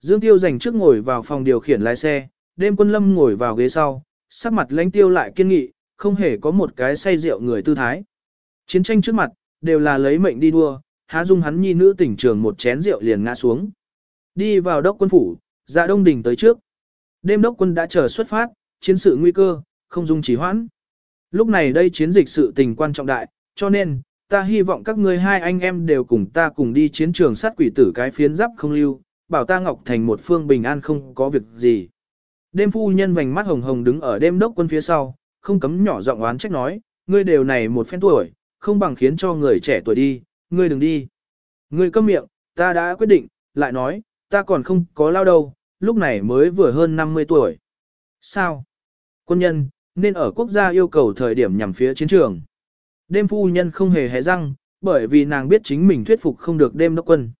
Dương Tiêu dành trước ngồi vào phòng điều khiển lái xe, đêm quân lâm ngồi vào ghế sau, sắc mặt lãnh tiêu lại kiên nghị, không hề có một cái say rượu người tư thái. Chiến tranh trước mặt, đều là lấy mệnh đi đua, há dung hắn nhi nữ tỉnh trường một chén rượu liền ngã xuống. Đi vào đốc quân phủ, dạ đông đỉnh tới trước. Đêm đốc quân đã chờ xuất phát, chiến sự nguy cơ, không dung chỉ hoãn. Lúc này đây chiến dịch sự tình quan trọng đại, cho nên, ta hy vọng các ngươi hai anh em đều cùng ta cùng đi chiến trường sát quỷ tử cái phiến giáp không lưu, bảo ta Ngọc Thành một phương bình an không có việc gì. Đêm phu nhân vành mắt hồng hồng đứng ở đêm đốc quân phía sau, không cấm nhỏ giọng oán trách nói, ngươi đều này một phen tuổi, không bằng khiến cho người trẻ tuổi đi, ngươi đừng đi. Ngươi câm miệng, ta đã quyết định, lại nói, ta còn không có lao đâu, lúc này mới vừa hơn 50 tuổi. Sao? Quân nhân, nên ở quốc gia yêu cầu thời điểm nhằm phía chiến trường. Đêm phu nhân không hề hé răng, bởi vì nàng biết chính mình thuyết phục không được đêm đốc quân.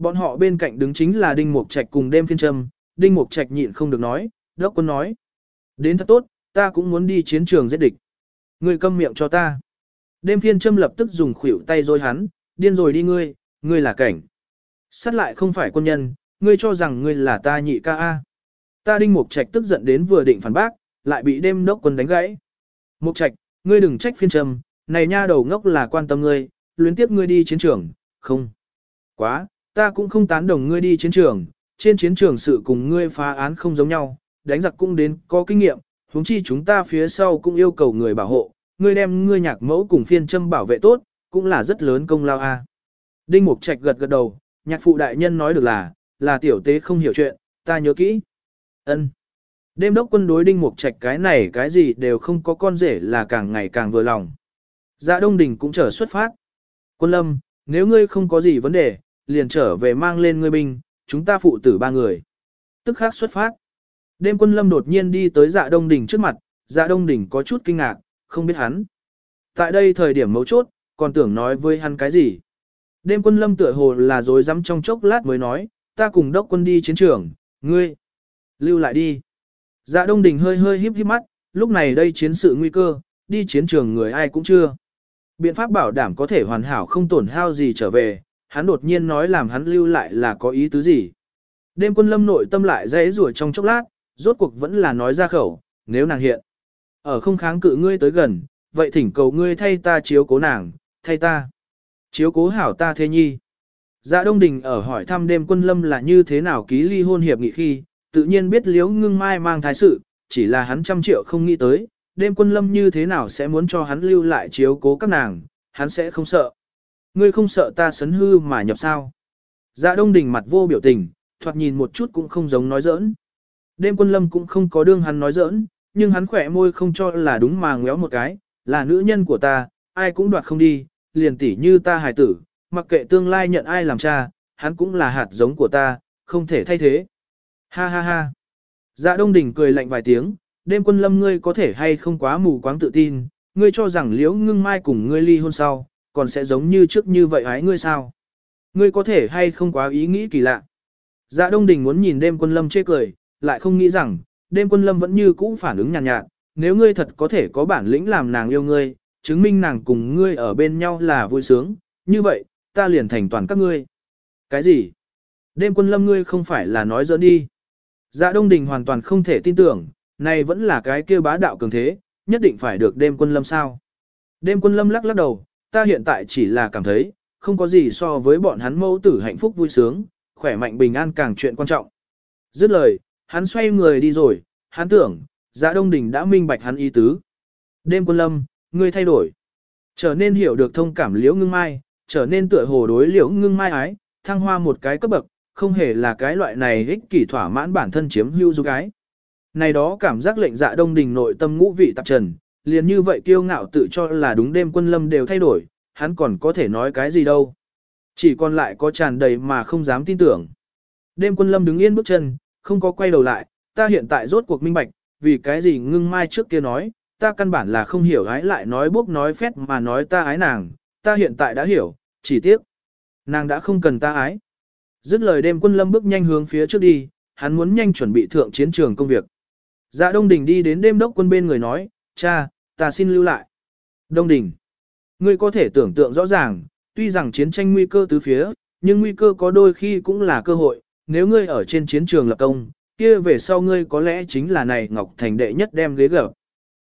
Bọn họ bên cạnh đứng chính là Đinh Mục Trạch cùng đêm phiên trâm, Đinh Mục Trạch nhịn không được nói, đốc quân nói. Đến thật tốt, ta cũng muốn đi chiến trường giết địch. Ngươi câm miệng cho ta. Đêm phiên trâm lập tức dùng khuỷu tay dối hắn, điên rồi đi ngươi, ngươi là cảnh. Sát lại không phải quân nhân, ngươi cho rằng ngươi là ta nhị ca A. Ta đinh mục trạch tức giận đến vừa định phản bác, lại bị đêm đốc quân đánh gãy. Mục trạch, ngươi đừng trách phiên trầm, này nha đầu ngốc là quan tâm ngươi, luyến tiếp ngươi đi chiến trường, không. Quá, ta cũng không tán đồng ngươi đi chiến trường, trên chiến trường sự cùng ngươi phá án không giống nhau, đánh giặc cũng đến có kinh nghiệm, huống chi chúng ta phía sau cũng yêu cầu người bảo hộ, ngươi đem ngươi nhạc mẫu cùng phiên châm bảo vệ tốt, cũng là rất lớn công lao a. À. Đinh Mục Trạch gật gật đầu, nhạc phụ đại nhân nói được là, là tiểu tế không hiểu chuyện, ta nhớ kỹ. Ân. Đêm đốc quân đối Đinh Mục Trạch cái này cái gì đều không có con rể là càng ngày càng vừa lòng. Dạ Đông Đình cũng trở xuất phát. Quân Lâm, nếu ngươi không có gì vấn đề, liền trở về mang lên ngươi binh, chúng ta phụ tử ba người. Tức khắc xuất phát. Đêm quân Lâm đột nhiên đi tới dạ Đông đỉnh trước mặt, dạ Đông đỉnh có chút kinh ngạc, không biết hắn. Tại đây thời điểm mấu chốt, còn tưởng nói với hắn cái gì. Đêm quân lâm tựa hồ là dối rắm trong chốc lát mới nói, ta cùng đốc quân đi chiến trường, ngươi, lưu lại đi. Dạ đông đỉnh hơi hơi híp híp mắt, lúc này đây chiến sự nguy cơ, đi chiến trường người ai cũng chưa. Biện pháp bảo đảm có thể hoàn hảo không tổn hao gì trở về, hắn đột nhiên nói làm hắn lưu lại là có ý tứ gì. Đêm quân lâm nội tâm lại dãy rủa trong chốc lát, rốt cuộc vẫn là nói ra khẩu, nếu nàng hiện. Ở không kháng cự ngươi tới gần, vậy thỉnh cầu ngươi thay ta chiếu cố nàng, thay ta. Chiếu cố hảo ta thế nhi. Dạ Đông Đình ở hỏi thăm đêm quân lâm là như thế nào ký ly hôn hiệp nghị khi, tự nhiên biết liếu ngưng mai mang thái sự, chỉ là hắn trăm triệu không nghĩ tới, đêm quân lâm như thế nào sẽ muốn cho hắn lưu lại chiếu cố các nàng, hắn sẽ không sợ. Ngươi không sợ ta sấn hư mà nhập sao. Dạ Đông Đình mặt vô biểu tình, thoạt nhìn một chút cũng không giống nói giỡn. Đêm quân lâm cũng không có đương hắn nói giỡn, nhưng hắn khỏe môi không cho là đúng mà ngéo một cái, là nữ nhân của ta, ai cũng đoạt không đi, liền tỉ như ta hài tử, mặc kệ tương lai nhận ai làm cha, hắn cũng là hạt giống của ta, không thể thay thế. Ha ha ha. Dạ Đông Đình cười lạnh vài tiếng, đêm quân lâm ngươi có thể hay không quá mù quáng tự tin, ngươi cho rằng liễu ngưng mai cùng ngươi ly hôn sau, còn sẽ giống như trước như vậy hái ngươi sao? Ngươi có thể hay không quá ý nghĩ kỳ lạ. Dạ Đông Đình muốn nhìn đêm quân lâm chê cười, lại không nghĩ rằng, đêm quân lâm vẫn như cũ phản ứng nhàn nhạt, nhạt, nếu ngươi thật có thể có bản lĩnh làm nàng yêu ngươi, chứng minh nàng cùng ngươi ở bên nhau là vui sướng, như vậy, ta liền thành toàn các ngươi. Cái gì? Đêm quân lâm ngươi không phải là nói giỡn đi. Dạ Đông Đình hoàn toàn không thể tin tưởng, này vẫn là cái kia bá đạo cường thế, nhất định phải được đêm quân lâm sao. Đêm quân lâm lắc lắc đầu, ta hiện tại chỉ là cảm thấy, không có gì so với bọn hắn mẫu tử hạnh phúc vui sướng, khỏe mạnh bình an càng chuyện quan trọng. Dứt lời, hắn xoay người đi rồi, hắn tưởng, dạ đông đình đã minh bạch hắn ý tứ. Đêm quân lâm, ngươi thay đổi. Trở nên hiểu được thông cảm liễu ngưng mai, trở nên tựa hồ đối liễu ngưng mai ái, thăng hoa một cái cấp bậc, không hề là cái loại này ích kỷ thỏa mãn bản thân chiếm hữu du cái. Này đó cảm giác lệnh dạ đông đình nội tâm ngũ vị tạp trần, liền như vậy kiêu ngạo tự cho là đúng đêm quân lâm đều thay đổi, hắn còn có thể nói cái gì đâu. Chỉ còn lại có tràn đầy mà không dám tin tưởng. Đêm quân lâm đứng yên bước chân, không có quay đầu lại, ta hiện tại rốt cuộc minh bạch, vì cái gì ngưng mai trước kia nói, ta căn bản là không hiểu ái lại nói bốc nói phét mà nói ta ái nàng, ta hiện tại đã hiểu, chỉ tiếc. Nàng đã không cần ta ái. Dứt lời đêm quân lâm bước nhanh hướng phía trước đi, hắn muốn nhanh chuẩn bị thượng chiến trường công việc. Dạ Đông Đình đi đến đêm đốc quân bên người nói, cha, ta xin lưu lại. Đông Đình, ngươi có thể tưởng tượng rõ ràng, tuy rằng chiến tranh nguy cơ tứ phía, nhưng nguy cơ có đôi khi cũng là cơ hội, nếu ngươi ở trên chiến trường lập công, kia về sau ngươi có lẽ chính là này Ngọc Thành đệ nhất đem ghế gở.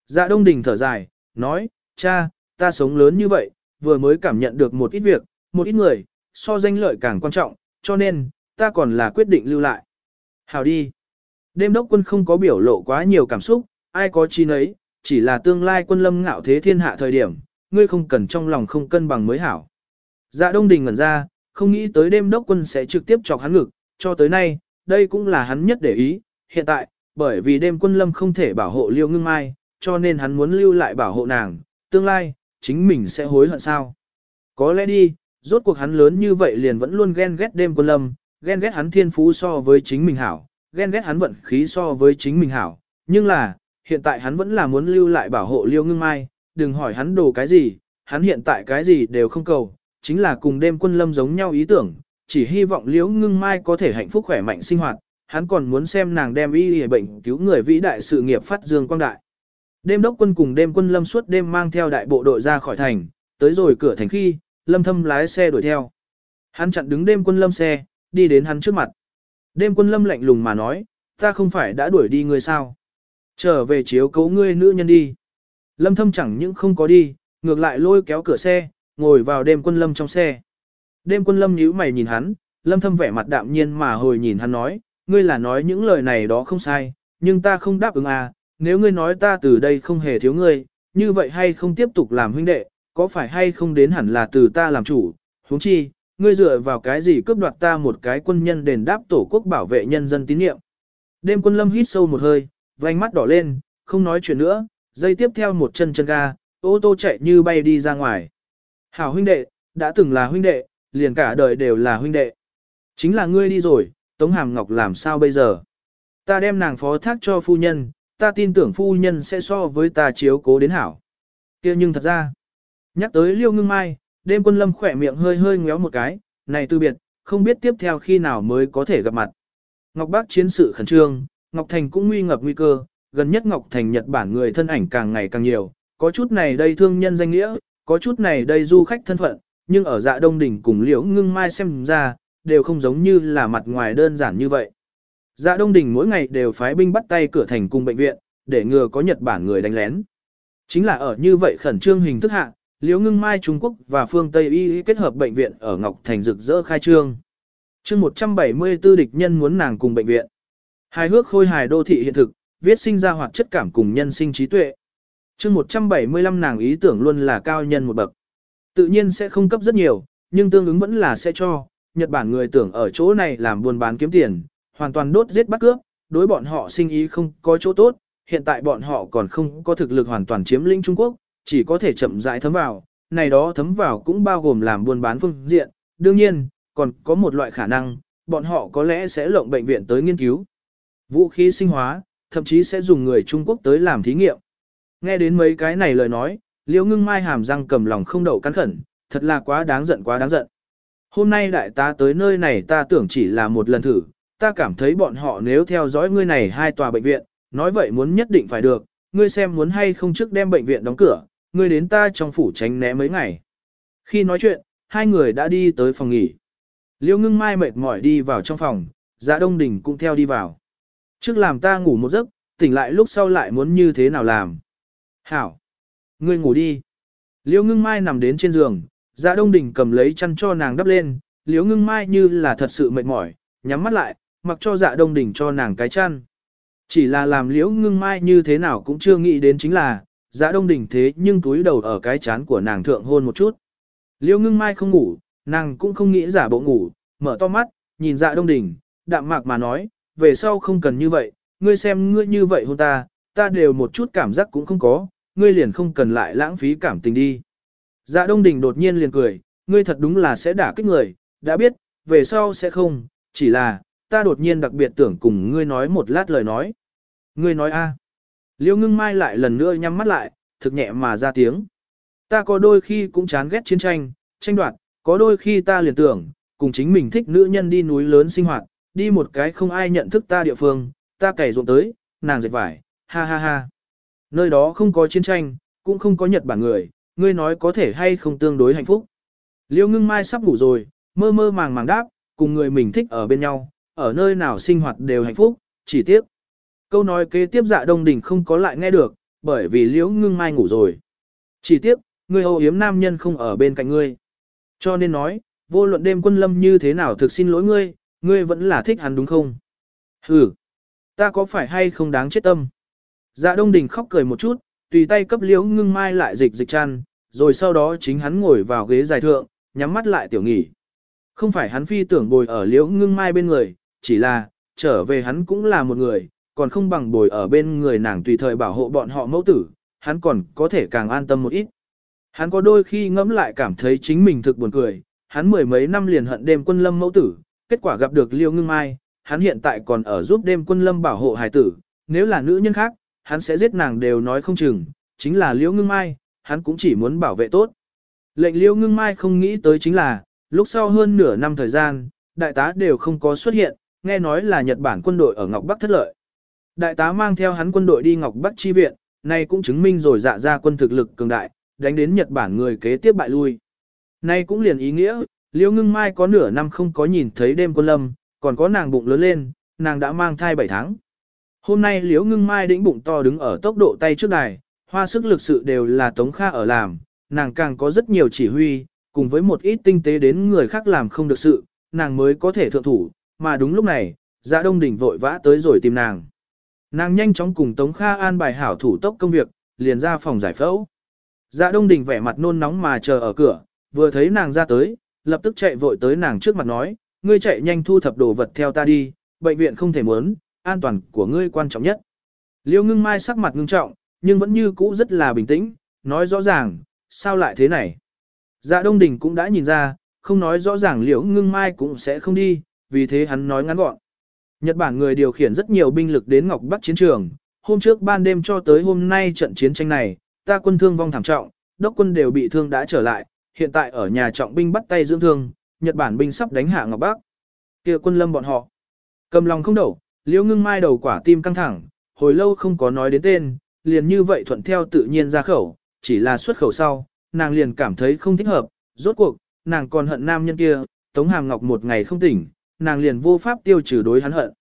Dạ Đông Đình thở dài, nói, cha, ta sống lớn như vậy, vừa mới cảm nhận được một ít việc, một ít người, so danh lợi càng quan trọng, cho nên, ta còn là quyết định lưu lại. Hào đi. Đêm đốc quân không có biểu lộ quá nhiều cảm xúc, ai có chi nấy, chỉ là tương lai quân lâm ngạo thế thiên hạ thời điểm, ngươi không cần trong lòng không cân bằng mới hảo. Dạ Đông Đình ngẩn ra, không nghĩ tới đêm đốc quân sẽ trực tiếp chọc hắn ngực, cho tới nay, đây cũng là hắn nhất để ý, hiện tại, bởi vì đêm quân lâm không thể bảo hộ liêu ngưng mai, cho nên hắn muốn lưu lại bảo hộ nàng, tương lai, chính mình sẽ hối hận sao. Có lẽ đi, rốt cuộc hắn lớn như vậy liền vẫn luôn ghen ghét đêm quân lâm, ghen ghét hắn thiên phú so với chính mình hảo, ghen ghét hắn vận khí so với chính mình hảo, nhưng là, hiện tại hắn vẫn là muốn lưu lại bảo hộ liêu ngưng mai, đừng hỏi hắn đồ cái gì, hắn hiện tại cái gì đều không cầu, chính là cùng đêm quân lâm giống nhau ý tưởng, chỉ hy vọng liễu ngưng mai có thể hạnh phúc khỏe mạnh sinh hoạt, hắn còn muốn xem nàng đem y hề bệnh cứu người vĩ đại sự nghiệp phát dương quang đại. Đêm đốc quân cùng đêm quân lâm suốt đêm mang theo đại bộ đội ra khỏi thành, tới rồi cửa thành khi, lâm thâm lái xe đuổi theo. Hắn chặn đứng đêm quân lâm xe, đi đến hắn trước mặt. Đêm quân lâm lạnh lùng mà nói, ta không phải đã đuổi đi ngươi sao? Trở về chiếu cấu ngươi nữ nhân đi. Lâm thâm chẳng những không có đi, ngược lại lôi kéo cửa xe, ngồi vào đêm quân lâm trong xe. Đêm quân lâm nhíu mày nhìn hắn, lâm thâm vẻ mặt đạm nhiên mà hồi nhìn hắn nói, ngươi là nói những lời này đó không sai, nhưng ta không đáp ứng à, nếu ngươi nói ta từ đây không hề thiếu ngươi, như vậy hay không tiếp tục làm huynh đệ, có phải hay không đến hẳn là từ ta làm chủ, huống chi, ngươi dựa vào cái gì cướp đoạt ta một cái quân nhân đền đáp tổ quốc bảo vệ nhân dân tín nhiệm. Đêm quân lâm hít sâu một hơi, vành mắt đỏ lên, không nói chuyện nữa, dây tiếp theo một chân chân ga, ô tô chạy như bay đi ra ngoài. Hảo huynh đệ, đã từng là huynh đệ, liền cả đời đều là huynh đệ. Chính là ngươi đi rồi, Tống Hàm Ngọc làm sao bây giờ? Ta đem nàng phó thác cho phu nhân, ta tin tưởng phu nhân sẽ so với ta chiếu cố đến hảo. kia nhưng thật ra, nhắc tới liêu ngưng mai, đêm quân lâm khỏe miệng hơi hơi ngéo một cái, này tư biệt, không biết tiếp theo khi nào mới có thể gặp mặt. Ngọc Bác chiến sự khẩn trương, Ngọc Thành cũng nguy ngập nguy cơ, gần nhất Ngọc Thành Nhật Bản người thân ảnh càng ngày càng nhiều, có chút này đây thương nhân danh nghĩa, có chút này đây du khách thân phận, nhưng ở dạ đông đỉnh cùng liễu ngưng mai xem ra, đều không giống như là mặt ngoài đơn giản như vậy. Dạ đông đỉnh mỗi ngày đều phái binh bắt tay cửa thành cùng bệnh viện, để ngừa có Nhật Bản người đánh lén. Chính là ở như vậy khẩn trương hình thức hạ, liễu ngưng mai Trung Quốc và phương Tây Y kết hợp bệnh viện ở Ngọc Thành rực rỡ khai trương. chương 174 địch nhân muốn nàng cùng bệnh viện. Hài hước khôi hài đô thị hiện thực, viết sinh ra hoạt chất cảm cùng nhân sinh trí tuệ. chương 175 nàng ý tưởng luôn là cao nhân một bậc. Tự nhiên sẽ không cấp rất nhiều, nhưng tương ứng vẫn là sẽ cho. Nhật Bản người tưởng ở chỗ này làm buôn bán kiếm tiền, hoàn toàn đốt giết bắt cướp, đối bọn họ sinh ý không có chỗ tốt, hiện tại bọn họ còn không có thực lực hoàn toàn chiếm lĩnh Trung Quốc, chỉ có thể chậm rãi thấm vào, này đó thấm vào cũng bao gồm làm buôn bán phương diện, đương nhiên, còn có một loại khả năng, bọn họ có lẽ sẽ lộng bệnh viện tới nghiên cứu. Vũ khí sinh hóa, thậm chí sẽ dùng người Trung Quốc tới làm thí nghiệm. Nghe đến mấy cái này lời nói, Liễu ngưng mai hàm răng cầm lòng không đậu cắn khẩn, thật là quá đáng giận quá đáng giận. Hôm nay đại ta tới nơi này ta tưởng chỉ là một lần thử, ta cảm thấy bọn họ nếu theo dõi ngươi này hai tòa bệnh viện, nói vậy muốn nhất định phải được, ngươi xem muốn hay không trước đem bệnh viện đóng cửa, ngươi đến ta trong phủ tránh né mấy ngày. Khi nói chuyện, hai người đã đi tới phòng nghỉ. Liễu ngưng mai mệt mỏi đi vào trong phòng, dạ đông đình cũng theo đi vào. Trước làm ta ngủ một giấc, tỉnh lại lúc sau lại muốn như thế nào làm. Hảo. Ngươi ngủ đi. Liễu ngưng mai nằm đến trên giường, dạ đông Đỉnh cầm lấy chăn cho nàng đắp lên, liễu ngưng mai như là thật sự mệt mỏi, nhắm mắt lại, mặc cho dạ đông Đỉnh cho nàng cái chăn. Chỉ là làm liễu ngưng mai như thế nào cũng chưa nghĩ đến chính là, dạ đông Đỉnh thế nhưng túi đầu ở cái chán của nàng thượng hôn một chút. Liễu ngưng mai không ngủ, nàng cũng không nghĩ giả bộ ngủ, mở to mắt, nhìn dạ đông Đỉnh, đạm mạc mà nói, về sau không cần như vậy, ngươi xem ngươi như vậy hôn ta, ta đều một chút cảm giác cũng không có, ngươi liền không cần lại lãng phí cảm tình đi. Dạ Đông Đình đột nhiên liền cười, ngươi thật đúng là sẽ đả kích người, đã biết, về sau sẽ không, chỉ là, ta đột nhiên đặc biệt tưởng cùng ngươi nói một lát lời nói. Ngươi nói a? Liêu ngưng mai lại lần nữa nhắm mắt lại, thực nhẹ mà ra tiếng. Ta có đôi khi cũng chán ghét chiến tranh, tranh đoạt, có đôi khi ta liền tưởng, cùng chính mình thích nữ nhân đi núi lớn sinh hoạt, đi một cái không ai nhận thức ta địa phương, ta cày ruộng tới, nàng dệt vải, ha ha ha. Nơi đó không có chiến tranh, cũng không có Nhật Bản người, ngươi nói có thể hay không tương đối hạnh phúc. Liêu ngưng mai sắp ngủ rồi, mơ mơ màng màng đáp, cùng người mình thích ở bên nhau, ở nơi nào sinh hoạt đều hạnh phúc, chỉ tiếc. Câu nói kế tiếp dạ đông đình không có lại nghe được, bởi vì liễu ngưng mai ngủ rồi. Chỉ tiếc, người hầu hiếm nam nhân không ở bên cạnh ngươi. Cho nên nói, vô luận đêm quân lâm như thế nào thực xin lỗi ngươi, ngươi vẫn là thích hắn đúng không? Ừ, ta có phải hay không đáng chết tâm? Dạ đông đình khóc cười một chút, tùy tay cấp liễu ngưng mai lại dịch dịch chăn, rồi sau đó chính hắn ngồi vào ghế dài thượng, nhắm mắt lại tiểu nghỉ. Không phải hắn phi tưởng bồi ở liễu ngưng mai bên người, chỉ là, trở về hắn cũng là một người, còn không bằng bồi ở bên người nàng tùy thời bảo hộ bọn họ mẫu tử, hắn còn có thể càng an tâm một ít. Hắn có đôi khi ngẫm lại cảm thấy chính mình thực buồn cười, hắn mười mấy năm liền hận đêm quân lâm mẫu tử, kết quả gặp được liêu ngưng mai, hắn hiện tại còn ở giúp đêm quân lâm bảo hộ hài tử, nếu là nữ nhân khác, hắn sẽ giết nàng đều nói không chừng, chính là liêu ngưng mai, hắn cũng chỉ muốn bảo vệ tốt. Lệnh liêu ngưng mai không nghĩ tới chính là, lúc sau hơn nửa năm thời gian, đại tá đều không có xuất hiện, nghe nói là Nhật Bản quân đội ở Ngọc Bắc thất lợi. Đại tá mang theo hắn quân đội đi Ngọc Bắc chi viện, này cũng chứng minh rồi dạ ra quân thực lực cường đại, đánh đến Nhật Bản người kế tiếp bại lui. Này cũng liền ý nghĩa, Liễu Ngưng Mai có nửa năm không có nhìn thấy đêm quân lâm, còn có nàng bụng lớn lên, nàng đã mang thai 7 tháng. Hôm nay Liễu Ngưng Mai đĩnh bụng to đứng ở tốc độ tay trước đài, hoa sức lực sự đều là Tống Kha ở làm, nàng càng có rất nhiều chỉ huy, cùng với một ít tinh tế đến người khác làm không được sự, nàng mới có thể thượng thủ, mà đúng lúc này, Dạ Đông Đỉnh vội vã tới rồi tìm nàng. Nàng nhanh chóng cùng Tống Kha an bài hảo thủ tốc công việc, liền ra phòng giải phẫu. Dạ Đông Đình vẻ mặt nôn nóng mà chờ ở cửa, vừa thấy nàng ra tới, lập tức chạy vội tới nàng trước mặt nói, ngươi chạy nhanh thu thập đồ vật theo ta đi, bệnh viện không thể muốn, an toàn của ngươi quan trọng nhất. Liêu ngưng mai sắc mặt ngưng trọng, nhưng vẫn như cũ rất là bình tĩnh, nói rõ ràng, sao lại thế này. Dạ Đông Đình cũng đã nhìn ra, không nói rõ ràng liễu ngưng mai cũng sẽ không đi, vì thế hắn nói ngắn gọn. Nhật Bản người điều khiển rất nhiều binh lực đến Ngọc Bắc chiến trường, hôm trước ban đêm cho tới hôm nay trận chiến tranh này, ta quân thương vong thảm trọng, đốc quân đều bị thương đã trở lại, hiện tại ở nhà trọng binh bắt tay dưỡng thương, Nhật Bản binh sắp đánh hạ Ngọc Bắc. Kia quân lâm bọn họ. Cầm lòng không đậu, Liễu Ngưng Mai đầu quả tim căng thẳng, hồi lâu không có nói đến tên, liền như vậy thuận theo tự nhiên ra khẩu, chỉ là xuất khẩu sau, nàng liền cảm thấy không thích hợp, rốt cuộc, nàng còn hận nam nhân kia, Tống Hàm Ngọc một ngày không tỉnh, nàng liền vô pháp tiêu trừ đối hắn hận.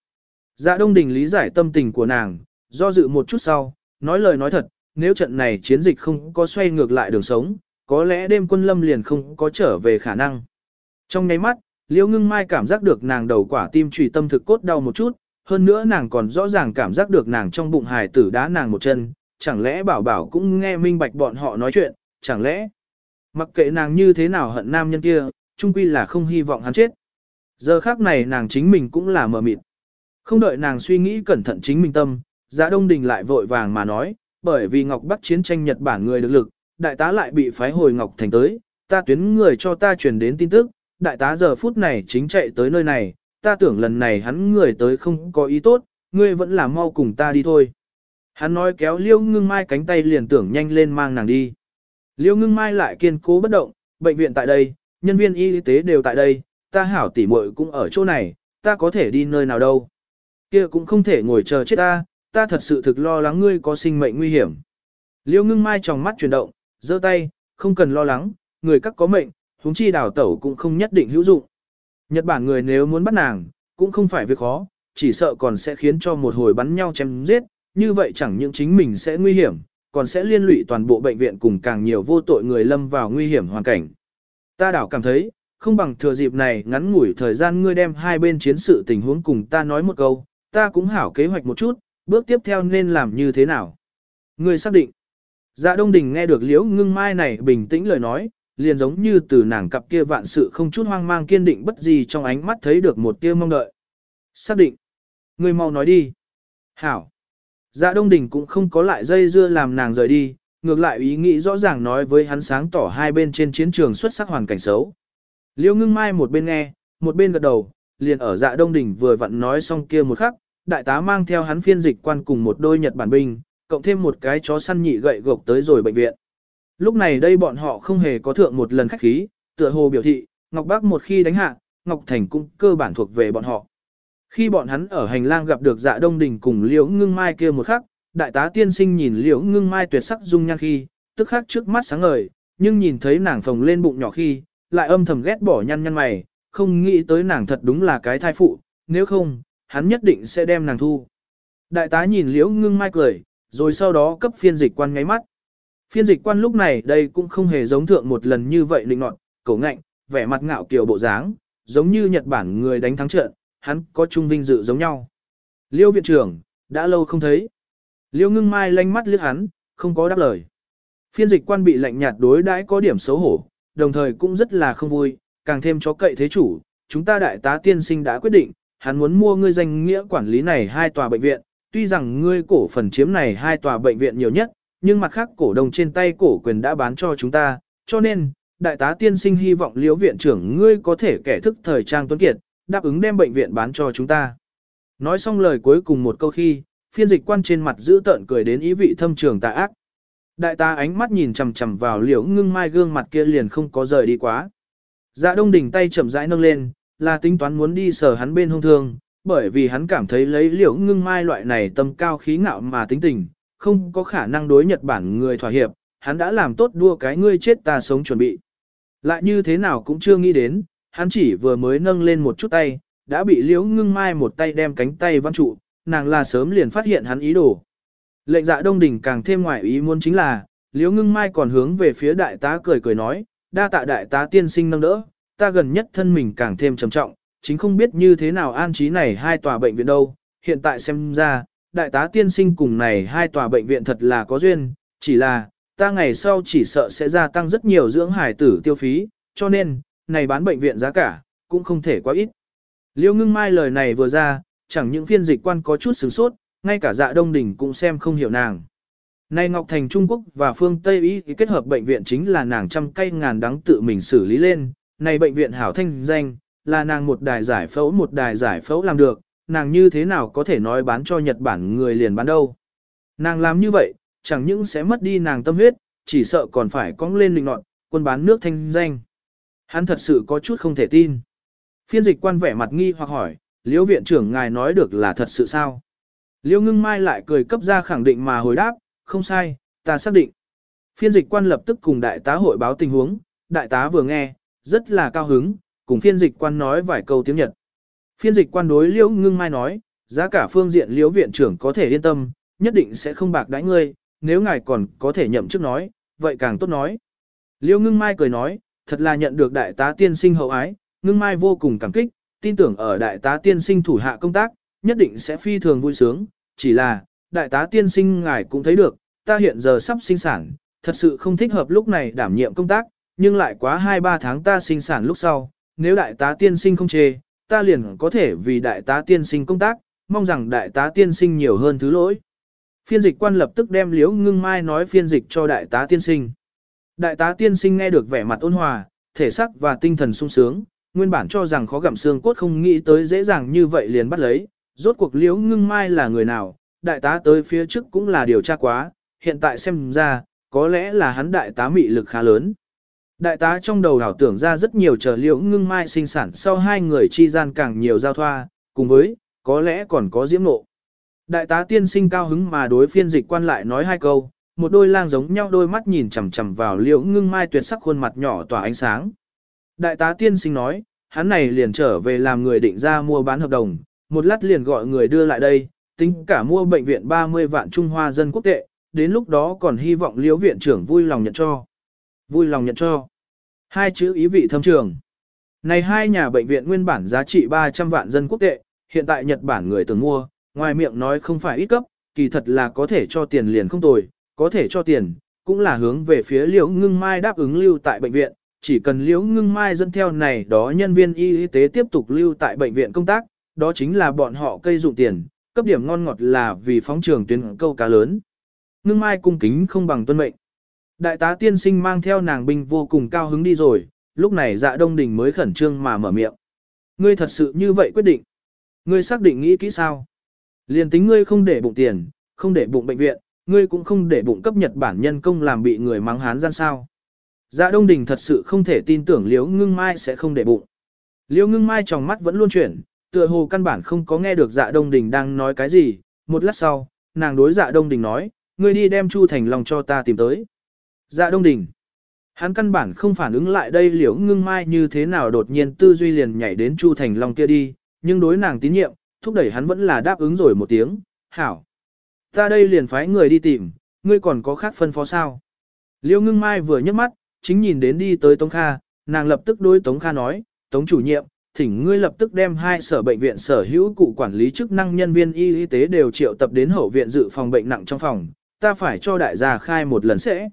Dạ Đông Đình lý giải tâm tình của nàng, do dự một chút sau, nói lời nói thật, nếu trận này chiến dịch không có xoay ngược lại đường sống, có lẽ đêm quân lâm liền không có trở về khả năng. Trong nháy mắt, Liễu Ngưng Mai cảm giác được nàng đầu quả tim trùy tâm thực cốt đau một chút, hơn nữa nàng còn rõ ràng cảm giác được nàng trong bụng hài tử đá nàng một chân, chẳng lẽ bảo bảo cũng nghe minh bạch bọn họ nói chuyện, chẳng lẽ mặc kệ nàng như thế nào hận nam nhân kia, chung quy là không hy vọng hắn chết. Giờ khác này nàng chính mình cũng là mờ mịt. Không đợi nàng suy nghĩ cẩn thận chính mình tâm, Giá Đông Đình lại vội vàng mà nói, bởi vì Ngọc Bắc chiến tranh Nhật Bản người được lực, đại tá lại bị phái hồi Ngọc Thành tới, ta tuyến người cho ta truyền đến tin tức, đại tá giờ phút này chính chạy tới nơi này, ta tưởng lần này hắn người tới không có ý tốt, ngươi vẫn là mau cùng ta đi thôi. Hắn nói kéo Liêu Ngưng Mai cánh tay liền tưởng nhanh lên mang nàng đi. Liêu Ngưng Mai lại kiên cố bất động, bệnh viện tại đây, nhân viên y tế đều tại đây, ta hảo tỉ muội cũng ở chỗ này, ta có thể đi nơi nào đâu. Kia cũng không thể ngồi chờ chết ta, ta thật sự thực lo lắng ngươi có sinh mệnh nguy hiểm. Liêu ngưng mai trong mắt chuyển động, giơ tay, không cần lo lắng, người các có mệnh, huống chi đào tẩu cũng không nhất định hữu dụng. Nhật Bản người nếu muốn bắt nàng, cũng không phải việc khó, chỉ sợ còn sẽ khiến cho một hồi bắn nhau chém giết, như vậy chẳng những chính mình sẽ nguy hiểm, còn sẽ liên lụy toàn bộ bệnh viện cùng càng nhiều vô tội người lâm vào nguy hiểm hoàn cảnh. Ta đảo cảm thấy, không bằng thừa dịp này ngắn ngủi thời gian ngươi đem hai bên chiến sự tình huống cùng ta nói một câu, ta cũng hảo kế hoạch một chút, bước tiếp theo nên làm như thế nào. Ngươi xác định. Dạ Đông Đình nghe được Liễu Ngưng Mai này bình tĩnh lời nói, liền giống như từ nàng cặp kia vạn sự không chút hoang mang kiên định bất gì trong ánh mắt thấy được một tia mong đợi. Xác định. Ngươi mau nói đi. Hảo. Dạ Đông Đình cũng không có lại dây dưa làm nàng rời đi, ngược lại ý nghĩ rõ ràng nói với hắn sáng tỏ hai bên trên chiến trường xuất sắc hoàn cảnh xấu. Liễu ngưng mai một bên nghe, một bên gật đầu, liền ở dạ đông đỉnh vừa vặn nói xong kia một khắc, đại tá mang theo hắn phiên dịch quan cùng một đôi Nhật Bản binh, cộng thêm một cái chó săn nhị gậy gộc tới rồi bệnh viện. Lúc này đây bọn họ không hề có thượng một lần khách khí, tựa hồ biểu thị, Ngọc Bác một khi đánh hạ, Ngọc Thành cũng cơ bản thuộc về bọn họ. Khi bọn hắn ở hành lang gặp được dạ đông Đình cùng liễu ngưng mai kia một khắc, đại tá tiên sinh nhìn liễu ngưng mai tuyệt sắc dung nhan khi, tức khắc trước mắt sáng ngời, nhưng nhìn thấy nàng phồng lên bụng nhỏ khi, lại âm thầm ghét bỏ nhăn nhăn mày, không nghĩ tới nàng thật đúng là cái thai phụ, nếu không, hắn nhất định sẽ đem nàng thu. Đại tá nhìn liễu ngưng mai cười, rồi sau đó cấp phiên dịch quan ngáy mắt. Phiên dịch quan lúc này đây cũng không hề giống thượng một lần như vậy định nọt, cổ ngạnh, vẻ mặt ngạo kiều bộ dáng, giống như Nhật Bản người đánh thắng trận, hắn có trung vinh dự giống nhau. Liêu viện trưởng, đã lâu không thấy. Liêu ngưng mai lanh mắt liếc hắn, không có đáp lời. Phiên dịch quan bị lạnh nhạt đối đãi có điểm xấu hổ, đồng thời cũng rất là không vui, càng thêm chó cậy thế chủ, chúng ta đại tá tiên sinh đã quyết định, hắn muốn mua ngươi danh nghĩa quản lý này hai tòa bệnh viện, tuy rằng ngươi cổ phần chiếm này hai tòa bệnh viện nhiều nhất, nhưng mặt khác cổ đồng trên tay cổ quyền đã bán cho chúng ta, cho nên, đại tá tiên sinh hy vọng liễu viện trưởng ngươi có thể kẻ thức thời trang tuấn kiệt, đáp ứng đem bệnh viện bán cho chúng ta. Nói xong lời cuối cùng một câu khi, phiên dịch quan trên mặt giữ tợn cười đến ý vị thâm trường tà ác. Đại tá ánh mắt nhìn chằm chằm vào liễu ngưng mai gương mặt kia liền không có rời đi quá. Dạ đông đỉnh tay chậm rãi nâng lên, là tính toán muốn đi sờ hắn bên hông thương, bởi vì hắn cảm thấy lấy liễu ngưng mai loại này tâm cao khí ngạo mà tính tình, không có khả năng đối Nhật Bản người thỏa hiệp, hắn đã làm tốt đua cái ngươi chết ta sống chuẩn bị. Lại như thế nào cũng chưa nghĩ đến, hắn chỉ vừa mới nâng lên một chút tay, đã bị liễu ngưng mai một tay đem cánh tay văn trụ, nàng là sớm liền phát hiện hắn ý đồ. Lệnh dạ đông đỉnh càng thêm ngoại ý muốn chính là, liễu ngưng mai còn hướng về phía đại tá cười cười nói, đa tạ đại tá tiên sinh nâng đỡ, ta gần nhất thân mình càng thêm trầm trọng, chính không biết như thế nào an trí này hai tòa bệnh viện đâu, hiện tại xem ra, đại tá tiên sinh cùng này hai tòa bệnh viện thật là có duyên, chỉ là, ta ngày sau chỉ sợ sẽ gia tăng rất nhiều dưỡng hải tử tiêu phí, cho nên, này bán bệnh viện giá cả, cũng không thể quá ít. Liêu ngưng mai lời này vừa ra, chẳng những phiên dịch quan có chút sửng sốt, ngay cả dạ đông đỉnh cũng xem không hiểu nàng. Này Ngọc Thành Trung Quốc và phương Tây Ý kết hợp bệnh viện chính là nàng trăm cây ngàn đắng tự mình xử lý lên, này bệnh viện hảo thanh danh, là nàng một đài giải phẫu một đài giải phẫu làm được, nàng như thế nào có thể nói bán cho Nhật Bản người liền bán đâu. Nàng làm như vậy, chẳng những sẽ mất đi nàng tâm huyết, chỉ sợ còn phải cong lên định nọt, quân bán nước thanh danh. Hắn thật sự có chút không thể tin. Phiên dịch quan vẻ mặt nghi hoặc hỏi, liễu viện trưởng ngài nói được là thật sự sao? Liễu ngưng mai lại cười cấp ra khẳng định mà hồi đáp, không sai, ta xác định. Phiên dịch quan lập tức cùng đại tá hội báo tình huống, đại tá vừa nghe, rất là cao hứng, cùng phiên dịch quan nói vài câu tiếng Nhật. Phiên dịch quan đối liễu ngưng mai nói, giá cả phương diện liễu viện trưởng có thể yên tâm, nhất định sẽ không bạc đãi ngươi, nếu ngài còn có thể nhậm chức nói, vậy càng tốt nói. Liễu ngưng mai cười nói, thật là nhận được đại tá tiên sinh hậu ái, ngưng mai vô cùng cảm kích, tin tưởng ở đại tá tiên sinh thủ hạ công tác, nhất định sẽ phi thường vui sướng, chỉ là, đại tá tiên sinh ngài cũng thấy được, ta hiện giờ sắp sinh sản, thật sự không thích hợp lúc này đảm nhiệm công tác, nhưng lại quá 2-3 tháng ta sinh sản lúc sau, nếu đại tá tiên sinh không chê, ta liền có thể vì đại tá tiên sinh công tác, mong rằng đại tá tiên sinh nhiều hơn thứ lỗi. Phiên dịch quan lập tức đem liễu ngưng mai nói phiên dịch cho đại tá tiên sinh. Đại tá tiên sinh nghe được vẻ mặt ôn hòa, thể sắc và tinh thần sung sướng, nguyên bản cho rằng khó gặm xương cốt không nghĩ tới dễ dàng như vậy liền bắt lấy, rốt cuộc liễu ngưng mai là người nào, đại tá tới phía trước cũng là điều tra quá, hiện tại xem ra, có lẽ là hắn đại tá mị lực khá lớn. Đại tá trong đầu ảo tưởng ra rất nhiều trở liễu ngưng mai sinh sản sau hai người chi gian càng nhiều giao thoa, cùng với, có lẽ còn có diễm nộ. Đại tá tiên sinh cao hứng mà đối phiên dịch quan lại nói hai câu, một đôi lang giống nhau đôi mắt nhìn chằm chằm vào liễu ngưng mai tuyệt sắc khuôn mặt nhỏ tỏa ánh sáng. Đại tá tiên sinh nói, hắn này liền trở về làm người định ra mua bán hợp đồng, một lát liền gọi người đưa lại đây, tính cả mua bệnh viện 30 vạn Trung Hoa dân quốc tệ, đến lúc đó còn hy vọng liễu viện trưởng vui lòng nhận cho. Vui lòng nhận cho. Hai chữ ý vị thâm trường. Này hai nhà bệnh viện nguyên bản giá trị 300 vạn dân quốc tệ, hiện tại Nhật Bản người từng mua, ngoài miệng nói không phải ít cấp, kỳ thật là có thể cho tiền liền không tồi, có thể cho tiền, cũng là hướng về phía liễu ngưng mai đáp ứng lưu tại bệnh viện, chỉ cần liễu ngưng mai dẫn theo này đó nhân viên y tế tiếp tục lưu tại bệnh viện công tác, đó chính là bọn họ cây dụng tiền, cấp điểm ngon ngọt là vì phóng trường tuyến câu cá lớn. Ngưng mai cung kính không bằng tuân mệnh. Đại tá tiên sinh mang theo nàng binh vô cùng cao hứng đi rồi, lúc này dạ đông đình mới khẩn trương mà mở miệng. Ngươi thật sự như vậy quyết định. Ngươi xác định nghĩ kỹ sao? Liền tính ngươi không để bụng tiền, không để bụng bệnh viện, ngươi cũng không để bụng cấp Nhật Bản nhân công làm bị người mắng hán gian sao. Dạ Đông Đình thật sự không thể tin tưởng Liễu Ngưng Mai sẽ không để bụng. Liễu Ngưng Mai trong mắt vẫn luôn chuyển, tựa hồ căn bản không có nghe được Dạ Đông Đình đang nói cái gì. Một lát sau, nàng đối Dạ Đông Đình nói, ngươi đi đem Chu Thành Long cho ta tìm tới. Dạ Đông Đình. Hắn căn bản không phản ứng lại đây Liễu Ngưng Mai như thế nào đột nhiên tư duy liền nhảy đến Chu Thành Long kia đi, nhưng đối nàng tín nhiệm, thúc đẩy hắn vẫn là đáp ứng rồi một tiếng, hảo. Ta đây liền phái người đi tìm, ngươi còn có khác phân phó sao. Liễu ngưng mai vừa nhấc mắt, chính nhìn đến đi tới Tống Kha, nàng lập tức đối Tống Kha nói, Tống chủ nhiệm, thỉnh ngươi lập tức đem hai sở bệnh viện sở hữu cụ quản lý chức năng nhân viên y y tế đều triệu tập đến hậu viện dự phòng bệnh nặng trong phòng, ta phải cho đại gia khai một lần sẽ.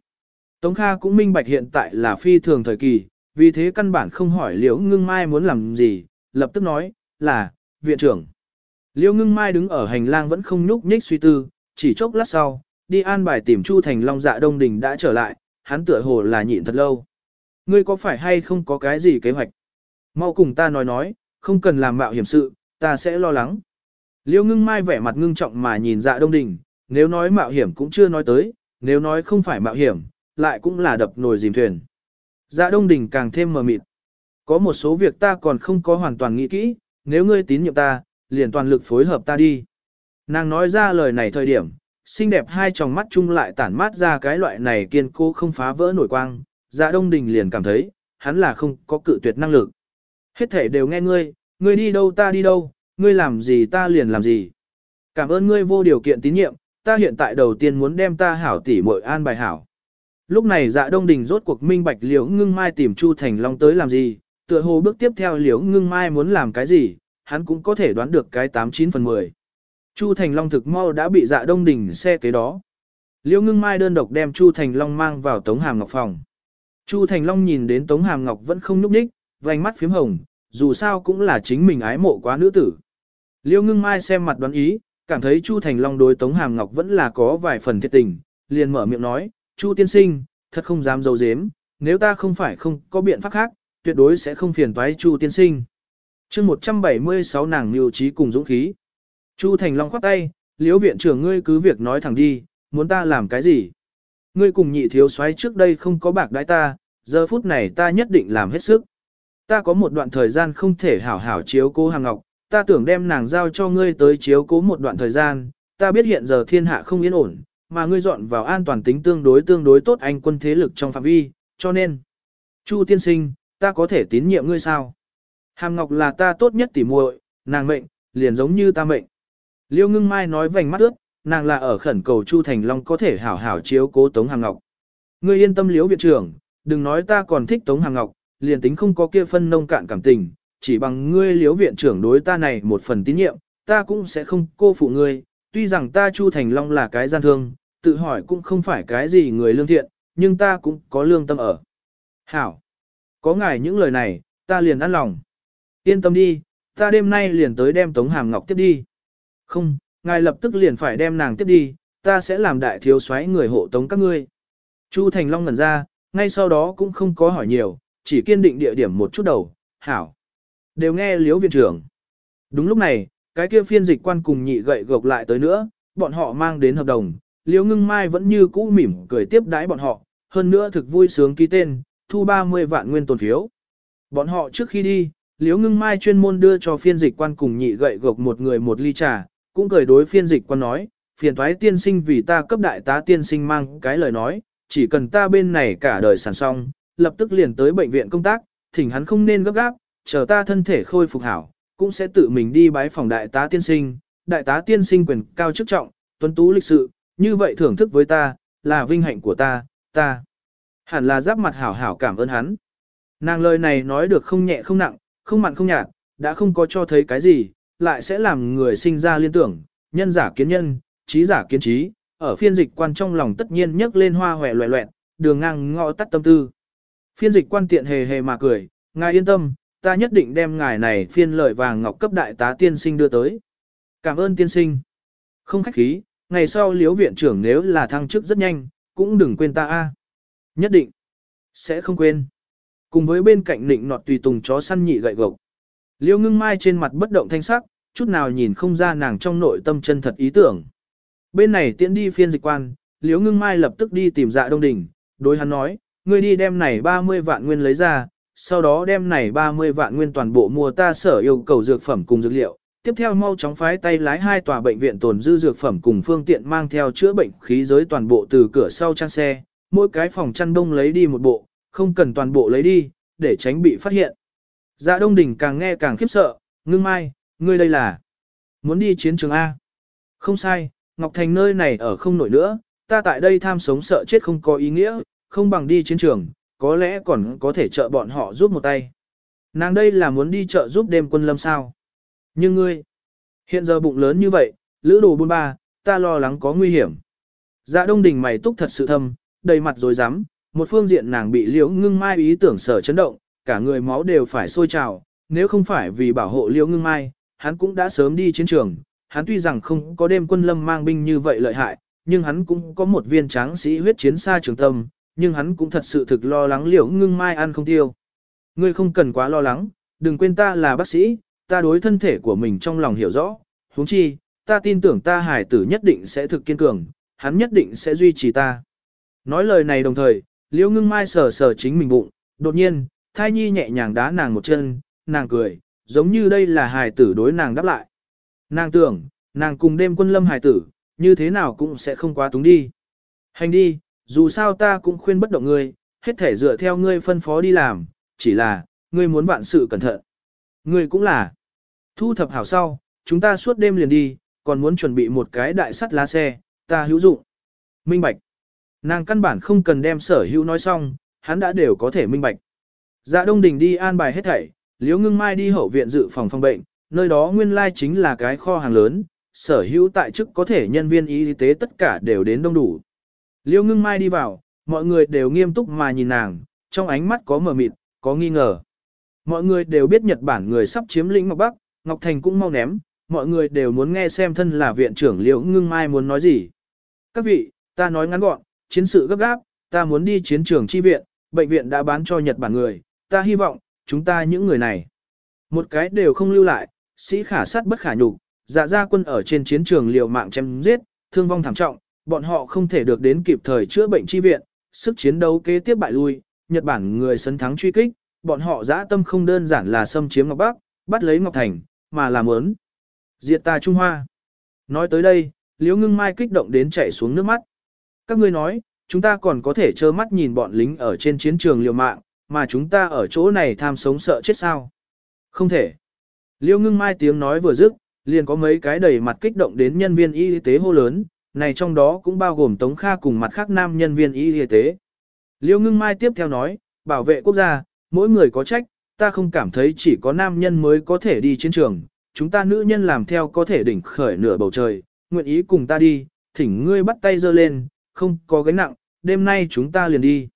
Tống Kha cũng minh bạch hiện tại là phi thường thời kỳ, vì thế căn bản không hỏi Liễu Ngưng Mai muốn làm gì, lập tức nói, là, viện trưởng. Liễu Ngưng Mai đứng ở hành lang vẫn không nhúc nhích suy tư, chỉ chốc lát sau, đi an bài tìm Chu Thành Long dạ đông đình đã trở lại, hắn tựa hồ là nhịn thật lâu. Ngươi có phải hay không có cái gì kế hoạch? Mau cùng ta nói nói, không cần làm mạo hiểm sự, ta sẽ lo lắng. Liêu ngưng mai vẻ mặt ngưng trọng mà nhìn dạ đông đình, nếu nói mạo hiểm cũng chưa nói tới, nếu nói không phải mạo hiểm, lại cũng là đập nồi dìm thuyền. Dạ đông đình càng thêm mờ mịt. Có một số việc ta còn không có hoàn toàn nghĩ kỹ, nếu ngươi tín nhiệm ta, liền toàn lực phối hợp ta đi. Nàng nói ra lời này thời điểm, xinh đẹp hai tròng mắt chung lại tản mát ra cái loại này kiên cố không phá vỡ nổi quang, dạ đông đình liền cảm thấy, hắn là không có cự tuyệt năng lực. Hết thể đều nghe ngươi, ngươi đi đâu ta đi đâu, ngươi làm gì ta liền làm gì. Cảm ơn ngươi vô điều kiện tín nhiệm, ta hiện tại đầu tiên muốn đem ta hảo tỉ Mội an bài hảo. Lúc này dạ đông đình rốt cuộc minh bạch liễu ngưng mai tìm Chu Thành Long tới làm gì, tựa hồ bước tiếp theo liễu ngưng mai muốn làm cái gì, hắn cũng có thể đoán được cái 89 phần 10. Chu Thành Long thực mau đã bị dạ đông đình xe kế đó. Liễu ngưng mai đơn độc đem Chu Thành Long mang vào Tống Hàm Ngọc phòng. Chu Thành Long nhìn đến Tống Hàm Ngọc vẫn không nhúc nhích, vành mắt phím hồng, dù sao cũng là chính mình ái mộ quá nữ tử. liễu ngưng mai xem mặt đoán ý, cảm thấy Chu Thành Long đối Tống Hàm Ngọc vẫn là có vài phần thiệt tình, liền mở miệng nói, Chu tiên sinh, thật không dám dấu dếm, nếu ta không phải không có biện pháp khác, tuyệt đối sẽ không phiền toái Chu tiên sinh. chương 176 nàng mưu trí cùng dũng khí. Chu Thành Long khoát tay, liếu viện trưởng ngươi cứ việc nói thẳng đi, muốn ta làm cái gì? Ngươi cùng nhị thiếu soái trước đây không có bạc đái ta, giờ phút này ta nhất định làm hết sức. Ta có một đoạn thời gian không thể hảo hảo chiếu cố hàng ngọc, ta tưởng đem nàng giao cho ngươi tới chiếu cố một đoạn thời gian, ta biết hiện giờ thiên hạ không yên ổn, mà ngươi dọn vào an toàn tính tương đối tương đối tốt anh quân thế lực trong phạm vi, cho nên, Chu tiên sinh, ta có thể tín nhiệm ngươi sao? Hàm Ngọc là ta tốt nhất tỉ muội, nàng mệnh, liền giống như ta mệnh. Liêu ngưng mai nói vành mắt ướt, nàng là ở khẩn cầu Chu Thành Long có thể hảo hảo chiếu cố Tống Hàm Ngọc. Ngươi yên tâm liếu viện trưởng, đừng nói ta còn thích Tống Hàm Ngọc, liền tính không có kia phân nông cạn cảm tình, chỉ bằng ngươi liếu viện trưởng đối ta này một phần tín nhiệm, ta cũng sẽ không cô phụ ngươi, tuy rằng ta Chu Thành Long là cái gian thương, tự hỏi cũng không phải cái gì người lương thiện, nhưng ta cũng có lương tâm ở. Hảo! Có ngài những lời này, ta liền ăn lòng. Yên tâm đi, ta đêm nay liền tới đem Tống Hàm Ngọc tiếp đi. Không, ngài lập tức liền phải đem nàng tiếp đi, ta sẽ làm đại thiếu soái người hộ tống các ngươi. Chu Thành Long ngẩn ra, ngay sau đó cũng không có hỏi nhiều, chỉ kiên định địa điểm một chút đầu, hảo. Đều nghe liếu viện trưởng. Đúng lúc này, cái kia phiên dịch quan cùng nhị gậy gộc lại tới nữa, bọn họ mang đến hợp đồng, Liễu ngưng mai vẫn như cũ mỉm cười tiếp đãi bọn họ, hơn nữa thực vui sướng ký tên, thu 30 vạn nguyên tồn phiếu. Bọn họ trước khi đi, Liễu ngưng mai chuyên môn đưa cho phiên dịch quan cùng nhị gậy gộc một người một ly trà, cũng cười đối phiên dịch quan nói, phiền thoái tiên sinh vì ta cấp đại tá tiên sinh mang cái lời nói, chỉ cần ta bên này cả đời sản xong, lập tức liền tới bệnh viện công tác, thỉnh hắn không nên gấp gáp, chờ ta thân thể khôi phục hảo, cũng sẽ tự mình đi bái phòng đại tá tiên sinh, đại tá tiên sinh quyền cao chức trọng, tuấn tú lịch sự, như vậy thưởng thức với ta, là vinh hạnh của ta, ta. Hẳn là giáp mặt hảo hảo cảm ơn hắn. Nàng lời này nói được không nhẹ không nặng, không mặn không nhạt, đã không có cho thấy cái gì, lại sẽ làm người sinh ra liên tưởng, nhân giả kiến nhân, trí giả kiến trí, ở phiên dịch quan trong lòng tất nhiên nhấc lên hoa hòe loẹ loẹn, đường ngang ngõ tắt tâm tư. Phiên dịch quan tiện hề hề mà cười, ngài yên tâm, ta nhất định đem ngài này phiên lợi vàng ngọc cấp đại tá tiên sinh đưa tới. Cảm ơn tiên sinh. Không khách khí, ngày sau liếu viện trưởng nếu là thăng chức rất nhanh, cũng đừng quên ta a. Nhất định. Sẽ không quên. Cùng với bên cạnh nịnh nọt tùy tùng chó săn nhị gậy gộc. Liêu ngưng mai trên mặt bất động thanh sắc, chút nào nhìn không ra nàng trong nội tâm chân thật ý tưởng. Bên này tiễn đi phiên dịch quan, liêu ngưng mai lập tức đi tìm dạ đông đỉnh, đối hắn nói, ngươi đi đem này 30 vạn nguyên lấy ra, sau đó đem này 30 vạn nguyên toàn bộ mua ta sở yêu cầu dược phẩm cùng dược liệu. Tiếp theo mau chóng phái tay lái hai tòa bệnh viện tồn dư dược phẩm cùng phương tiện mang theo chữa bệnh khí giới toàn bộ từ cửa sau trang xe, mỗi cái phòng chăn đông lấy đi một bộ, không cần toàn bộ lấy đi, để tránh bị phát hiện. Dạ Đông Đình càng nghe càng khiếp sợ, ngưng mai, ngươi đây là muốn đi chiến trường A. Không sai, Ngọc Thành nơi này ở không nổi nữa, ta tại đây tham sống sợ chết không có ý nghĩa, không bằng đi chiến trường, có lẽ còn có thể trợ bọn họ giúp một tay. Nàng đây là muốn đi chợ giúp đêm quân lâm sao. Nhưng ngươi, hiện giờ bụng lớn như vậy, lữ đồ buôn ba, ta lo lắng có nguy hiểm. Dạ đông đình mày túc thật sự thâm, đầy mặt rồi rắm một phương diện nàng bị liễu ngưng mai ý tưởng sở chấn động, cả người máu đều phải sôi trào, nếu không phải vì bảo hộ liễu ngưng mai, hắn cũng đã sớm đi chiến trường, hắn tuy rằng không có đêm quân lâm mang binh như vậy lợi hại, nhưng hắn cũng có một viên tráng sĩ huyết chiến xa trường tâm, nhưng hắn cũng thật sự thực lo lắng liễu ngưng mai ăn không tiêu. Ngươi không cần quá lo lắng, đừng quên ta là bác sĩ, ta đối thân thể của mình trong lòng hiểu rõ, huống chi, ta tin tưởng ta hải tử nhất định sẽ thực kiên cường, hắn nhất định sẽ duy trì ta. Nói lời này đồng thời, liễu ngưng mai sờ sờ chính mình bụng, đột nhiên, thai nhi nhẹ nhàng đá nàng một chân, nàng cười, giống như đây là hài tử đối nàng đáp lại. Nàng tưởng, nàng cùng đêm quân lâm hài tử, như thế nào cũng sẽ không quá túng đi. Hành đi, dù sao ta cũng khuyên bất động ngươi, hết thể dựa theo ngươi phân phó đi làm, chỉ là, ngươi muốn vạn sự cẩn thận. Ngươi cũng là. Thu thập hảo sau, chúng ta suốt đêm liền đi, còn muốn chuẩn bị một cái đại sắt lá xe, ta hữu dụng. Minh bạch. Nàng căn bản không cần đem sở hữu nói xong, hắn đã đều có thể minh bạch. Dạ Đông Đình đi an bài hết thảy, Liễu Ngưng Mai đi hậu viện dự phòng phòng bệnh, nơi đó nguyên lai chính là cái kho hàng lớn, sở hữu tại chức có thể nhân viên y tế tất cả đều đến đông đủ. Liêu Ngưng Mai đi vào, mọi người đều nghiêm túc mà nhìn nàng, trong ánh mắt có mờ mịt, có nghi ngờ. Mọi người đều biết Nhật Bản người sắp chiếm lĩnh Ngọc Bắc, Ngọc Thành cũng mau ném, mọi người đều muốn nghe xem thân là viện trưởng Liễu Ngưng Mai muốn nói gì. Các vị, ta nói ngắn gọn, chiến sự gấp gáp, ta muốn đi chiến trường chi viện, bệnh viện đã bán cho Nhật Bản người, ta hy vọng, chúng ta những người này. Một cái đều không lưu lại, sĩ khả sát bất khả nhục, dạ gia quân ở trên chiến trường liều mạng chém giết, thương vong thảm trọng, bọn họ không thể được đến kịp thời chữa bệnh chi viện, sức chiến đấu kế tiếp bại lui, Nhật Bản người sấn thắng truy kích, bọn họ dã tâm không đơn giản là xâm chiếm Ngọc Bắc, bắt lấy Ngọc Thành, mà là muốn diệt ta Trung Hoa. Nói tới đây, Liễu Ngưng Mai kích động đến chảy xuống nước mắt. Các ngươi nói, chúng ta còn có thể trơ mắt nhìn bọn lính ở trên chiến trường liều mạng, mà chúng ta ở chỗ này tham sống sợ chết sao? Không thể. Liêu ngưng mai tiếng nói vừa dứt, liền có mấy cái đầy mặt kích động đến nhân viên y tế hô lớn, này trong đó cũng bao gồm Tống Kha cùng mặt khác nam nhân viên y y tế. Liêu ngưng mai tiếp theo nói, bảo vệ quốc gia, mỗi người có trách, ta không cảm thấy chỉ có nam nhân mới có thể đi chiến trường, chúng ta nữ nhân làm theo có thể đỉnh khởi nửa bầu trời, nguyện ý cùng ta đi, thỉnh ngươi bắt tay giơ lên, không có gánh nặng, đêm nay chúng ta liền đi.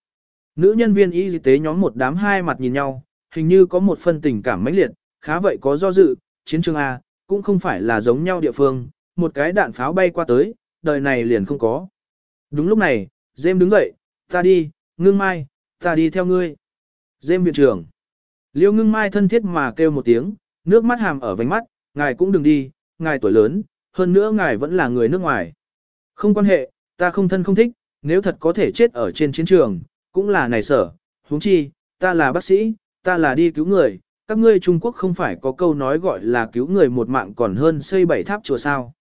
Nữ nhân viên y tế nhóm một đám hai mặt nhìn nhau, hình như có một phân tình cảm mãnh liệt, khá vậy có do dự, chiến trường A, cũng không phải là giống nhau địa phương, một cái đạn pháo bay qua tới, đời này liền không có. Đúng lúc này, Dêm đứng dậy, ta đi, ngưng mai, ta đi theo ngươi. Dêm viện trưởng. Liêu ngưng mai thân thiết mà kêu một tiếng, nước mắt hàm ở vành mắt, ngài cũng đừng đi, ngài tuổi lớn, hơn nữa ngài vẫn là người nước ngoài. Không quan hệ, ta không thân không thích, nếu thật có thể chết ở trên chiến trường, cũng là này sở, huống chi, ta là bác sĩ, ta là đi cứu người, các ngươi Trung Quốc không phải có câu nói gọi là cứu người một mạng còn hơn xây bảy tháp chùa sao.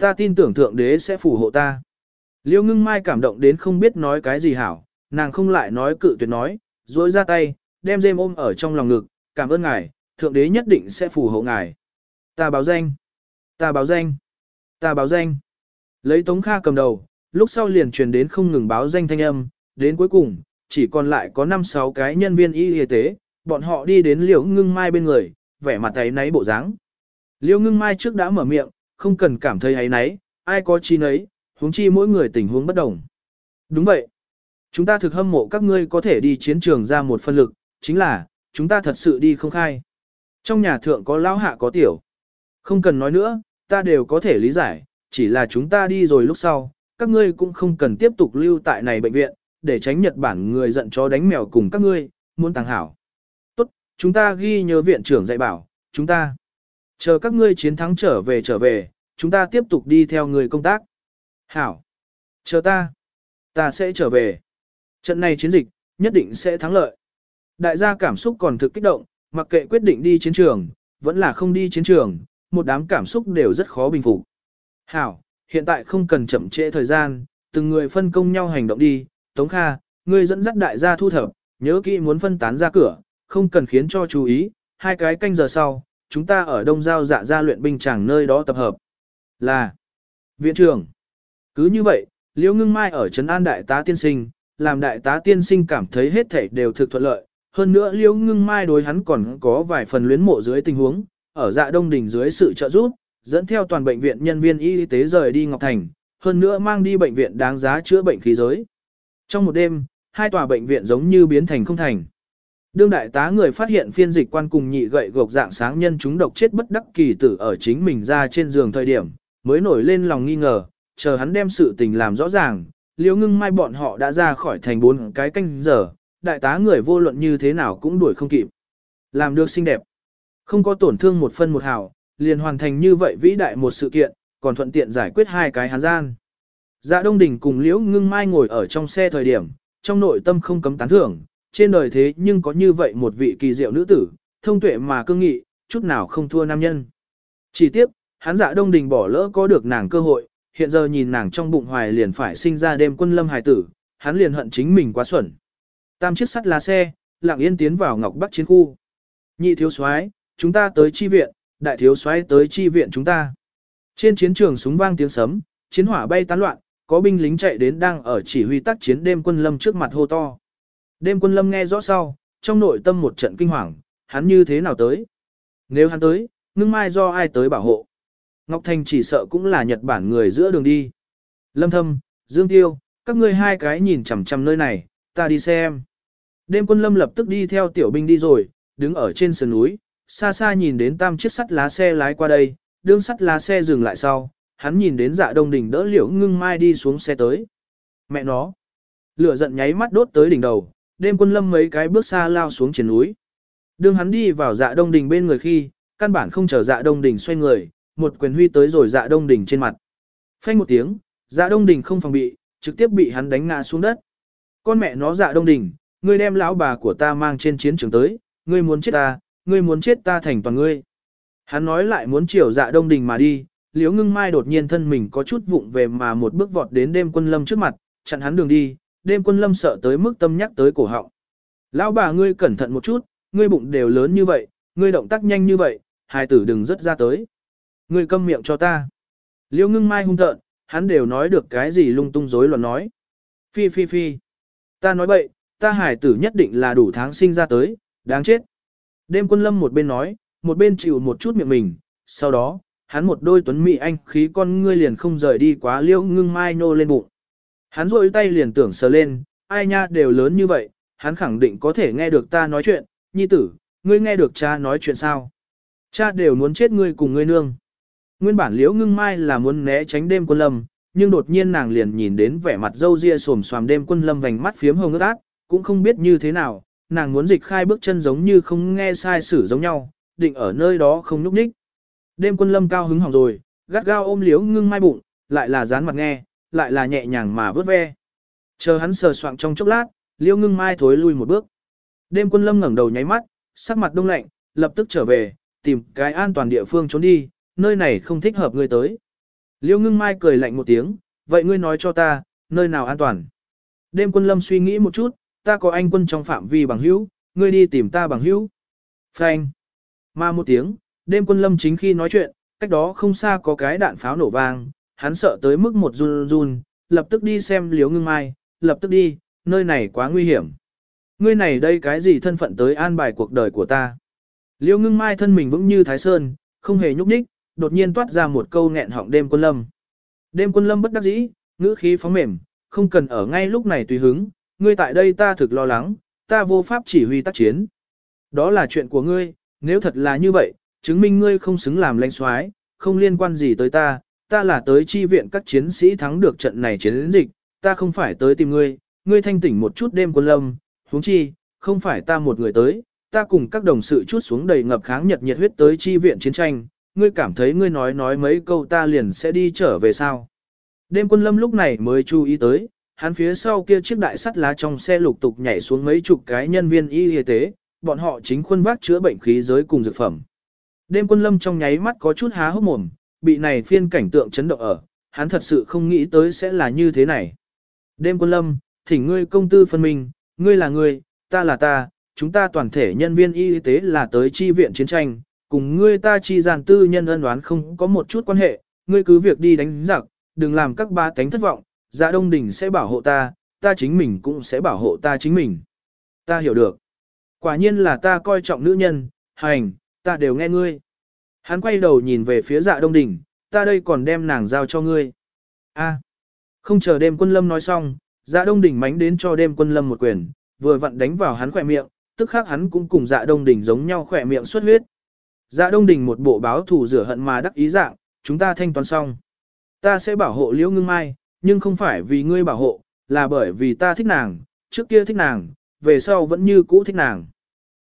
Ta tin tưởng Thượng Đế sẽ phù hộ ta. Liêu ngưng mai cảm động đến không biết nói cái gì hảo, nàng không lại nói cự tuyệt nói, dối ra tay, đem dêm ôm ở trong lòng ngực, cảm ơn ngài, Thượng Đế nhất định sẽ phù hộ ngài. Ta báo danh, ta báo danh, ta báo danh. Lấy Tống Kha cầm đầu, lúc sau liền truyền đến không ngừng báo danh thanh âm, đến cuối cùng, chỉ còn lại có 5-6 cái nhân viên y y tế, bọn họ đi đến liễu ngưng mai bên người, vẻ mặt thấy náy bộ dáng. Liễu ngưng mai trước đã mở miệng, không cần cảm thấy ấy nấy, ai có chi nấy, huống chi mỗi người tình huống bất đồng. Đúng vậy. Chúng ta thực hâm mộ các ngươi có thể đi chiến trường ra một phân lực, chính là, chúng ta thật sự đi không khai. Trong nhà thượng có lão hạ có tiểu. Không cần nói nữa, ta đều có thể lý giải, chỉ là chúng ta đi rồi lúc sau, các ngươi cũng không cần tiếp tục lưu tại này bệnh viện, để tránh Nhật Bản người giận chó đánh mèo cùng các ngươi, muốn tàng hảo. Tốt, chúng ta ghi nhớ viện trưởng dạy bảo, chúng ta chờ các ngươi chiến thắng trở về trở về, chúng ta tiếp tục đi theo người công tác. Hảo, chờ ta, ta sẽ trở về. Trận này chiến dịch, nhất định sẽ thắng lợi. Đại gia cảm xúc còn thực kích động, mặc kệ quyết định đi chiến trường, vẫn là không đi chiến trường, một đám cảm xúc đều rất khó bình phục. Hảo, hiện tại không cần chậm trễ thời gian, từng người phân công nhau hành động đi, Tống Kha, ngươi dẫn dắt đại gia thu thập, nhớ kỹ muốn phân tán ra cửa, không cần khiến cho chú ý, hai cái canh giờ sau, chúng ta ở đông giao dạ gia luyện binh chàng nơi đó tập hợp. Là viện trưởng. Cứ như vậy, Liễu Ngưng Mai ở Trấn An Đại tá tiên sinh, làm Đại tá tiên sinh cảm thấy hết thảy đều thực thuận lợi. Hơn nữa Liễu Ngưng Mai đối hắn còn có vài phần luyến mộ dưới tình huống, ở dạ đông đỉnh dưới sự trợ giúp, dẫn theo toàn bệnh viện nhân viên y tế rời đi Ngọc Thành, hơn nữa mang đi bệnh viện đáng giá chữa bệnh khí giới. Trong một đêm, hai tòa bệnh viện giống như biến thành không thành. Đương đại tá người phát hiện phiên dịch quan cùng nhị gậy gộc dạng sáng nhân chúng độc chết bất đắc kỳ tử ở chính mình ra trên giường thời điểm, mới nổi lên lòng nghi ngờ, chờ hắn đem sự tình làm rõ ràng, liễu ngưng mai bọn họ đã ra khỏi thành bốn cái canh giờ, đại tá người vô luận như thế nào cũng đuổi không kịp. Làm được xinh đẹp, không có tổn thương một phân một hào, liền hoàn thành như vậy vĩ đại một sự kiện, còn thuận tiện giải quyết hai cái hán gian. Dạ Đông Đình cùng Liễu Ngưng Mai ngồi ở trong xe thời điểm, trong nội tâm không cấm tán thưởng, trên đời thế nhưng có như vậy một vị kỳ diệu nữ tử, thông tuệ mà cương nghị, chút nào không thua nam nhân. Chỉ tiếc, hắn Dạ Đông Đình bỏ lỡ có được nàng cơ hội, hiện giờ nhìn nàng trong bụng hoài liền phải sinh ra đêm quân lâm hài tử, hắn liền hận chính mình quá xuẩn. Tam chiếc sắt lá xe, lặng yên tiến vào Ngọc Bắc chiến khu. Nhị thiếu soái, chúng ta tới chi viện, đại thiếu soái tới chi viện chúng ta. Trên chiến trường súng vang tiếng sấm, chiến hỏa bay tán loạn, có binh lính chạy đến đang ở chỉ huy tác chiến đêm quân lâm trước mặt hô to. Đêm quân lâm nghe rõ sau, trong nội tâm một trận kinh hoàng, hắn như thế nào tới? Nếu hắn tới, ngưng mai do ai tới bảo hộ? Ngọc Thành chỉ sợ cũng là Nhật Bản người giữa đường đi. Lâm Thâm, Dương Tiêu, các ngươi hai cái nhìn chằm chằm nơi này, ta đi xem. Đêm quân lâm lập tức đi theo tiểu binh đi rồi, đứng ở trên sườn núi, xa xa nhìn đến tam chiếc sắt lá xe lái qua đây, đương sắt lá xe dừng lại sau, hắn nhìn đến dạ đông đỉnh đỡ liễu ngưng mai đi xuống xe tới. Mẹ nó! Lửa giận nháy mắt đốt tới đỉnh đầu, đêm quân lâm mấy cái bước xa lao xuống trên núi. đường hắn đi vào dạ đông đỉnh bên người khi, căn bản không chờ dạ đông đỉnh xoay người, một quyền huy tới rồi dạ đông đỉnh trên mặt. Phanh một tiếng, dạ đông đỉnh không phòng bị, trực tiếp bị hắn đánh ngã xuống đất. Con mẹ nó dạ đông đỉnh, ngươi đem lão bà của ta mang trên chiến trường tới, ngươi muốn chết ta, ngươi muốn chết ta thành toàn ngươi. Hắn nói lại muốn chiều dạ đông đỉnh mà đi, liễu ngưng mai đột nhiên thân mình có chút vụng về mà một bước vọt đến đêm quân lâm trước mặt, chặn hắn đường đi, đêm quân lâm sợ tới mức tâm nhắc tới cổ họng. Lão bà ngươi cẩn thận một chút, ngươi bụng đều lớn như vậy, ngươi động tác nhanh như vậy, hài tử đừng rất ra tới. Ngươi câm miệng cho ta. Liêu ngưng mai hung tợn, hắn đều nói được cái gì lung tung rối loạn nói. Phi phi phi. Ta nói bậy, ta hài tử nhất định là đủ tháng sinh ra tới, đáng chết. Đêm quân lâm một bên nói, một bên chịu một chút miệng mình, sau đó, hắn một đôi tuấn mỹ anh khí con ngươi liền không rời đi quá Liêu ngưng mai nô lên bụng. Hắn rôi tay liền tưởng sờ lên, ai nha đều lớn như vậy, hắn khẳng định có thể nghe được ta nói chuyện, nhi tử, ngươi nghe được cha nói chuyện sao? Cha đều muốn chết ngươi cùng ngươi nương. Nguyên bản liễu ngưng mai là muốn né tránh đêm quân lâm, nhưng đột nhiên nàng liền nhìn đến vẻ mặt dâu ria xồm xoàm đêm quân lâm vành mắt phiếm hồng ướt át, cũng không biết như thế nào, nàng muốn dịch khai bước chân giống như không nghe sai sử giống nhau, định ở nơi đó không núp ních. Đêm quân lâm cao hứng hỏng rồi, gắt gao ôm liễu ngưng mai bụng, lại là dán mặt nghe, lại là nhẹ nhàng mà vớt ve. Chờ hắn sờ soạng trong chốc lát, liêu ngưng mai thối lui một bước. Đêm quân lâm ngẩng đầu nháy mắt, sắc mặt đông lạnh, lập tức trở về, tìm cái an toàn địa phương trốn đi, nơi này không thích hợp ngươi tới. Liêu ngưng mai cười lạnh một tiếng, vậy ngươi nói cho ta, nơi nào an toàn. Đêm quân lâm suy nghĩ một chút, ta có anh quân trong phạm vi bằng hữu, ngươi đi tìm ta bằng hữu. Phanh. Mà một tiếng, đêm quân lâm chính khi nói chuyện, cách đó không xa có cái đạn pháo nổ vang, hắn sợ tới mức một run run, lập tức đi xem liếu ngưng mai, lập tức đi, nơi này quá nguy hiểm. Ngươi này đây cái gì thân phận tới an bài cuộc đời của ta. Liêu ngưng mai thân mình vững như thái sơn, không hề nhúc nhích, đột nhiên toát ra một câu nghẹn họng đêm quân lâm. Đêm quân lâm bất đắc dĩ, ngữ khí phóng mềm, không cần ở ngay lúc này tùy hứng, ngươi tại đây ta thực lo lắng, ta vô pháp chỉ huy tác chiến. Đó là chuyện của ngươi, nếu thật là như vậy, chứng minh ngươi không xứng làm lãnh soái, không liên quan gì tới ta, ta là tới chi viện các chiến sĩ thắng được trận này chiến dịch, ta không phải tới tìm ngươi, ngươi thanh tỉnh một chút đêm quân lâm, huống chi, không phải ta một người tới, ta cùng các đồng sự chút xuống đầy ngập kháng nhật nhiệt huyết tới chi viện chiến tranh, ngươi cảm thấy ngươi nói nói mấy câu ta liền sẽ đi trở về sao. Đêm quân lâm lúc này mới chú ý tới, hắn phía sau kia chiếc đại sắt lá trong xe lục tục nhảy xuống mấy chục cái nhân viên y y tế, bọn họ chính khuôn vác chữa bệnh khí giới cùng dược phẩm. Đêm quân lâm trong nháy mắt có chút há hốc mồm, bị này phiên cảnh tượng chấn động ở, hắn thật sự không nghĩ tới sẽ là như thế này. Đêm quân lâm, thỉnh ngươi công tư phân minh, ngươi là ngươi, ta là ta, chúng ta toàn thể nhân viên y tế là tới chi viện chiến tranh, cùng ngươi ta chi gian tư nhân ân đoán không có một chút quan hệ, ngươi cứ việc đi đánh giặc, đừng làm các ba tánh thất vọng, dạ đông đỉnh sẽ bảo hộ ta, ta chính mình cũng sẽ bảo hộ ta chính mình. Ta hiểu được. Quả nhiên là ta coi trọng nữ nhân, hành, ta đều nghe ngươi. Hắn quay đầu nhìn về phía dạ đông đỉnh, ta đây còn đem nàng giao cho ngươi. A, không chờ đêm quân lâm nói xong, dạ đông đỉnh mánh đến cho đêm quân lâm một quyền, vừa vặn đánh vào hắn khỏe miệng, tức khác hắn cũng cùng dạ đông đỉnh giống nhau khỏe miệng xuất huyết. Dạ đông đỉnh một bộ báo thù rửa hận mà đắc ý dạng, chúng ta thanh toán xong. Ta sẽ bảo hộ liễu ngưng mai, nhưng không phải vì ngươi bảo hộ, là bởi vì ta thích nàng, trước kia thích nàng, về sau vẫn như cũ thích nàng.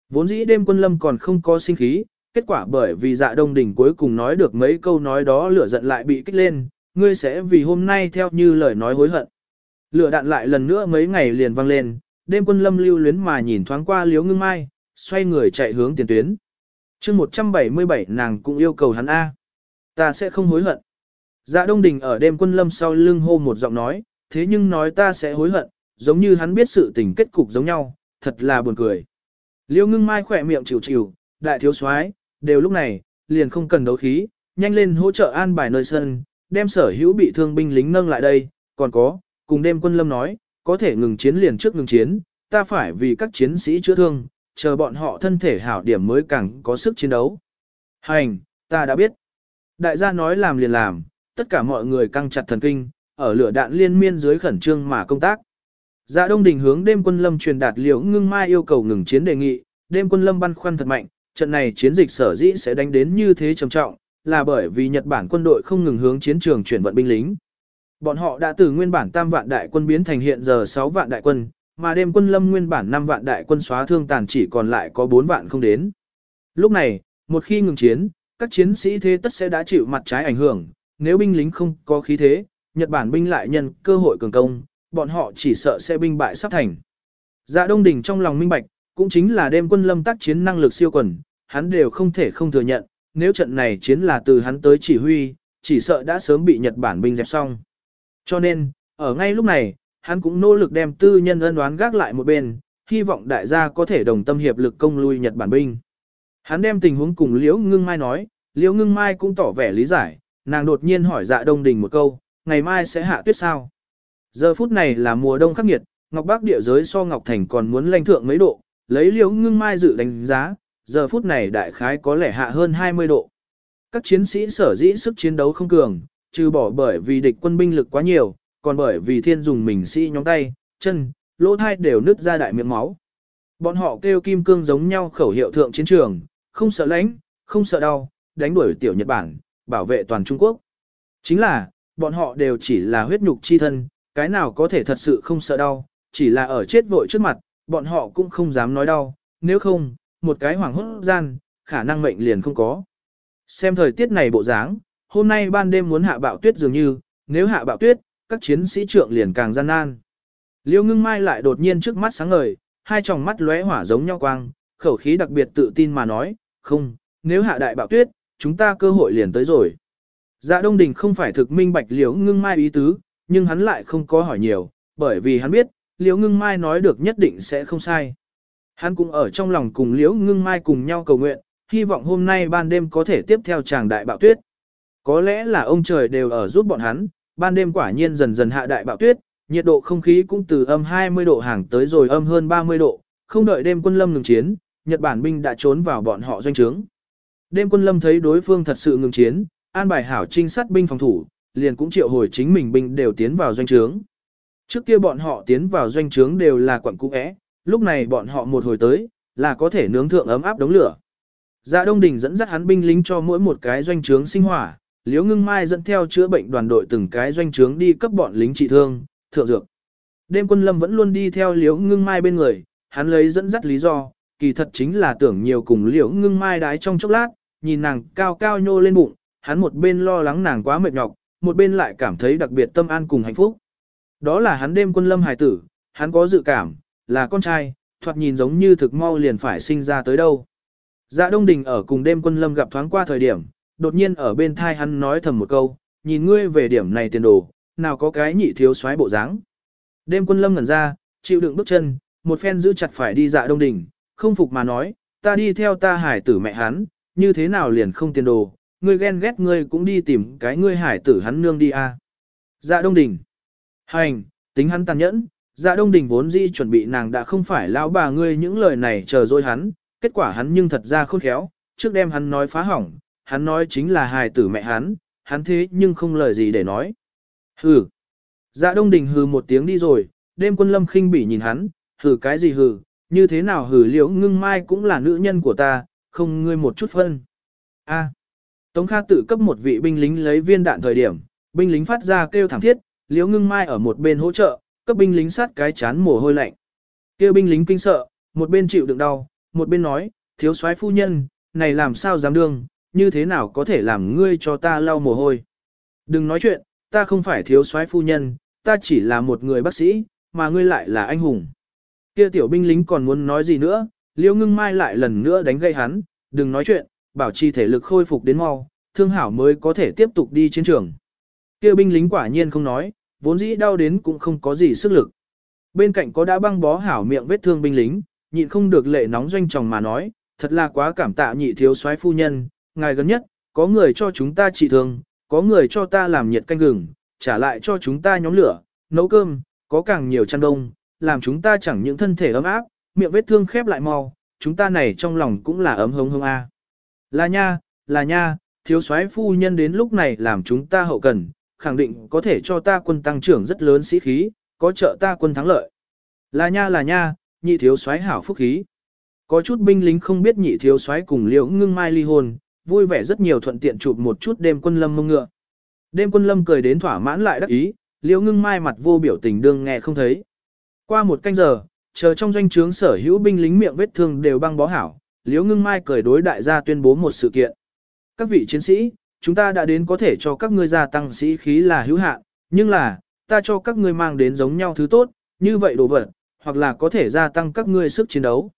Vốn dĩ đêm quân lâm còn không có sinh khí, kết quả bởi vì dạ đông đỉnh cuối cùng nói được mấy câu nói đó lửa giận lại bị kích lên, ngươi sẽ vì hôm nay theo như lời nói hối hận. Lửa đạn lại lần nữa mấy ngày liền vang lên, đêm quân lâm lưu luyến mà nhìn thoáng qua liếu ngưng mai, xoay người chạy hướng tiền tuyến. chương 177 nàng cũng yêu cầu hắn A. Ta sẽ không hối hận. Dạ Đông Đình ở đêm quân lâm sau lưng hô một giọng nói, thế nhưng nói ta sẽ hối hận, giống như hắn biết sự tình kết cục giống nhau, thật là buồn cười. Liêu ngưng mai khỏe miệng chịu chịu, đại thiếu soái đều lúc này, liền không cần đấu khí, nhanh lên hỗ trợ an bài nơi sân, đem sở hữu bị thương binh lính nâng lại đây, còn có, cùng đêm quân lâm nói, có thể ngừng chiến liền trước ngừng chiến, ta phải vì các chiến sĩ chữa thương, chờ bọn họ thân thể hảo điểm mới càng có sức chiến đấu. Hành, ta đã biết. Đại gia nói làm liền làm, tất cả mọi người căng chặt thần kinh, ở lửa đạn liên miên dưới khẩn trương mà công tác. Dạ Đông Đình hướng đêm quân lâm truyền đạt liễu ngưng mai yêu cầu ngừng chiến đề nghị, đêm quân lâm băn khoăn thật mạnh, trận này chiến dịch sở dĩ sẽ đánh đến như thế trầm trọng, là bởi vì Nhật Bản quân đội không ngừng hướng chiến trường chuyển vận binh lính. Bọn họ đã từ nguyên bản tam vạn đại quân biến thành hiện giờ 6 vạn đại quân, mà đêm quân lâm nguyên bản 5 vạn đại quân xóa thương tàn chỉ còn lại có 4 vạn không đến. Lúc này, một khi ngừng chiến, các chiến sĩ thế tất sẽ đã chịu mặt trái ảnh hưởng, nếu binh lính không có khí thế, Nhật Bản binh lại nhân cơ hội cường công, bọn họ chỉ sợ sẽ binh bại sắp thành. Dạ Đông Đình trong lòng minh bạch, cũng chính là đêm quân lâm tác chiến năng lực siêu quần, hắn đều không thể không thừa nhận, nếu trận này chiến là từ hắn tới chỉ huy, chỉ sợ đã sớm bị Nhật Bản binh dẹp xong. Cho nên, ở ngay lúc này, hắn cũng nỗ lực đem tư nhân ân đoán gác lại một bên, hy vọng đại gia có thể đồng tâm hiệp lực công lui Nhật Bản binh. Hắn đem tình huống cùng Liễu Ngưng Mai nói, Liễu Ngưng Mai cũng tỏ vẻ lý giải, nàng đột nhiên hỏi dạ đông đình một câu, ngày mai sẽ hạ tuyết sao? Giờ phút này là mùa đông khắc nghiệt, Ngọc Bắc địa giới so Ngọc Thành còn muốn lanh thượng mấy độ, lấy Liễu Ngưng Mai dự đánh giá, giờ phút này đại khái có lẽ hạ hơn 20 độ. Các chiến sĩ sở dĩ sức chiến đấu không cường, trừ bỏ bởi vì địch quân binh lực quá nhiều, còn bởi vì thiên dùng mình sĩ nhóm tay, chân, lỗ thai đều nứt ra đại miệng máu. Bọn họ kêu kim cương giống nhau khẩu hiệu thượng chiến trường, không sợ lãnh, không sợ đau, đánh đuổi tiểu Nhật Bản, bảo vệ toàn Trung Quốc. Chính là, bọn họ đều chỉ là huyết nhục chi thân, cái nào có thể thật sự không sợ đau, chỉ là ở chết vội trước mặt, bọn họ cũng không dám nói đau, nếu không, một cái hoảng hốt gian, khả năng mệnh liền không có. Xem thời tiết này bộ dáng, hôm nay ban đêm muốn hạ bạo tuyết dường như, nếu hạ bạo tuyết, các chiến sĩ trượng liền càng gian nan. Liêu ngưng mai lại đột nhiên trước mắt sáng ngời, hai tròng mắt lóe hỏa giống nhau quang, khẩu khí đặc biệt tự tin mà nói, không, nếu hạ đại bạo tuyết, chúng ta cơ hội liền tới rồi. Dạ Đông Đình không phải thực minh bạch liễu ngưng mai ý tứ, nhưng hắn lại không có hỏi nhiều, bởi vì hắn biết, liễu ngưng mai nói được nhất định sẽ không sai. Hắn cũng ở trong lòng cùng liễu ngưng mai cùng nhau cầu nguyện, hy vọng hôm nay ban đêm có thể tiếp theo chàng đại bạo tuyết. Có lẽ là ông trời đều ở giúp bọn hắn, ban đêm quả nhiên dần dần hạ đại bạo tuyết, nhiệt độ không khí cũng từ âm 20 độ hàng tới rồi âm hơn 30 độ, không đợi đêm quân lâm ngừng chiến, Nhật Bản binh đã trốn vào bọn họ doanh trướng. Đêm quân lâm thấy đối phương thật sự ngừng chiến, an bài hảo trinh sát binh phòng thủ, liền cũng triệu hồi chính mình binh đều tiến vào doanh trướng. Trước kia bọn họ tiến vào doanh trướng đều là quặng cũ é, lúc này bọn họ một hồi tới, là có thể nướng thượng ấm áp đống lửa. Dạ Đông Đình dẫn dắt hắn binh lính cho mỗi một cái doanh trướng sinh hỏa, Liễu Ngưng Mai dẫn theo chữa bệnh đoàn đội từng cái doanh trướng đi cấp bọn lính trị thương, thượng dược. Đêm quân lâm vẫn luôn đi theo Liễu Ngưng Mai bên người, hắn lấy dẫn dắt lý do, kỳ thật chính là tưởng nhiều cùng Liễu Ngưng Mai đái trong chốc lát, nhìn nàng cao cao nhô lên bụng, hắn một bên lo lắng nàng quá mệt nhọc, một bên lại cảm thấy đặc biệt tâm an cùng hạnh phúc. Đó là hắn đêm quân lâm hải tử, hắn có dự cảm, là con trai, thoạt nhìn giống như thực mau liền phải sinh ra tới đâu. Dạ Đông Đình ở cùng đêm quân lâm gặp thoáng qua thời điểm, đột nhiên ở bên thai hắn nói thầm một câu, nhìn ngươi về điểm này tiền đồ, nào có cái nhị thiếu soái bộ dáng. Đêm quân lâm ngẩn ra, chịu đựng bước chân, một phen giữ chặt phải đi dạ Đông Đình, không phục mà nói, ta đi theo ta hải tử mẹ hắn, như thế nào liền không tiền đồ, ngươi ghen ghét ngươi cũng đi tìm cái ngươi hải tử hắn nương đi a. À. Dạ Đông Đình. Hành, tính hắn tàn nhẫn, dạ Đông Đình vốn dĩ chuẩn bị nàng đã không phải lão bà ngươi những lời này chờ dối hắn, kết quả hắn nhưng thật ra khôn khéo, trước đêm hắn nói phá hỏng, hắn nói chính là hài tử mẹ hắn, hắn thế nhưng không lời gì để nói. Hừ. Dạ Đông Đình hừ một tiếng đi rồi, đêm quân lâm khinh bỉ nhìn hắn, hừ cái gì hừ, như thế nào hừ liễu ngưng mai cũng là nữ nhân của ta, không ngươi một chút phân. A. Tống Kha tự cấp một vị binh lính lấy viên đạn thời điểm, binh lính phát ra kêu thảm thiết, liễu ngưng mai ở một bên hỗ trợ, cấp binh lính sát cái chán mồ hôi lạnh. Kêu binh lính kinh sợ, một bên chịu đựng đau, một bên nói, thiếu soái phu nhân, này làm sao dám đương, như thế nào có thể làm ngươi cho ta lau mồ hôi. Đừng nói chuyện, ta không phải thiếu soái phu nhân, ta chỉ là một người bác sĩ, mà ngươi lại là anh hùng. Kia tiểu binh lính còn muốn nói gì nữa, Liễu ngưng mai lại lần nữa đánh gây hắn, đừng nói chuyện, bảo trì thể lực khôi phục đến mau, thương hảo mới có thể tiếp tục đi chiến trường. Kia binh lính quả nhiên không nói, vốn dĩ đau đến cũng không có gì sức lực. Bên cạnh có đã băng bó hảo miệng vết thương binh lính, nhịn không được lệ nóng doanh tròng mà nói, thật là quá cảm tạ nhị thiếu soái phu nhân, ngài gần nhất, có người cho chúng ta trị thương, có người cho ta làm nhiệt canh gừng, trả lại cho chúng ta nhóm lửa, nấu cơm, có càng nhiều chăn đông, làm chúng ta chẳng những thân thể ấm áp, miệng vết thương khép lại mau, chúng ta này trong lòng cũng là ấm hống hống a. Là nha, là nha, thiếu soái phu nhân đến lúc này làm chúng ta hậu cần, khẳng định có thể cho ta quân tăng trưởng rất lớn sĩ khí, có trợ ta quân thắng lợi. Là nha là nha, nhị thiếu soái hảo phúc khí. Có chút binh lính không biết nhị thiếu soái cùng liễu ngưng mai ly hôn, vui vẻ rất nhiều thuận tiện chụp một chút đêm quân lâm mông ngựa. Đêm quân lâm cười đến thỏa mãn lại đắc ý, liễu ngưng mai mặt vô biểu tình đương nghe không thấy. Qua một canh giờ, chờ trong doanh trướng sở hữu binh lính miệng vết thương đều băng bó hảo, liễu ngưng mai cười đối đại gia tuyên bố một sự kiện. Các vị chiến sĩ, chúng ta đã đến có thể cho các ngươi gia tăng sĩ khí là hữu hạn, nhưng là, ta cho các ngươi mang đến giống nhau thứ tốt, như vậy đồ vật, hoặc là có thể gia tăng các ngươi sức chiến đấu.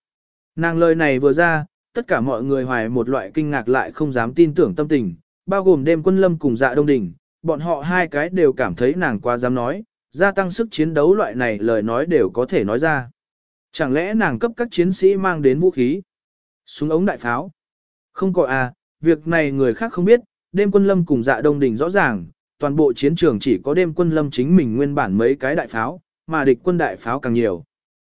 Nàng lời này vừa ra, tất cả mọi người hoài một loại kinh ngạc lại không dám tin tưởng tâm tình, bao gồm đêm quân lâm cùng dạ đông đỉnh, bọn họ hai cái đều cảm thấy nàng quá dám nói, gia tăng sức chiến đấu loại này lời nói đều có thể nói ra. Chẳng lẽ nàng cấp các chiến sĩ mang đến vũ khí? Súng ống đại pháo? Không có à, việc này người khác không biết, đêm quân lâm cùng dạ đông đỉnh rõ ràng, toàn bộ chiến trường chỉ có đêm quân lâm chính mình nguyên bản mấy cái đại pháo, mà địch quân đại pháo càng nhiều.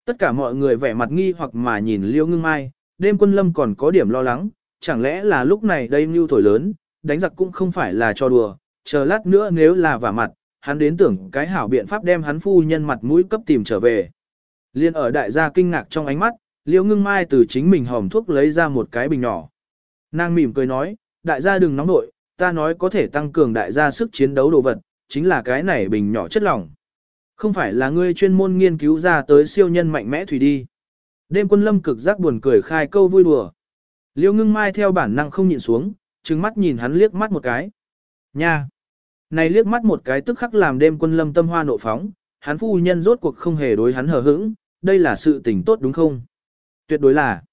Tất cả mọi người vẻ mặt nghi hoặc mà nhìn liêu ngưng mai, đêm quân lâm còn có điểm lo lắng, chẳng lẽ là lúc này đây mưu thổi lớn, đánh giặc cũng không phải là cho đùa, chờ lát nữa nếu là vả mặt, hắn đến tưởng cái hảo biện pháp đem hắn phu nhân mặt mũi cấp tìm trở về. Liên ở đại gia kinh ngạc trong ánh mắt, liêu ngưng mai từ chính mình hòm thuốc lấy ra một cái bình nhỏ. Nàng mỉm cười nói, đại gia đừng nóng nội, ta nói có thể tăng cường đại gia sức chiến đấu đồ vật, chính là cái này bình nhỏ chất lỏng. Không phải là ngươi chuyên môn nghiên cứu ra tới siêu nhân mạnh mẽ thủy đi. Đêm quân lâm cực giác buồn cười khai câu vui đùa. Liêu ngưng mai theo bản năng không nhịn xuống, trừng mắt nhìn hắn liếc mắt một cái. Nha! Này liếc mắt một cái tức khắc làm đêm quân lâm tâm hoa nộ phóng, hắn phu nhân rốt cuộc không hề đối hắn hờ hững, đây là sự tình tốt đúng không? Tuyệt đối là.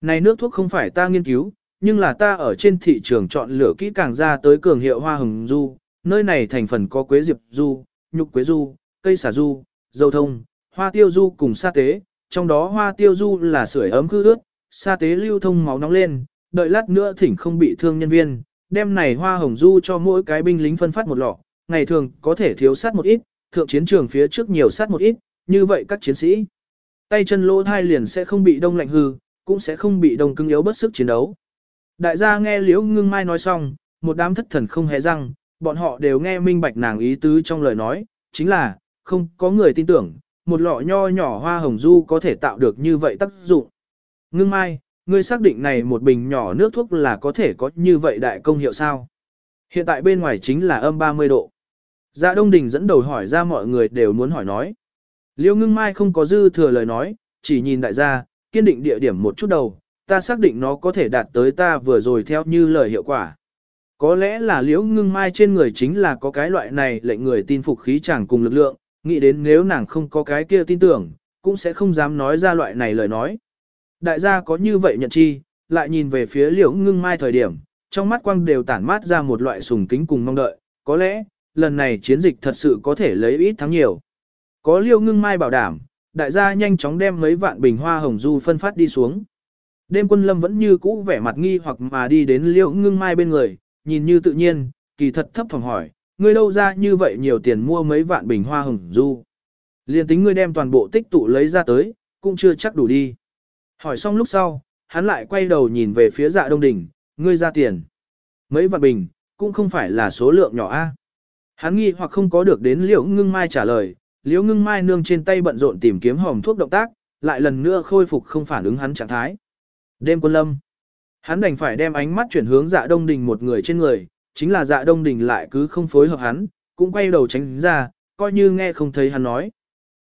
Này nước thuốc không phải ta nghiên cứu, nhưng là ta ở trên thị trường chọn lựa kỹ càng ra tới cường hiệu hoa hồng du, nơi này thành phần có quế diệp du, nhục quế du, cây xả du, dầu thông, hoa tiêu du cùng sa tế, trong đó hoa tiêu du là sưởi ấm khư ướt, sa tế lưu thông máu nóng lên, đợi lát nữa thỉnh không bị thương nhân viên, đem này hoa hồng du cho mỗi cái binh lính phân phát một lọ, ngày thường có thể thiếu sát một ít, thượng chiến trường phía trước nhiều sát một ít, như vậy các chiến sĩ tay chân lỗ thai liền sẽ không bị đông lạnh hư, cũng sẽ không bị đông cứng yếu bất sức chiến đấu. Đại gia nghe Liễu Ngưng Mai nói xong, một đám thất thần không hề răng, bọn họ đều nghe minh bạch nàng ý tứ trong lời nói, chính là, không có người tin tưởng, một lọ nho nhỏ hoa hồng du có thể tạo được như vậy tác dụng. Ngưng Mai, ngươi xác định này một bình nhỏ nước thuốc là có thể có như vậy đại công hiệu sao? Hiện tại bên ngoài chính là âm 30 độ. Dạ Đông Đình dẫn đầu hỏi ra mọi người đều muốn hỏi nói. Liêu ngưng mai không có dư thừa lời nói, chỉ nhìn đại gia, kiên định địa điểm một chút đầu, ta xác định nó có thể đạt tới ta vừa rồi theo như lời hiệu quả. Có lẽ là liễu ngưng mai trên người chính là có cái loại này lệnh người tin phục khí chẳng cùng lực lượng, nghĩ đến nếu nàng không có cái kia tin tưởng, cũng sẽ không dám nói ra loại này lời nói. Đại gia có như vậy nhận chi, lại nhìn về phía liễu ngưng mai thời điểm, trong mắt quang đều tản mát ra một loại sùng kính cùng mong đợi, có lẽ, lần này chiến dịch thật sự có thể lấy ít thắng nhiều. Có liêu ngưng mai bảo đảm, đại gia nhanh chóng đem mấy vạn bình hoa hồng du phân phát đi xuống. Đêm quân lâm vẫn như cũ vẻ mặt nghi hoặc mà đi đến liễu ngưng mai bên người, nhìn như tự nhiên, kỳ thật thấp phòng hỏi, ngươi đâu ra như vậy nhiều tiền mua mấy vạn bình hoa hồng du. Liên tính ngươi đem toàn bộ tích tụ lấy ra tới, cũng chưa chắc đủ đi. Hỏi xong lúc sau, hắn lại quay đầu nhìn về phía dạ đông đỉnh, ngươi ra tiền. Mấy vạn bình, cũng không phải là số lượng nhỏ a. Hắn nghi hoặc không có được đến liễu ngưng mai trả lời, liễu ngưng mai nương trên tay bận rộn tìm kiếm hòm thuốc động tác, lại lần nữa khôi phục không phản ứng hắn trạng thái. Đêm quân lâm. Hắn đành phải đem ánh mắt chuyển hướng dạ đông đình một người trên người, chính là dạ đông đình lại cứ không phối hợp hắn, cũng quay đầu tránh ra, coi như nghe không thấy hắn nói.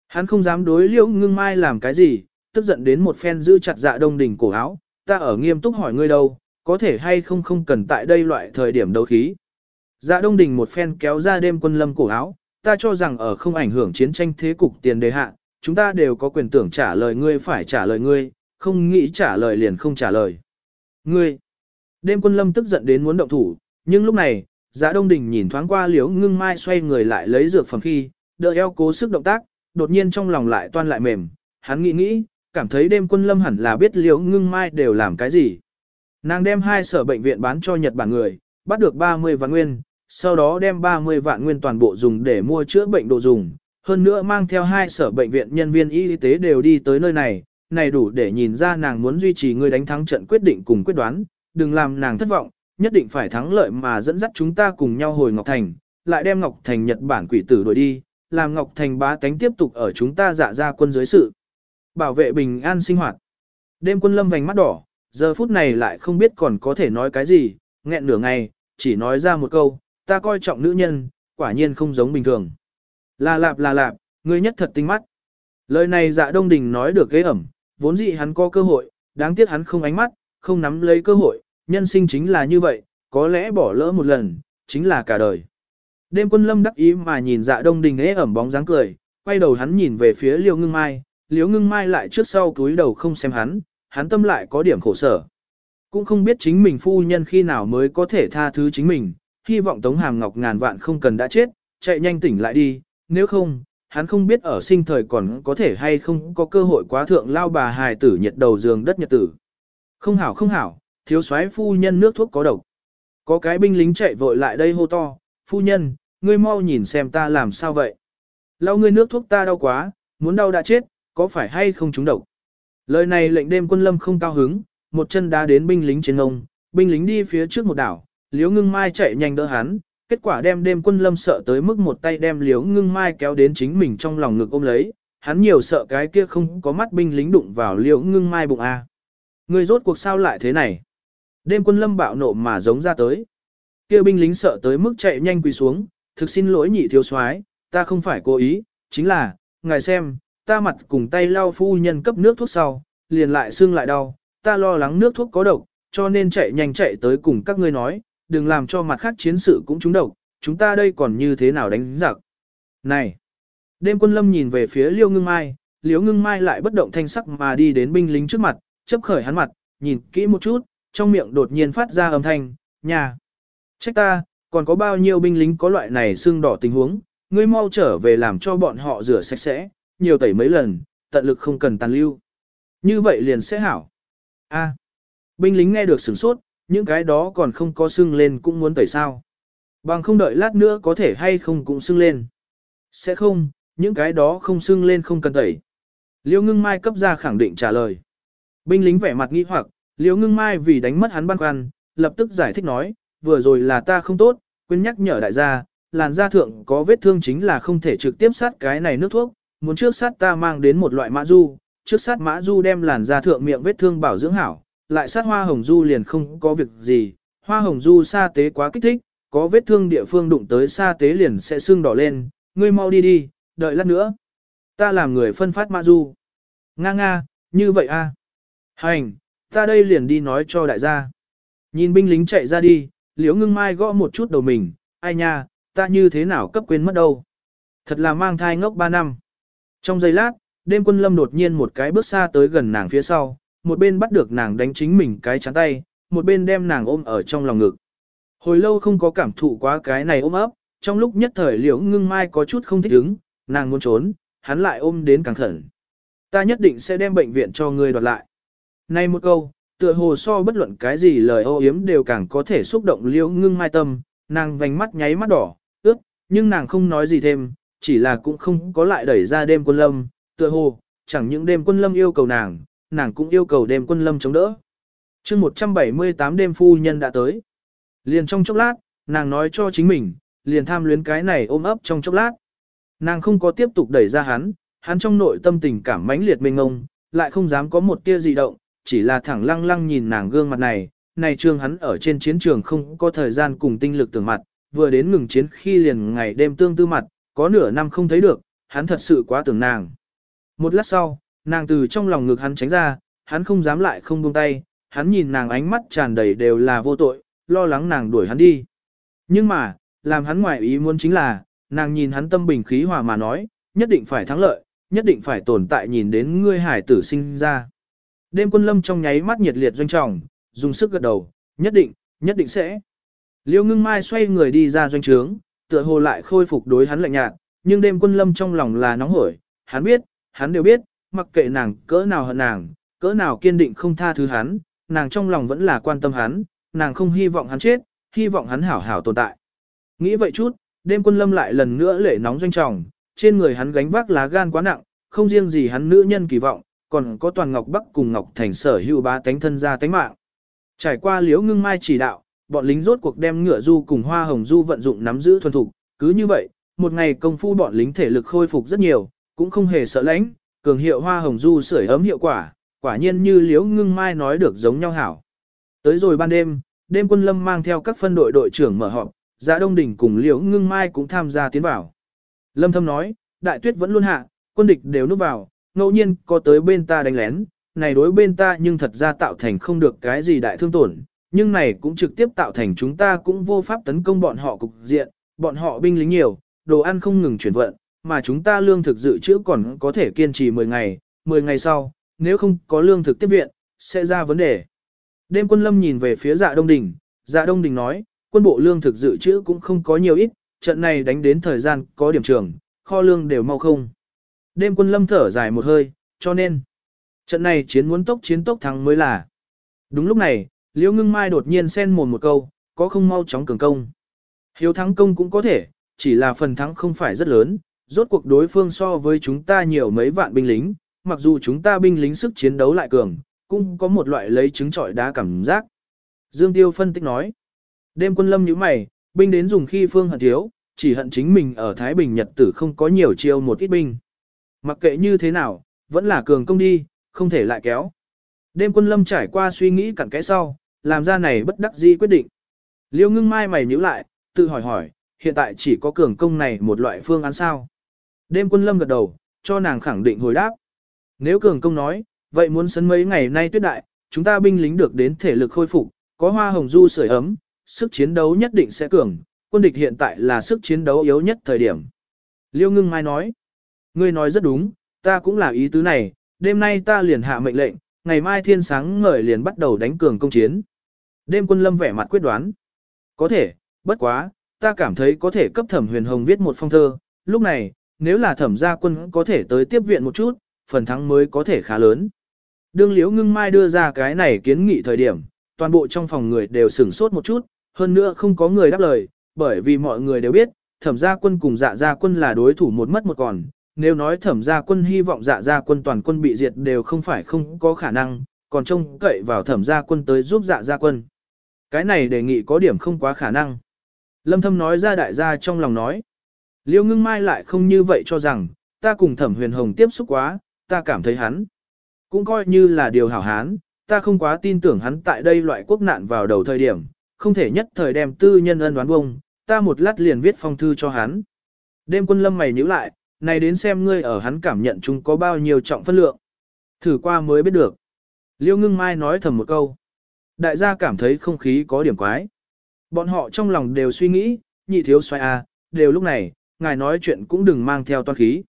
Hắn không dám đối liễu ngưng mai làm cái gì, tức giận đến một phen giữ chặt dạ đông đình cổ áo, ta ở nghiêm túc hỏi ngươi đâu, có thể hay không không cần tại đây loại thời điểm đấu khí. Dạ đông đình một phen kéo ra đêm quân lâm cổ áo, ta cho rằng ở không ảnh hưởng chiến tranh thế cục tiền đề hạ, chúng ta đều có quyền tưởng trả lời ngươi phải trả lời ngươi, không nghĩ trả lời liền không trả lời. Ngươi! Đêm quân lâm tức giận đến muốn động thủ, nhưng lúc này, Giá Đông Đình nhìn thoáng qua Liễu Ngưng Mai xoay người lại lấy dược phẩm khi, đỡ eo cố sức động tác, đột nhiên trong lòng lại toan lại mềm, hắn nghĩ nghĩ, cảm thấy đêm quân lâm hẳn là biết Liễu Ngưng Mai đều làm cái gì. Nàng đem hai sở bệnh viện bán cho Nhật Bản người, bắt được 30 vạn nguyên, sau đó đem 30 vạn nguyên toàn bộ dùng để mua chữa bệnh đồ dùng, hơn nữa mang theo hai sở bệnh viện nhân viên y tế đều đi tới nơi này, này đủ để nhìn ra nàng muốn duy trì người đánh thắng trận quyết định cùng quyết đoán, đừng làm nàng thất vọng, nhất định phải thắng lợi mà dẫn dắt chúng ta cùng nhau hồi Ngọc Thành, lại đem Ngọc Thành Nhật Bản quỷ tử đuổi đi, làm Ngọc Thành bá tánh tiếp tục ở chúng ta dạ ra quân dưới sự. Bảo vệ bình an sinh hoạt. Đêm quân lâm vành mắt đỏ, giờ phút này lại không biết còn có thể nói cái gì, nghẹn nửa ngày, chỉ nói ra một câu, ta coi trọng nữ nhân, quả nhiên không giống bình thường. Là lạp là lạp, ngươi nhất thật tinh mắt. Lời này dạ đông đình nói được ghế ẩm, vốn dĩ hắn có cơ hội, đáng tiếc hắn không ánh mắt, không nắm lấy cơ hội, nhân sinh chính là như vậy, có lẽ bỏ lỡ một lần, chính là cả đời. Đêm quân lâm đắc ý mà nhìn dạ đông đình ế ẩm bóng dáng cười, quay đầu hắn nhìn về phía liêu ngưng mai, liêu ngưng mai lại trước sau túi đầu không xem hắn, hắn tâm lại có điểm khổ sở. Cũng không biết chính mình phu nhân khi nào mới có thể tha thứ chính mình, hy vọng Tống Hàm Ngọc ngàn vạn không cần đã chết, chạy nhanh tỉnh lại đi, nếu không, hắn không biết ở sinh thời còn có thể hay không có cơ hội quá thượng lao bà hài tử nhiệt đầu giường đất nhật tử. Không hảo không hảo, thiếu soái phu nhân nước thuốc có độc. Có cái binh lính chạy vội lại đây hô to, phu nhân, ngươi mau nhìn xem ta làm sao vậy. Lau ngươi nước thuốc ta đau quá, muốn đau đã chết, có phải hay không trúng độc. Lời này lệnh đêm quân lâm không cao hứng, một chân đá đến binh lính trên ngông, binh lính đi phía trước một đảo, liếu ngưng mai chạy nhanh đỡ hắn, kết quả đem đêm quân lâm sợ tới mức một tay đem liếu ngưng mai kéo đến chính mình trong lòng ngực ôm lấy, hắn nhiều sợ cái kia không có mắt binh lính đụng vào liếu ngưng mai bụng A. Người rốt cuộc sao lại thế này? Đêm quân lâm bạo nộ mà giống ra tới. kia binh lính sợ tới mức chạy nhanh quỳ xuống, thực xin lỗi nhị thiếu soái, ta không phải cố ý, chính là, ngài xem, ta mặt cùng tay lau phu nhân cấp nước thuốc sau, liền lại xương lại đau, ta lo lắng nước thuốc có độc, cho nên chạy nhanh chạy tới cùng các ngươi nói, đừng làm cho mặt khác chiến sự cũng trúng độc, chúng ta đây còn như thế nào đánh giặc. Này! Đêm quân lâm nhìn về phía liêu ngưng mai, liêu ngưng mai lại bất động thanh sắc mà đi đến binh lính trước mặt, chấp khởi hắn mặt, nhìn kỹ một chút, trong miệng đột nhiên phát ra âm thanh, nhà. Trách ta, còn có bao nhiêu binh lính có loại này xương đỏ tình huống, ngươi mau trở về làm cho bọn họ rửa sạch sẽ, nhiều tẩy mấy lần, tận lực không cần tàn lưu. Như vậy liền sẽ hảo. A. binh lính nghe được sửng sốt, những cái đó còn không có sưng lên cũng muốn tẩy sao. Bằng không đợi lát nữa có thể hay không cũng sưng lên. Sẽ không, những cái đó không sưng lên không cần tẩy. Liêu ngưng mai cấp ra khẳng định trả lời. Binh lính vẻ mặt nghi hoặc, liêu ngưng mai vì đánh mất hắn băn khoăn, lập tức giải thích nói, vừa rồi là ta không tốt, quên nhắc nhở đại gia, làn da thượng có vết thương chính là không thể trực tiếp sát cái này nước thuốc, muốn trước sát ta mang đến một loại mã du, trước sát mã du đem làn da thượng miệng vết thương bảo dưỡng hảo, lại sát hoa hồng du liền không có việc gì, hoa hồng du sa tế quá kích thích, có vết thương địa phương đụng tới sa tế liền sẽ sưng đỏ lên, ngươi mau đi đi, đợi lát nữa. Ta làm người phân phát mã du. Nga nga, như vậy a. À. Hành, ta đây liền đi nói cho đại gia. Nhìn binh lính chạy ra đi, liễu ngưng mai gõ một chút đầu mình, ai nha, ta như thế nào cấp quên mất đâu. Thật là mang thai ngốc 3 năm. Trong giây lát, đêm quân lâm đột nhiên một cái bước xa tới gần nàng phía sau, một bên bắt được nàng đánh chính mình cái chán tay, một bên đem nàng ôm ở trong lòng ngực. Hồi lâu không có cảm thụ quá cái này ôm ấp, trong lúc nhất thời liễu ngưng mai có chút không thích ứng, nàng muốn trốn, hắn lại ôm đến càng khẩn. Ta nhất định sẽ đem bệnh viện cho ngươi đoạt lại. Này một câu, tựa hồ so bất luận cái gì lời ô yếm đều càng có thể xúc động liễu ngưng mai tâm, nàng vành mắt nháy mắt đỏ, ướt, nhưng nàng không nói gì thêm, chỉ là cũng không có lại đẩy ra đêm quân lâm, tựa hồ, chẳng những đêm quân lâm yêu cầu nàng, nàng cũng yêu cầu đêm quân lâm chống đỡ. chương 178 đêm phu nhân đã tới. Liền trong chốc lát, nàng nói cho chính mình, liền tham luyến cái này ôm ấp trong chốc lát. Nàng không có tiếp tục đẩy ra hắn, hắn trong nội tâm tình cảm mãnh liệt mênh ngông, lại không dám có một tia dị động, chỉ là thẳng lăng lăng nhìn nàng gương mặt này, này trương hắn ở trên chiến trường không có thời gian cùng tinh lực tưởng mặt, vừa đến ngừng chiến khi liền ngày đêm tương tư mặt, có nửa năm không thấy được, hắn thật sự quá tưởng nàng. Một lát sau, nàng từ trong lòng ngực hắn tránh ra, hắn không dám lại không buông tay, hắn nhìn nàng ánh mắt tràn đầy đều là vô tội, lo lắng nàng đuổi hắn đi. Nhưng mà, làm hắn ngoài ý muốn chính là, nàng nhìn hắn tâm bình khí hòa mà nói, nhất định phải thắng lợi, nhất định phải tồn tại nhìn đến ngươi hải tử sinh ra. Đêm quân lâm trong nháy mắt nhiệt liệt doanh trọng, dùng sức gật đầu, nhất định, nhất định sẽ. Liêu ngưng mai xoay người đi ra doanh trướng, tựa hồ lại khôi phục đối hắn lạnh nhạt, nhưng đêm quân lâm trong lòng là nóng hổi, hắn biết, hắn đều biết, mặc kệ nàng cỡ nào hận nàng, cỡ nào kiên định không tha thứ hắn, nàng trong lòng vẫn là quan tâm hắn, nàng không hy vọng hắn chết, hy vọng hắn hảo hảo tồn tại. Nghĩ vậy chút, đêm quân lâm lại lần nữa lệ nóng doanh trọng, trên người hắn gánh vác lá gan quá nặng, không riêng gì hắn nữ nhân kỳ vọng, còn có toàn Ngọc Bắc cùng Ngọc Thành sở hữu ba tánh thân ra tánh mạng. Trải qua liễu ngưng mai chỉ đạo, bọn lính rốt cuộc đem ngựa du cùng hoa hồng du vận dụng nắm giữ thuần thục, cứ như vậy, một ngày công phu bọn lính thể lực khôi phục rất nhiều, cũng không hề sợ lãnh, cường hiệu hoa hồng du sưởi ấm hiệu quả, quả nhiên như liễu ngưng mai nói được giống nhau hảo. Tới rồi ban đêm, đêm quân lâm mang theo các phân đội đội trưởng mở họp, Dạ Đông đỉnh cùng Liễu Ngưng Mai cũng tham gia tiến vào. Lâm Thâm nói, đại tuyết vẫn luôn hạ, quân địch đều núp vào, ngẫu nhiên có tới bên ta đánh lén, này đối bên ta nhưng thật ra tạo thành không được cái gì đại thương tổn, nhưng này cũng trực tiếp tạo thành chúng ta cũng vô pháp tấn công bọn họ cục diện, bọn họ binh lính nhiều, đồ ăn không ngừng chuyển vận, mà chúng ta lương thực dự trữ còn có thể kiên trì 10 ngày, 10 ngày sau, nếu không có lương thực tiếp viện, sẽ ra vấn đề. Đêm quân lâm nhìn về phía dạ Đông Đình, dạ Đông Đình nói, quân bộ lương thực dự trữ cũng không có nhiều ít, trận này đánh đến thời gian có điểm trường, kho lương đều mau không. Đêm quân lâm thở dài một hơi, cho nên, trận này chiến muốn tốc chiến tốc thắng mới là. Đúng lúc này, Liễu Ngưng Mai đột nhiên xen mồm một câu, có không mau chóng cường công. Hiếu thắng công cũng có thể, chỉ là phần thắng không phải rất lớn, rốt cuộc đối phương so với chúng ta nhiều mấy vạn binh lính, mặc dù chúng ta binh lính sức chiến đấu lại cường, cũng có một loại lấy trứng trọi đá cảm giác. Dương Tiêu phân tích nói, đêm quân lâm như mày, binh đến dùng khi phương hận thiếu, chỉ hận chính mình ở Thái Bình Nhật tử không có nhiều chiêu một ít binh. Mặc kệ như thế nào, vẫn là cường công đi, không thể lại kéo. Đêm quân lâm trải qua suy nghĩ cặn kẽ sau, làm ra này bất đắc dĩ quyết định. Liêu ngưng mai mày nhíu lại, tự hỏi hỏi, hiện tại chỉ có cường công này một loại phương án sao. Đêm quân lâm gật đầu, cho nàng khẳng định hồi đáp. Nếu cường công nói, vậy muốn sấn mấy ngày nay tuyết đại, chúng ta binh lính được đến thể lực khôi phục, có hoa hồng du sưởi ấm, sức chiến đấu nhất định sẽ cường, quân địch hiện tại là sức chiến đấu yếu nhất thời điểm. Liêu ngưng mai nói, ngươi nói rất đúng, ta cũng là ý tứ này, đêm nay ta liền hạ mệnh lệnh, ngày mai thiên sáng ngời liền bắt đầu đánh cường công chiến. Đêm quân lâm vẻ mặt quyết đoán. Có thể, bất quá, ta cảm thấy có thể cấp thẩm huyền hồng viết một phong thơ, lúc này, nếu là thẩm gia quân có thể tới tiếp viện một chút, phần thắng mới có thể khá lớn. Đương liễu ngưng mai đưa ra cái này kiến nghị thời điểm, toàn bộ trong phòng người đều sửng sốt một chút, hơn nữa không có người đáp lời, bởi vì mọi người đều biết, thẩm gia quân cùng dạ gia quân là đối thủ một mất một còn. Nếu nói thẩm gia quân hy vọng dạ gia quân toàn quân bị diệt đều không phải không có khả năng, còn trông cậy vào thẩm gia quân tới giúp dạ gia quân. Cái này đề nghị có điểm không quá khả năng. Lâm thâm nói ra đại gia trong lòng nói. Liêu ngưng mai lại không như vậy cho rằng, ta cùng thẩm huyền hồng tiếp xúc quá, ta cảm thấy hắn. Cũng coi như là điều hảo hán, ta không quá tin tưởng hắn tại đây loại quốc nạn vào đầu thời điểm, không thể nhất thời đem tư nhân ân đoán bông, ta một lát liền viết phong thư cho hắn. Đêm quân lâm mày nhíu lại, này đến xem ngươi ở hắn cảm nhận chúng có bao nhiêu trọng phân lượng. Thử qua mới biết được. Liêu ngưng mai nói thầm một câu. Đại gia cảm thấy không khí có điểm quái. Bọn họ trong lòng đều suy nghĩ, nhị thiếu xoay a, đều lúc này, ngài nói chuyện cũng đừng mang theo toan khí.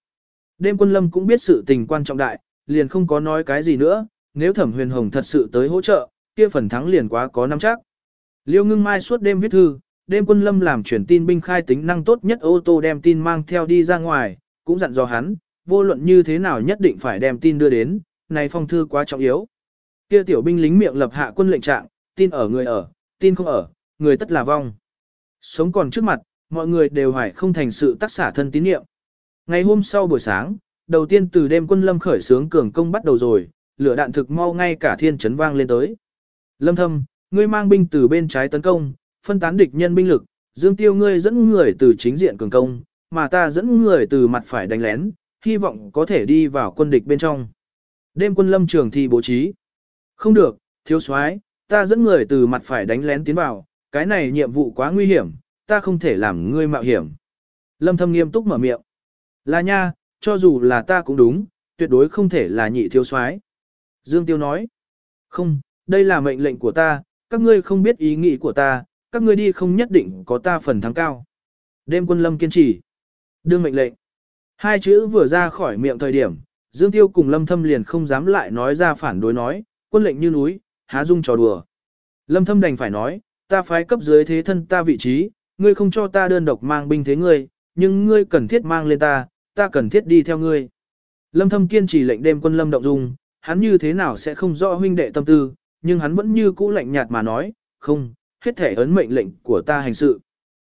Đêm quân lâm cũng biết sự tình quan trọng đại, liền không có nói cái gì nữa, nếu thẩm huyền hồng thật sự tới hỗ trợ, kia phần thắng liền quá có nắm chắc. Liêu ngưng mai suốt đêm viết thư, đêm quân lâm làm truyền tin binh khai tính năng tốt nhất ô tô đem tin mang theo đi ra ngoài, cũng dặn dò hắn, vô luận như thế nào nhất định phải đem tin đưa đến, này phong thư quá trọng yếu. Kia tiểu binh lính miệng lập hạ quân lệnh trạng, tin ở người ở, tin không ở, người tất là vong. Sống còn trước mặt, mọi người đều hoài không thành sự tác xả thân tín niệm. Ngày hôm sau buổi sáng, đầu tiên từ đêm quân lâm khởi sướng cường công bắt đầu rồi, lửa đạn thực mau ngay cả thiên chấn vang lên tới. Lâm thâm, ngươi mang binh từ bên trái tấn công, phân tán địch nhân binh lực, dương tiêu ngươi dẫn người từ chính diện cường công, mà ta dẫn người từ mặt phải đánh lén, hy vọng có thể đi vào quân địch bên trong. Đêm quân lâm trường thì bố trí. Không được, thiếu soái, ta dẫn người từ mặt phải đánh lén tiến vào, cái này nhiệm vụ quá nguy hiểm, ta không thể làm ngươi mạo hiểm. Lâm thâm nghiêm túc mở miệng. Là nha, cho dù là ta cũng đúng, tuyệt đối không thể là nhị thiếu soái. Dương Tiêu nói. Không, đây là mệnh lệnh của ta, các ngươi không biết ý nghĩ của ta, các ngươi đi không nhất định có ta phần thắng cao. Đêm quân lâm kiên trì. Đương mệnh lệnh. Hai chữ vừa ra khỏi miệng thời điểm, Dương Tiêu cùng Lâm Thâm liền không dám lại nói ra phản đối nói, quân lệnh như núi, há dung trò đùa. Lâm Thâm đành phải nói, ta phái cấp dưới thế thân ta vị trí, ngươi không cho ta đơn độc mang binh thế ngươi, nhưng ngươi cần thiết mang lên ta, ta cần thiết đi theo ngươi. Lâm Thâm kiên trì lệnh đêm quân Lâm động dung, hắn như thế nào sẽ không rõ huynh đệ tâm tư, nhưng hắn vẫn như cũ lạnh nhạt mà nói, không, hết thể ấn mệnh lệnh của ta hành sự.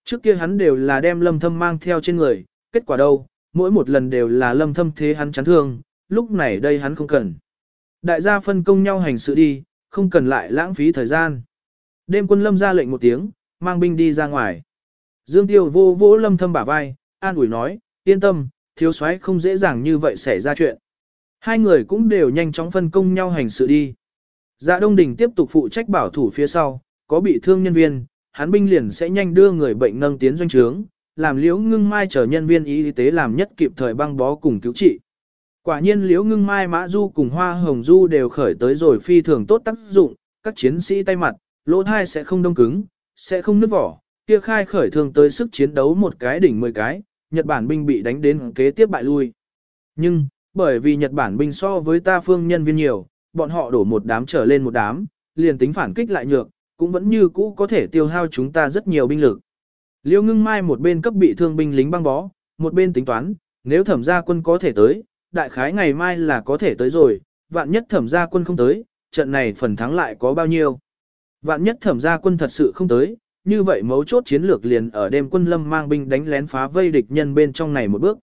Trước kia hắn đều là đem Lâm Thâm mang theo trên người, kết quả đâu, mỗi một lần đều là Lâm Thâm thế hắn chán thương, lúc này đây hắn không cần. Đại gia phân công nhau hành sự đi, không cần lại lãng phí thời gian. Đêm quân Lâm ra lệnh một tiếng, mang binh đi ra ngoài. Dương Tiêu vô vỗ Lâm Thâm bả vai, an ủi nói, yên tâm, thiếu soái không dễ dàng như vậy xảy ra chuyện. Hai người cũng đều nhanh chóng phân công nhau hành sự đi. Dạ Đông Đình tiếp tục phụ trách bảo thủ phía sau, có bị thương nhân viên, hắn binh liền sẽ nhanh đưa người bệnh nâng tiến doanh trướng, làm liễu ngưng mai chờ nhân viên y tế làm nhất kịp thời băng bó cùng cứu trị. Quả nhiên liễu ngưng mai mã du cùng hoa hồng du đều khởi tới rồi phi thường tốt tác dụng, các chiến sĩ tay mặt, lỗ thai sẽ không đông cứng, sẽ không nứt vỏ, kia khai khởi thường tới sức chiến đấu một cái đỉnh 10 cái, Nhật Bản binh bị đánh đến kế tiếp bại lui. Nhưng, bởi vì Nhật Bản binh so với ta phương nhân viên nhiều, bọn họ đổ một đám trở lên một đám, liền tính phản kích lại nhược, cũng vẫn như cũ có thể tiêu hao chúng ta rất nhiều binh lực. Liêu ngưng mai một bên cấp bị thương binh lính băng bó, một bên tính toán, nếu thẩm gia quân có thể tới, đại khái ngày mai là có thể tới rồi, vạn nhất thẩm gia quân không tới, trận này phần thắng lại có bao nhiêu. Vạn nhất thẩm gia quân thật sự không tới, như vậy mấu chốt chiến lược liền ở đêm quân lâm mang binh đánh lén phá vây địch nhân bên trong này một bước.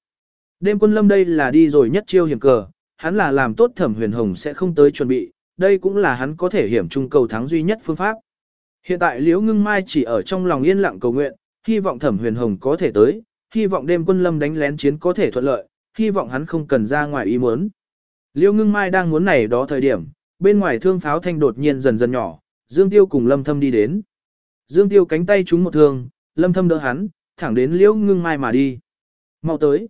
Đêm quân lâm đây là đi rồi nhất chiêu hiểm cờ, hắn là làm tốt thẩm huyền hồng sẽ không tới chuẩn bị, đây cũng là hắn có thể hiểm trung cầu thắng duy nhất phương pháp. Hiện tại Liễu Ngưng Mai chỉ ở trong lòng yên lặng cầu nguyện, hy vọng Thẩm Huyền Hồng có thể tới, hy vọng đêm quân lâm đánh lén chiến có thể thuận lợi, hy vọng hắn không cần ra ngoài ý muốn. Liễu Ngưng Mai đang muốn này đó thời điểm, bên ngoài thương pháo thanh đột nhiên dần dần nhỏ, Dương Tiêu cùng Lâm Thâm đi đến. Dương Tiêu cánh tay trúng một thương, Lâm Thâm đỡ hắn, thẳng đến Liễu Ngưng Mai mà đi. Mau tới.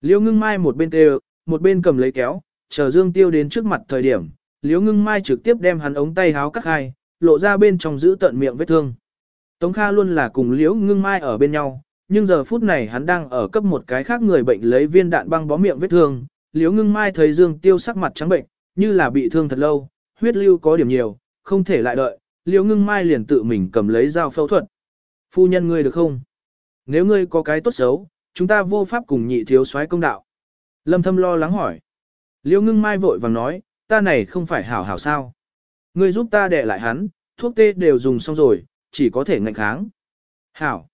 Liễu Ngưng Mai một bên kêu, một bên cầm lấy kéo, chờ Dương Tiêu đến trước mặt thời điểm, Liễu Ngưng Mai trực tiếp đem hắn ống tay háo cắt hai, lộ ra bên trong giữ tận miệng vết thương. Tống Kha luôn là cùng Liễu Ngưng Mai ở bên nhau, nhưng giờ phút này hắn đang ở cấp một cái khác người bệnh lấy viên đạn băng bó miệng vết thương. Liễu Ngưng Mai thấy Dương Tiêu sắc mặt trắng bệnh, như là bị thương thật lâu, huyết lưu có điểm nhiều, không thể lại đợi. Liễu Ngưng Mai liền tự mình cầm lấy dao phẫu thuật. Phu nhân ngươi được không? Nếu ngươi có cái tốt xấu, chúng ta vô pháp cùng nhị thiếu soái công đạo. Lâm Thâm lo lắng hỏi. Liễu Ngưng Mai vội vàng nói, ta này không phải hảo hảo sao? Ngươi giúp ta đẻ lại hắn, thuốc tê đều dùng xong rồi, chỉ có thể ngạnh kháng. Hảo.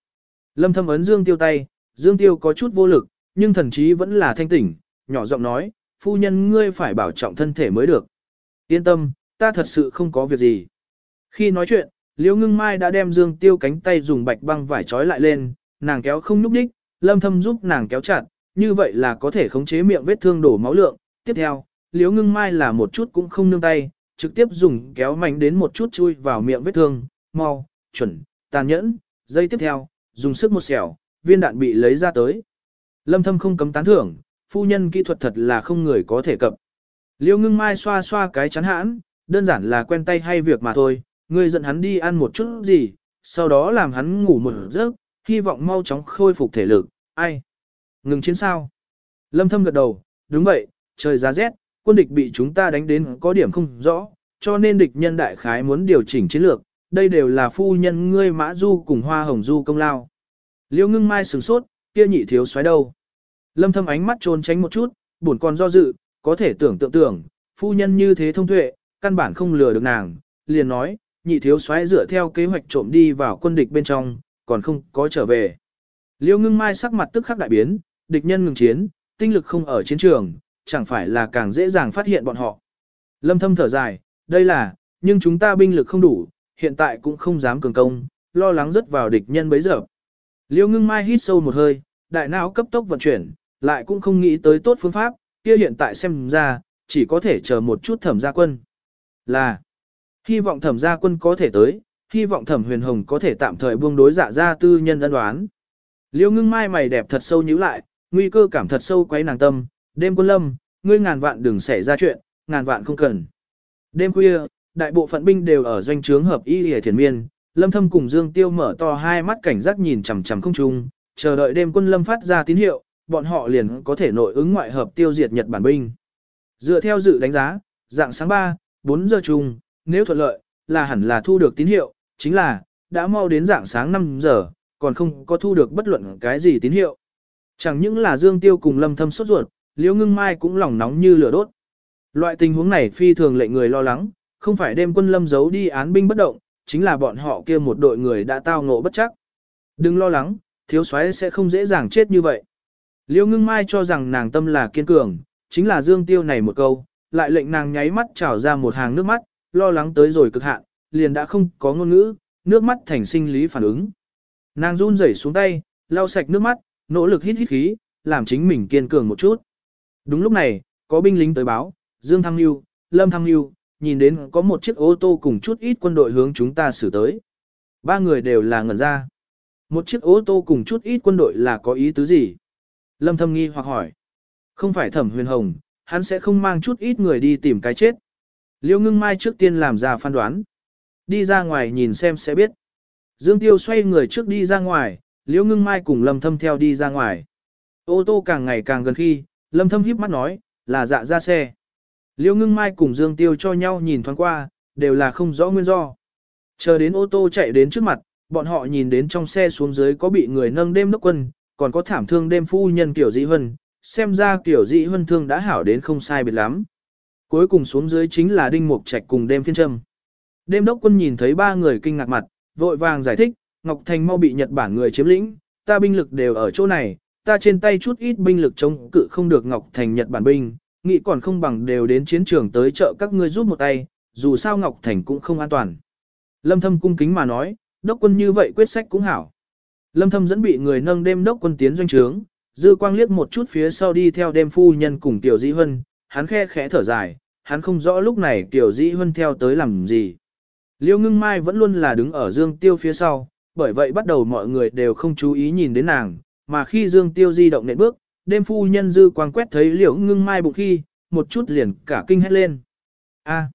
Lâm thâm ấn Dương Tiêu tay, Dương Tiêu có chút vô lực, nhưng thần trí vẫn là thanh tỉnh, nhỏ giọng nói, phu nhân ngươi phải bảo trọng thân thể mới được. Yên tâm, ta thật sự không có việc gì. Khi nói chuyện, Liễu Ngưng Mai đã đem Dương Tiêu cánh tay dùng bạch băng vải trói lại lên, nàng kéo không nhúc đích, Lâm Thâm giúp nàng kéo chặt, như vậy là có thể khống chế miệng vết thương đổ máu lượng. Tiếp theo, Liễu Ngưng Mai là một chút cũng không nương tay, trực tiếp dùng kéo mạnh đến một chút chui vào miệng vết thương, mau, chuẩn, tàn nhẫn, dây tiếp theo, dùng sức một xẻo, viên đạn bị lấy ra tới. Lâm thâm không cấm tán thưởng, phu nhân kỹ thuật thật là không người có thể cập. Liễu ngưng mai xoa xoa cái chán hãn, đơn giản là quen tay hay việc mà thôi, Ngươi dẫn hắn đi ăn một chút gì, sau đó làm hắn ngủ một giấc, hy vọng mau chóng khôi phục thể lực, ai? Ngừng chiến sao? Lâm thâm gật đầu, đúng vậy, trời giá rét, quân địch bị chúng ta đánh đến có điểm không rõ, cho nên địch nhân đại khái muốn điều chỉnh chiến lược, đây đều là phu nhân ngươi mã du cùng hoa hồng du công lao. Liêu ngưng mai sửng sốt, kia nhị thiếu xoáy đâu. Lâm thâm ánh mắt trốn tránh một chút, buồn còn do dự, có thể tưởng tượng tưởng, phu nhân như thế thông tuệ, căn bản không lừa được nàng, liền nói, nhị thiếu soái dựa theo kế hoạch trộm đi vào quân địch bên trong, còn không có trở về. Liêu ngưng mai sắc mặt tức khắc đại biến, địch nhân ngừng chiến, tinh lực không ở chiến trường, chẳng phải là càng dễ dàng phát hiện bọn họ. Lâm thâm thở dài, đây là, nhưng chúng ta binh lực không đủ, hiện tại cũng không dám cường công, lo lắng rất vào địch nhân bấy giờ. Liêu ngưng mai hít sâu một hơi, đại não cấp tốc vận chuyển, lại cũng không nghĩ tới tốt phương pháp, kia hiện tại xem ra, chỉ có thể chờ một chút thẩm gia quân. Là, hy vọng thẩm gia quân có thể tới, hy vọng thẩm huyền hồng có thể tạm thời buông đối dạ gia tư nhân ân đoán. Liêu ngưng mai mày đẹp thật sâu nhíu lại, nguy cơ cảm thật sâu quấy nàng tâm, đêm quân lâm, ngươi ngàn vạn đừng xảy ra chuyện, ngàn vạn không cần. Đêm khuya, đại bộ phận binh đều ở doanh trướng hợp y hề thiền miên, lâm thâm cùng Dương Tiêu mở to hai mắt cảnh giác nhìn chằm chằm không trung, chờ đợi đêm quân lâm phát ra tín hiệu, bọn họ liền có thể nội ứng ngoại hợp tiêu diệt Nhật Bản binh. Dựa theo dự đánh giá, dạng sáng 3, 4 giờ chung, nếu thuận lợi, là hẳn là thu được tín hiệu, chính là, đã mau đến dạng sáng 5 giờ, còn không có thu được bất luận cái gì tín hiệu. Chẳng những là Dương Tiêu cùng Lâm Thâm sốt ruột, Liễu Ngưng Mai cũng lòng nóng như lửa đốt. Loại tình huống này phi thường lệnh người lo lắng, không phải đêm quân Lâm giấu đi án binh bất động, chính là bọn họ kia một đội người đã tao ngộ bất chắc. Đừng lo lắng, thiếu soái sẽ không dễ dàng chết như vậy. Liễu Ngưng Mai cho rằng nàng tâm là kiên cường, chính là Dương Tiêu này một câu, lại lệnh nàng nháy mắt trào ra một hàng nước mắt, lo lắng tới rồi cực hạn, liền đã không có ngôn ngữ, nước mắt thành sinh lý phản ứng. Nàng run rẩy xuống tay, lau sạch nước mắt, nỗ lực hít hít khí, làm chính mình kiên cường một chút. Đúng lúc này, có binh lính tới báo, Dương Thăng Nhu, Lâm Thăng Nhu, nhìn đến có một chiếc ô tô cùng chút ít quân đội hướng chúng ta xử tới. Ba người đều là ngẩn ra. Một chiếc ô tô cùng chút ít quân đội là có ý tứ gì? Lâm Thâm nghi hoặc hỏi. Không phải thẩm huyền hồng, hắn sẽ không mang chút ít người đi tìm cái chết. Liêu ngưng mai trước tiên làm ra phán đoán. Đi ra ngoài nhìn xem sẽ biết. Dương Tiêu xoay người trước đi ra ngoài, Liễu Ngưng Mai cùng Lâm Thâm theo đi ra ngoài. Ô tô càng ngày càng gần khi, Lâm Thâm híp mắt nói, là dạ ra xe. Liễu Ngưng Mai cùng Dương Tiêu cho nhau nhìn thoáng qua, đều là không rõ nguyên do. Chờ đến ô tô chạy đến trước mặt, bọn họ nhìn đến trong xe xuống dưới có bị người nâng đêm đốc quân, còn có thảm thương đêm phu nhân Tiểu Dĩ Hân, xem ra Tiểu Dĩ Hân thương đã hảo đến không sai biệt lắm. Cuối cùng xuống dưới chính là Đinh Mục Trạch cùng đêm phiên trâm. Đêm đốc quân nhìn thấy ba người kinh ngạc mặt, vội vàng giải thích, Ngọc Thành mau bị Nhật Bản người chiếm lĩnh, ta binh lực đều ở chỗ này, ta trên tay chút ít binh lực chống cự không được Ngọc Thành Nhật Bản binh, nghĩ còn không bằng đều đến chiến trường tới trợ các ngươi giúp một tay, dù sao Ngọc Thành cũng không an toàn. Lâm Thâm cung kính mà nói, đốc quân như vậy quyết sách cũng hảo. Lâm Thâm dẫn bị người nâng đêm đốc quân tiến doanh trướng, dư quang liếc một chút phía sau đi theo đêm phu nhân cùng Tiểu Dĩ Hân, hắn khe khẽ thở dài, hắn không rõ lúc này Tiểu Dĩ Huân theo tới làm gì. Liêu ngưng mai vẫn luôn là đứng ở Dương Tiêu phía sau, bởi vậy bắt đầu mọi người đều không chú ý nhìn đến nàng, mà khi Dương Tiêu di động nện bước, đêm phu nhân dư quang quét thấy liễu ngưng mai bụng khi, một chút liền cả kinh hét lên. A,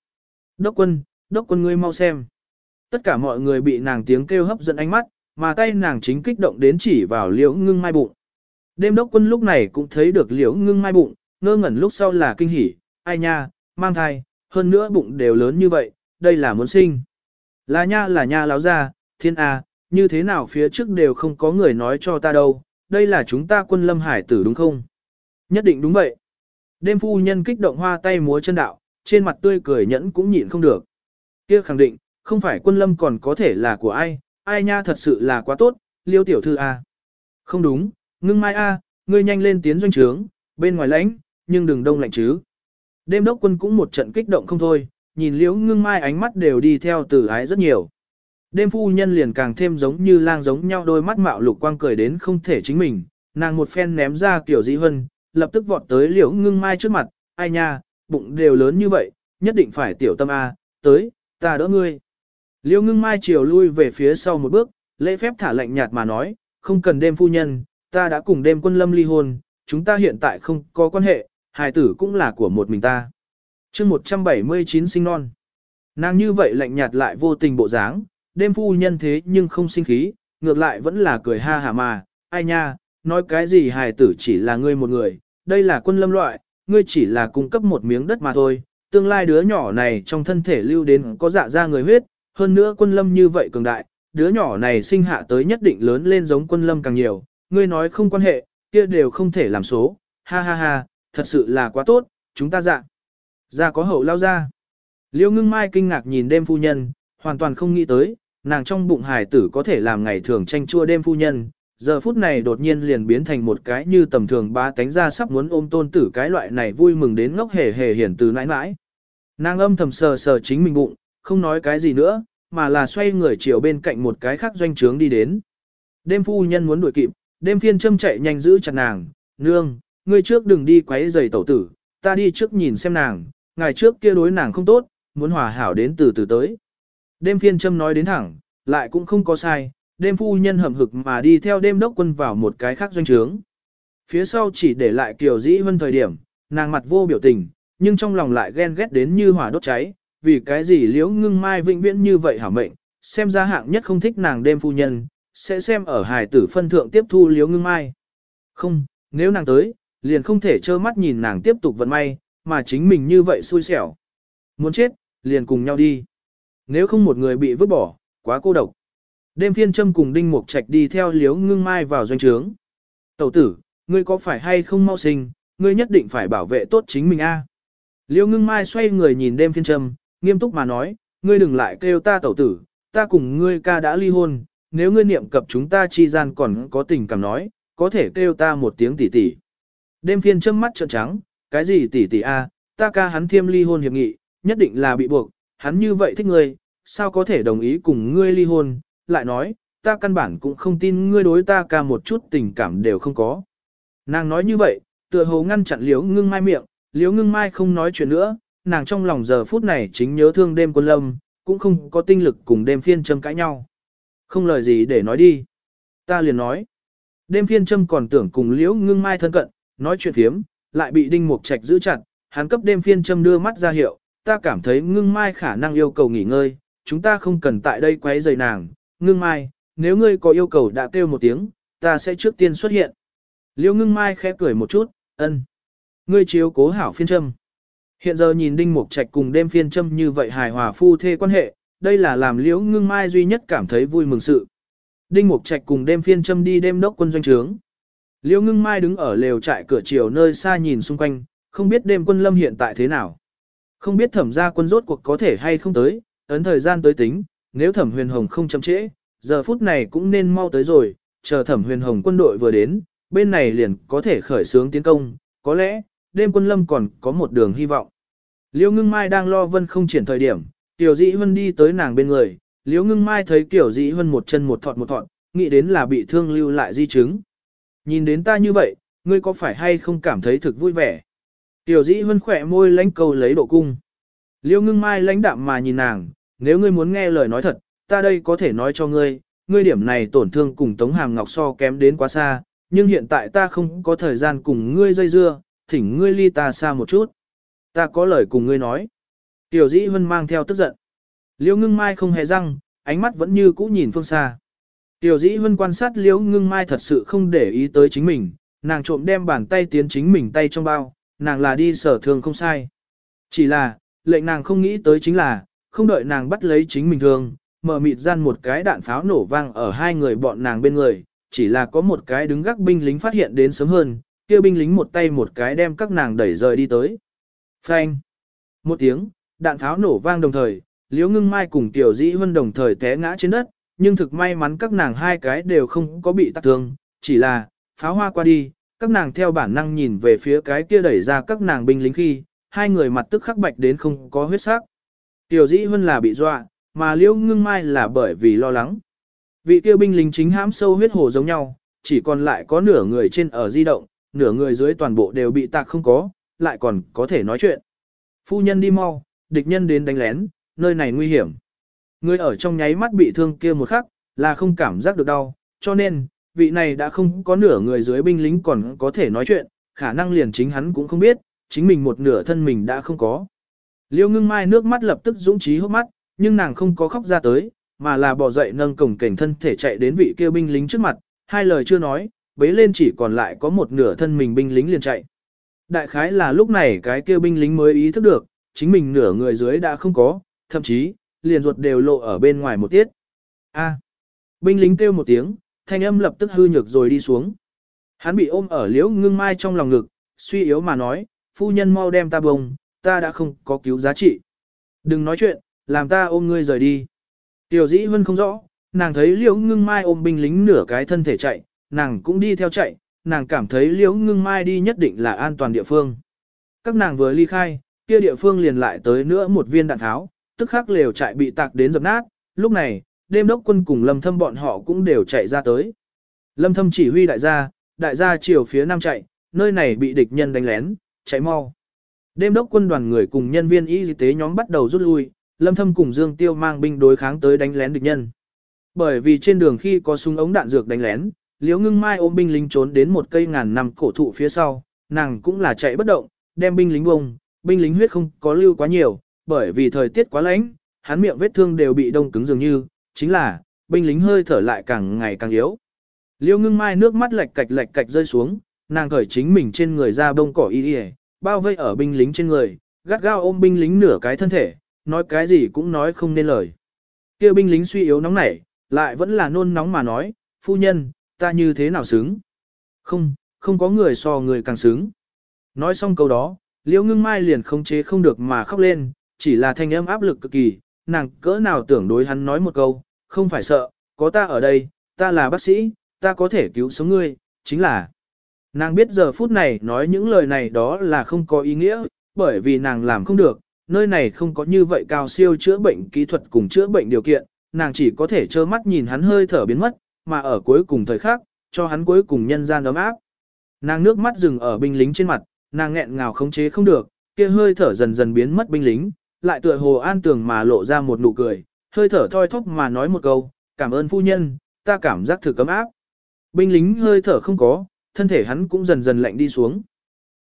đốc quân, đốc quân ngươi mau xem. Tất cả mọi người bị nàng tiếng kêu hấp dẫn ánh mắt, mà tay nàng chính kích động đến chỉ vào liễu ngưng mai bụng. Đêm đốc quân lúc này cũng thấy được liễu ngưng mai bụng, ngơ ngẩn lúc sau là kinh hỉ, ai nha, mang thai, hơn nữa bụng đều lớn như vậy, đây là muốn sinh. Là nha là nha láo ra, thiên A, như thế nào phía trước đều không có người nói cho ta đâu, đây là chúng ta quân lâm hải tử đúng không? Nhất định đúng vậy. Đêm phu nhân kích động hoa tay múa chân đạo, trên mặt tươi cười nhẫn cũng nhịn không được. Kia khẳng định, không phải quân lâm còn có thể là của ai, ai nha thật sự là quá tốt, liêu tiểu thư A. Không đúng, ngưng mai A, ngươi nhanh lên tiến doanh trướng, bên ngoài lãnh, nhưng đừng đông lạnh chứ. Đêm đốc quân cũng một trận kích động không thôi, nhìn liễu ngưng mai ánh mắt đều đi theo từ ái rất nhiều. Đêm phu nhân liền càng thêm giống như lang giống nhau đôi mắt mạo lục quang cười đến không thể chính mình, nàng một phen ném ra kiểu dĩ hân, lập tức vọt tới liễu ngưng mai trước mặt, ai nha, bụng đều lớn như vậy, nhất định phải tiểu tâm A, tới, ta đỡ ngươi. Liễu ngưng mai chiều lui về phía sau một bước, lễ phép thả lạnh nhạt mà nói, không cần đêm phu nhân, ta đã cùng đêm quân lâm ly hôn, chúng ta hiện tại không có quan hệ, hài tử cũng là của một mình ta chương 179 sinh non. Nàng như vậy lạnh nhạt lại vô tình bộ dáng, đêm phu nhân thế nhưng không sinh khí, ngược lại vẫn là cười ha hả mà, ai nha, nói cái gì hài tử chỉ là ngươi một người, đây là quân lâm loại, ngươi chỉ là cung cấp một miếng đất mà thôi, tương lai đứa nhỏ này trong thân thể lưu đến có dạ ra người huyết, hơn nữa quân lâm như vậy cường đại, đứa nhỏ này sinh hạ tới nhất định lớn lên giống quân lâm càng nhiều, ngươi nói không quan hệ, kia đều không thể làm số, ha ha ha, thật sự là quá tốt, chúng ta dạ. Ra có hậu lao ra. Liêu ngưng mai kinh ngạc nhìn đêm phu nhân, hoàn toàn không nghĩ tới, nàng trong bụng hài tử có thể làm ngày thường tranh chua đêm phu nhân, giờ phút này đột nhiên liền biến thành một cái như tầm thường ba tánh ra sắp muốn ôm tôn tử cái loại này vui mừng đến ngốc hề hề hiển từ nãi nãi. Nàng âm thầm sờ sờ chính mình bụng, không nói cái gì nữa, mà là xoay người chiều bên cạnh một cái khác doanh trướng đi đến. Đêm phu nhân muốn đuổi kịp, đêm phiên châm chạy nhanh giữ chặt nàng, nương, ngươi trước đừng đi quấy giày tẩu tử, ta đi trước nhìn xem nàng, ngày trước kia đối nàng không tốt, muốn hòa hảo đến từ từ tới. Đêm phiên châm nói đến thẳng, lại cũng không có sai, đêm phu nhân hầm hực mà đi theo đêm đốc quân vào một cái khác doanh trướng. Phía sau chỉ để lại kiểu dĩ hơn thời điểm, nàng mặt vô biểu tình, nhưng trong lòng lại ghen ghét đến như hỏa đốt cháy, vì cái gì liễu ngưng mai vĩnh viễn như vậy hả mệnh, xem ra hạng nhất không thích nàng đêm phu nhân, sẽ xem ở hài tử phân thượng tiếp thu liễu ngưng mai. Không, nếu nàng tới, liền không thể trơ mắt nhìn nàng tiếp tục vận may, mà chính mình như vậy xui xẻo. Muốn chết, liền cùng nhau đi. Nếu không một người bị vứt bỏ, quá cô độc. Đêm phiên châm cùng đinh mục trạch đi theo liếu ngưng mai vào doanh trướng. Tẩu tử, ngươi có phải hay không mau sinh, ngươi nhất định phải bảo vệ tốt chính mình a. Liêu ngưng mai xoay người nhìn đêm phiên châm, nghiêm túc mà nói, ngươi đừng lại kêu ta tẩu tử, ta cùng ngươi ca đã ly hôn, nếu ngươi niệm cập chúng ta chi gian còn có tình cảm nói, có thể kêu ta một tiếng tỷ tỷ. Đêm phiên châm mắt trợn trắng, cái gì tỷ tỷ a, ta ca hắn thiêm ly hôn hiệp nghị, nhất định là bị buộc, hắn như vậy thích ngươi, sao có thể đồng ý cùng ngươi ly hôn, lại nói, ta căn bản cũng không tin ngươi đối ta ca một chút tình cảm đều không có. Nàng nói như vậy, tựa hồ ngăn chặn liếu ngưng mai miệng, liếu ngưng mai không nói chuyện nữa, nàng trong lòng giờ phút này chính nhớ thương đêm quân lâm, cũng không có tinh lực cùng đêm phiên châm cãi nhau. Không lời gì để nói đi. Ta liền nói. Đêm phiên châm còn tưởng cùng liễu ngưng mai thân cận, nói chuyện phiếm, lại bị đinh mục trạch giữ chặt, hắn cấp đêm phiên châm đưa mắt ra hiệu, ta cảm thấy ngưng mai khả năng yêu cầu nghỉ ngơi, chúng ta không cần tại đây quấy rầy nàng, ngưng mai, nếu ngươi có yêu cầu đã kêu một tiếng, ta sẽ trước tiên xuất hiện. Liêu ngưng mai khẽ cười một chút, ân. Ngươi chiếu cố hảo phiên châm. Hiện giờ nhìn Đinh Mục Trạch cùng đêm phiên châm như vậy hài hòa phu thê quan hệ, đây là làm liễu ngưng mai duy nhất cảm thấy vui mừng sự. Đinh Mục Trạch cùng đêm phiên châm đi đêm đốc quân doanh trướng. Liêu ngưng mai đứng ở lều trại cửa chiều nơi xa nhìn xung quanh, không biết đêm quân lâm hiện tại thế nào. Không biết thẩm gia quân rốt cuộc có thể hay không tới, ấn thời gian tới tính, nếu thẩm huyền hồng không chậm trễ, giờ phút này cũng nên mau tới rồi, chờ thẩm huyền hồng quân đội vừa đến, bên này liền có thể khởi xướng tiến công, có lẽ, đêm quân lâm còn có một đường hy vọng. Liêu ngưng mai đang lo vân không triển thời điểm, tiểu dĩ Vân đi tới nàng bên người, liêu ngưng mai thấy tiểu dĩ Vân một chân một thọt một thọt, nghĩ đến là bị thương lưu lại di chứng. Nhìn đến ta như vậy, ngươi có phải hay không cảm thấy thực vui vẻ? Tiểu dĩ hân khỏe môi lánh cầu lấy độ cung. Liêu ngưng mai lãnh đạm mà nhìn nàng, nếu ngươi muốn nghe lời nói thật, ta đây có thể nói cho ngươi, ngươi điểm này tổn thương cùng Tống Hàm Ngọc so kém đến quá xa, nhưng hiện tại ta không có thời gian cùng ngươi dây dưa, thỉnh ngươi ly ta xa một chút. Ta có lời cùng ngươi nói. Tiểu dĩ hân mang theo tức giận. Liêu ngưng mai không hề răng, ánh mắt vẫn như cũ nhìn phương xa. Tiểu dĩ Vân quan sát liễu ngưng mai thật sự không để ý tới chính mình, nàng trộm đem bàn tay tiến chính mình tay trong bao, nàng là đi sở thương không sai. Chỉ là, lệnh nàng không nghĩ tới chính là, không đợi nàng bắt lấy chính mình thương, mở mịt gian một cái đạn pháo nổ vang ở hai người bọn nàng bên người, chỉ là có một cái đứng gác binh lính phát hiện đến sớm hơn, kia binh lính một tay một cái đem các nàng đẩy rời đi tới. Phanh! Một tiếng, đạn pháo nổ vang đồng thời, Liễu Ngưng Mai cùng Tiểu Dĩ Huân đồng thời té ngã trên đất, nhưng thực may mắn các nàng hai cái đều không có bị tắc thương, chỉ là, pháo hoa qua đi, các nàng theo bản năng nhìn về phía cái kia đẩy ra các nàng binh lính khi, hai người mặt tức khắc bạch đến không có huyết sắc. Tiểu Dĩ hơn là bị dọa, mà Liễu Ngưng Mai là bởi vì lo lắng. Vị kia binh lính chính hãm sâu huyết hồ giống nhau, chỉ còn lại có nửa người trên ở di động, nửa người dưới toàn bộ đều bị tạc không có, lại còn có thể nói chuyện. Phu nhân đi mau, địch nhân đến đánh lén, nơi này nguy hiểm. Người ở trong nháy mắt bị thương kia một khắc, là không cảm giác được đau, cho nên, vị này đã không có nửa người dưới binh lính còn có thể nói chuyện, khả năng liền chính hắn cũng không biết, chính mình một nửa thân mình đã không có. Liêu ngưng mai nước mắt lập tức dũng trí hốc mắt, nhưng nàng không có khóc ra tới, mà là bỏ dậy nâng cổng cảnh thân thể chạy đến vị kia binh lính trước mặt, hai lời chưa nói, bấy lên chỉ còn lại có một nửa thân mình binh lính liền chạy. Đại khái là lúc này cái kia binh lính mới ý thức được, chính mình nửa người dưới đã không có, thậm chí, liền ruột đều lộ ở bên ngoài một tiết. A. Binh lính kêu một tiếng, thanh âm lập tức hư nhược rồi đi xuống. Hắn bị ôm ở liễu ngưng mai trong lòng ngực, suy yếu mà nói, phu nhân mau đem ta bông, ta đã không có cứu giá trị. Đừng nói chuyện, làm ta ôm ngươi rời đi. Tiểu dĩ Vân không rõ, nàng thấy liễu ngưng mai ôm binh lính nửa cái thân thể chạy, nàng cũng đi theo chạy, nàng cảm thấy liễu ngưng mai đi nhất định là an toàn địa phương. Các nàng vừa ly khai, kia địa phương liền lại tới nữa một viên đạn tháo, tức khắc lều trại bị tạc đến dập nát, lúc này, đêm đốc quân cùng lâm thâm bọn họ cũng đều chạy ra tới. Lâm thâm chỉ huy đại gia, đại gia chiều phía nam chạy, nơi này bị địch nhân đánh lén, chạy mau. Đêm đốc quân đoàn người cùng nhân viên y tế nhóm bắt đầu rút lui, lâm thâm cùng Dương Tiêu mang binh đối kháng tới đánh lén địch nhân. Bởi vì trên đường khi có súng ống đạn dược đánh lén, Liễu Ngưng Mai ôm binh lính trốn đến một cây ngàn năm cổ thụ phía sau, nàng cũng là chạy bất động, đem binh lính bông, binh lính huyết không có lưu quá nhiều, bởi vì thời tiết quá lạnh, hắn miệng vết thương đều bị đông cứng dường như, chính là, binh lính hơi thở lại càng ngày càng yếu. Liêu ngưng mai nước mắt lệch cạch lệch cạch rơi xuống, nàng khởi chính mình trên người ra bông cỏ y y, bao vây ở binh lính trên người, gắt gao ôm binh lính nửa cái thân thể, nói cái gì cũng nói không nên lời. Kêu binh lính suy yếu nóng nảy, lại vẫn là nôn nóng mà nói, phu nhân, ta như thế nào xứng? Không, không có người so người càng xứng. Nói xong câu đó, Liễu Ngưng Mai liền không chế không được mà khóc lên, chỉ là thanh âm áp lực cực kỳ, nàng cỡ nào tưởng đối hắn nói một câu, không phải sợ, có ta ở đây, ta là bác sĩ, ta có thể cứu sống ngươi, chính là. Nàng biết giờ phút này nói những lời này đó là không có ý nghĩa, bởi vì nàng làm không được, nơi này không có như vậy cao siêu chữa bệnh kỹ thuật cùng chữa bệnh điều kiện, nàng chỉ có thể trơ mắt nhìn hắn hơi thở biến mất, mà ở cuối cùng thời khắc, cho hắn cuối cùng nhân gian ấm áp. Nàng nước mắt dừng ở binh lính trên mặt, nàng nghẹn ngào khống chế không được, kia hơi thở dần dần biến mất binh lính, lại tựa hồ an tường mà lộ ra một nụ cười, hơi thở thoi thóp mà nói một câu, cảm ơn phu nhân, ta cảm giác thử cấm áp. Binh lính hơi thở không có, thân thể hắn cũng dần dần lạnh đi xuống.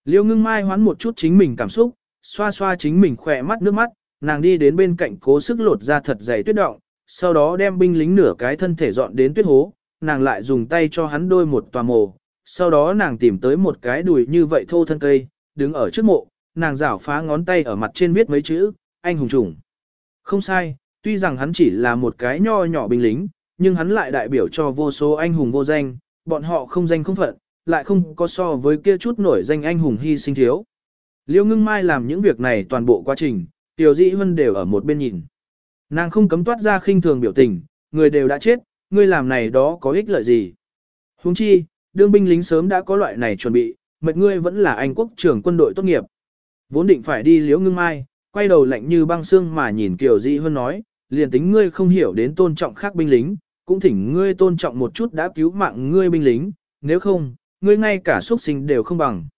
Liêu ngưng mai hoán một chút chính mình cảm xúc, xoa xoa chính mình khỏe mắt nước mắt, nàng đi đến bên cạnh cố sức lột ra thật dày tuyết động, sau đó đem binh lính nửa cái thân thể dọn đến tuyết hố, nàng lại dùng tay cho hắn đôi một tòa mồ, sau đó nàng tìm tới một cái đùi như vậy thô thân cây, đứng ở trước mộ, nàng rảo phá ngón tay ở mặt trên viết mấy chữ, anh hùng chủng, Không sai, tuy rằng hắn chỉ là một cái nho nhỏ binh lính, nhưng hắn lại đại biểu cho vô số anh hùng vô danh, bọn họ không danh không phận, lại không có so với kia chút nổi danh anh hùng hy sinh thiếu. Liêu ngưng mai làm những việc này toàn bộ quá trình, tiểu dĩ vân đều ở một bên nhìn. Nàng không cấm toát ra khinh thường biểu tình, người đều đã chết, ngươi làm này đó có ích lợi gì. Huống chi, đương binh lính sớm đã có loại này chuẩn bị, mệt ngươi vẫn là anh quốc trưởng quân đội tốt nghiệp. Vốn định phải đi liễu ngưng mai, quay đầu lạnh như băng xương mà nhìn Kiều Dĩ Huân nói, liền tính ngươi không hiểu đến tôn trọng khác binh lính, cũng thỉnh ngươi tôn trọng một chút đã cứu mạng ngươi binh lính, nếu không, ngươi ngay cả xuất sinh đều không bằng.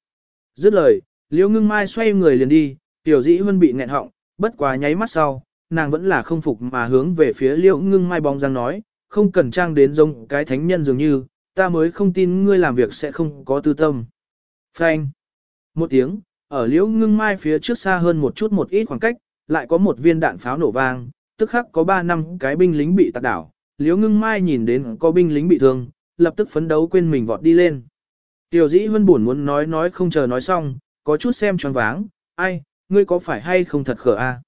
Dứt lời, liễu ngưng mai xoay người liền đi, Kiều Dĩ Huân bị nghẹn họng, bất quá nháy mắt sau, nàng vẫn là không phục mà hướng về phía liễu ngưng mai bóng răng nói, không cần trang đến giống cái thánh nhân dường như, ta mới không tin ngươi làm việc sẽ không có tư tâm. Phanh. Một tiếng, ở liễu ngưng mai phía trước xa hơn một chút một ít khoảng cách, lại có một viên đạn pháo nổ vang, tức khắc có 3 năm cái binh lính bị tạc đảo. Liễu ngưng mai nhìn đến có binh lính bị thương, lập tức phấn đấu quên mình vọt đi lên. Tiểu dĩ vân buồn muốn nói nói không chờ nói xong, có chút xem choáng váng, ai, ngươi có phải hay không thật khở a?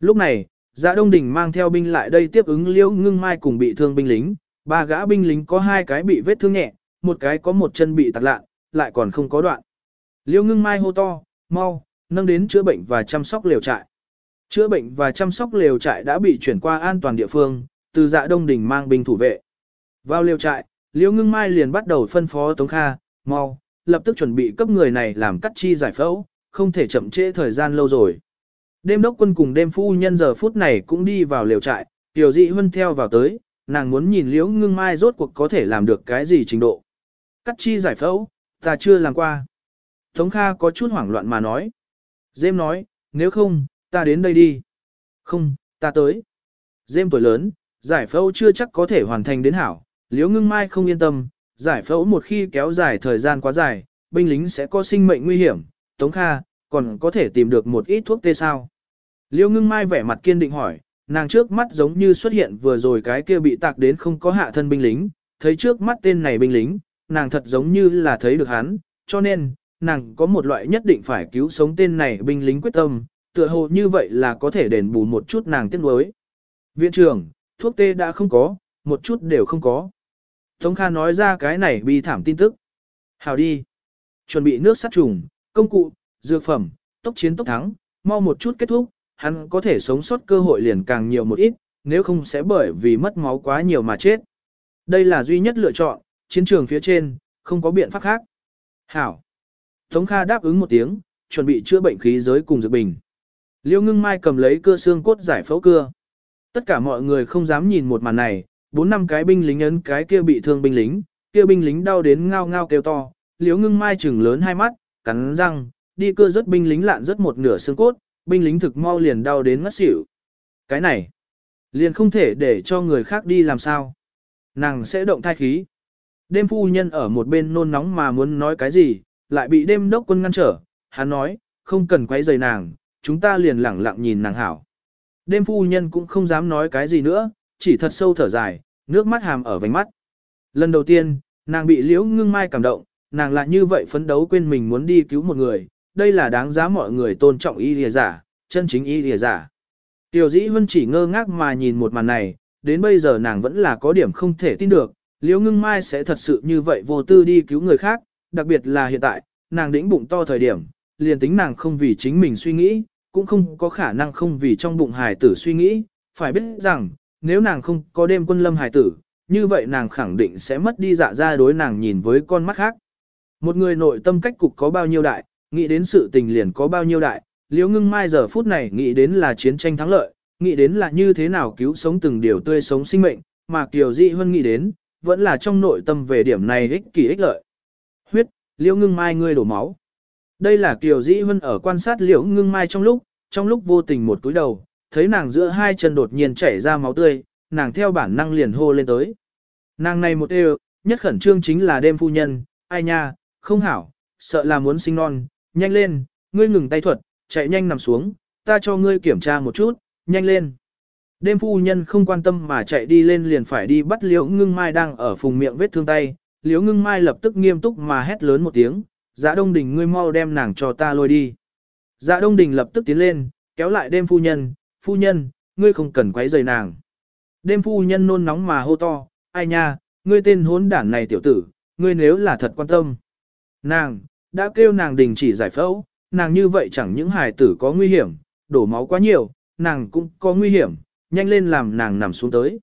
Lúc này, dạ đông đỉnh mang theo binh lại đây tiếp ứng liễu ngưng mai cùng bị thương binh lính, ba gã binh lính có hai cái bị vết thương nhẹ, một cái có một chân bị tạc lạ, lại còn không có đoạn. Liễu ngưng mai hô to, mau, nâng đến chữa bệnh và chăm sóc liều trại. Chữa bệnh và chăm sóc liều trại đã bị chuyển qua an toàn địa phương, từ dạ đông đỉnh mang binh thủ vệ. Vào liều trại, Liễu Ngưng Mai liền bắt đầu phân phó Tống Kha, mau, lập tức chuẩn bị cấp người này làm cắt chi giải phẫu, không thể chậm trễ thời gian lâu rồi. Đêm đốc quân cùng đêm phu nhân giờ phút này cũng đi vào liều trại, Tiểu Dị Hân theo vào tới, nàng muốn nhìn Liễu Ngưng Mai rốt cuộc có thể làm được cái gì trình độ. Cắt chi giải phẫu, ta chưa làm qua. Tống Kha có chút hoảng loạn mà nói. Dêm nói, nếu không, ta đến đây đi. Không, ta tới. Dêm tuổi lớn, giải phẫu chưa chắc có thể hoàn thành đến hảo. Liễu ngưng mai không yên tâm, giải phẫu một khi kéo dài thời gian quá dài, binh lính sẽ có sinh mệnh nguy hiểm. Tống Kha, còn có thể tìm được một ít thuốc tê sao. Liễu ngưng mai vẻ mặt kiên định hỏi, nàng trước mắt giống như xuất hiện vừa rồi cái kia bị tạc đến không có hạ thân binh lính, thấy trước mắt tên này binh lính, nàng thật giống như là thấy được hắn, cho nên, nàng có một loại nhất định phải cứu sống tên này binh lính quyết tâm, tựa hồ như vậy là có thể đền bù một chút nàng tiếc nuối. Viện trưởng, thuốc tê đã không có, một chút đều không có. Tống Kha nói ra cái này bi thảm tin tức. Hào đi. Chuẩn bị nước sát trùng, công cụ, dược phẩm, tốc chiến tốc thắng, mau một chút kết thúc, hắn có thể sống sót cơ hội liền càng nhiều một ít, nếu không sẽ bởi vì mất máu quá nhiều mà chết. Đây là duy nhất lựa chọn, chiến trường phía trên, không có biện pháp khác. Hảo. Tống Kha đáp ứng một tiếng, chuẩn bị chữa bệnh khí giới cùng dược bình. Liêu ngưng mai cầm lấy cưa xương cốt giải phẫu cưa. Tất cả mọi người không dám nhìn một màn này, bốn năm cái binh lính ấn cái kia bị thương binh lính, kia binh lính đau đến ngao ngao kêu to, liêu ngưng mai chừng lớn hai mắt, cắn răng, đi cưa rất binh lính lạn rất một nửa xương cốt, binh lính thực mau liền đau đến ngất xỉu. Cái này, liền không thể để cho người khác đi làm sao. Nàng sẽ động thai khí. Đêm phu nhân ở một bên nôn nóng mà muốn nói cái gì, lại bị đêm đốc quân ngăn trở. Hắn nói, không cần quấy rầy nàng, chúng ta liền lẳng lặng nhìn nàng hảo. Đêm phu nhân cũng không dám nói cái gì nữa, chỉ thật sâu thở dài, nước mắt hàm ở vành mắt. Lần đầu tiên, nàng bị liễu ngưng mai cảm động, nàng lại như vậy phấn đấu quên mình muốn đi cứu một người, đây là đáng giá mọi người tôn trọng y lìa giả, chân chính y lìa giả. Tiểu dĩ Vân chỉ ngơ ngác mà nhìn một màn này, đến bây giờ nàng vẫn là có điểm không thể tin được, liễu ngưng mai sẽ thật sự như vậy vô tư đi cứu người khác, đặc biệt là hiện tại, nàng đĩnh bụng to thời điểm, liền tính nàng không vì chính mình suy nghĩ, cũng không có khả năng không vì trong bụng hài tử suy nghĩ, phải biết rằng, nếu nàng không có đêm quân lâm hài tử, như vậy nàng khẳng định sẽ mất đi dạ ra đối nàng nhìn với con mắt khác. Một người nội tâm cách cục có bao nhiêu đại, nghĩ đến sự tình liền có bao nhiêu đại, liễu ngưng mai giờ phút này nghĩ đến là chiến tranh thắng lợi, nghĩ đến là như thế nào cứu sống từng điều tươi sống sinh mệnh, mà Kiều Dị Huân nghĩ đến, vẫn là trong nội tâm về điểm này ích kỷ ích lợi. Huyết, liễu ngưng mai ngươi đổ máu. Đây là Kiều Dĩ Vân ở quan sát liễu ngưng mai trong lúc, trong lúc vô tình một túi đầu, thấy nàng giữa hai chân đột nhiên chảy ra máu tươi, nàng theo bản năng liền hô lên tới. Nàng này một đều, nhất khẩn trương chính là đêm phu nhân, ai nha, không hảo, sợ là muốn sinh non, nhanh lên, ngươi ngừng tay thuật, chạy nhanh nằm xuống, ta cho ngươi kiểm tra một chút, nhanh lên. Đêm phu nhân không quan tâm mà chạy đi lên liền phải đi bắt liễu ngưng mai đang ở phùng miệng vết thương tay, liễu ngưng mai lập tức nghiêm túc mà hét lớn một tiếng, dạ đông đình ngươi mau đem nàng cho ta lôi đi. Dạ đông đình lập tức tiến lên, kéo lại đêm phu nhân, phu nhân, ngươi không cần quấy rầy nàng. Đêm phu nhân nôn nóng mà hô to, ai nha, ngươi tên hốn đản này tiểu tử, ngươi nếu là thật quan tâm. Nàng, đã kêu nàng đình chỉ giải phẫu, nàng như vậy chẳng những hài tử có nguy hiểm, đổ máu quá nhiều, nàng cũng có nguy hiểm, nhanh lên làm nàng nằm xuống tới.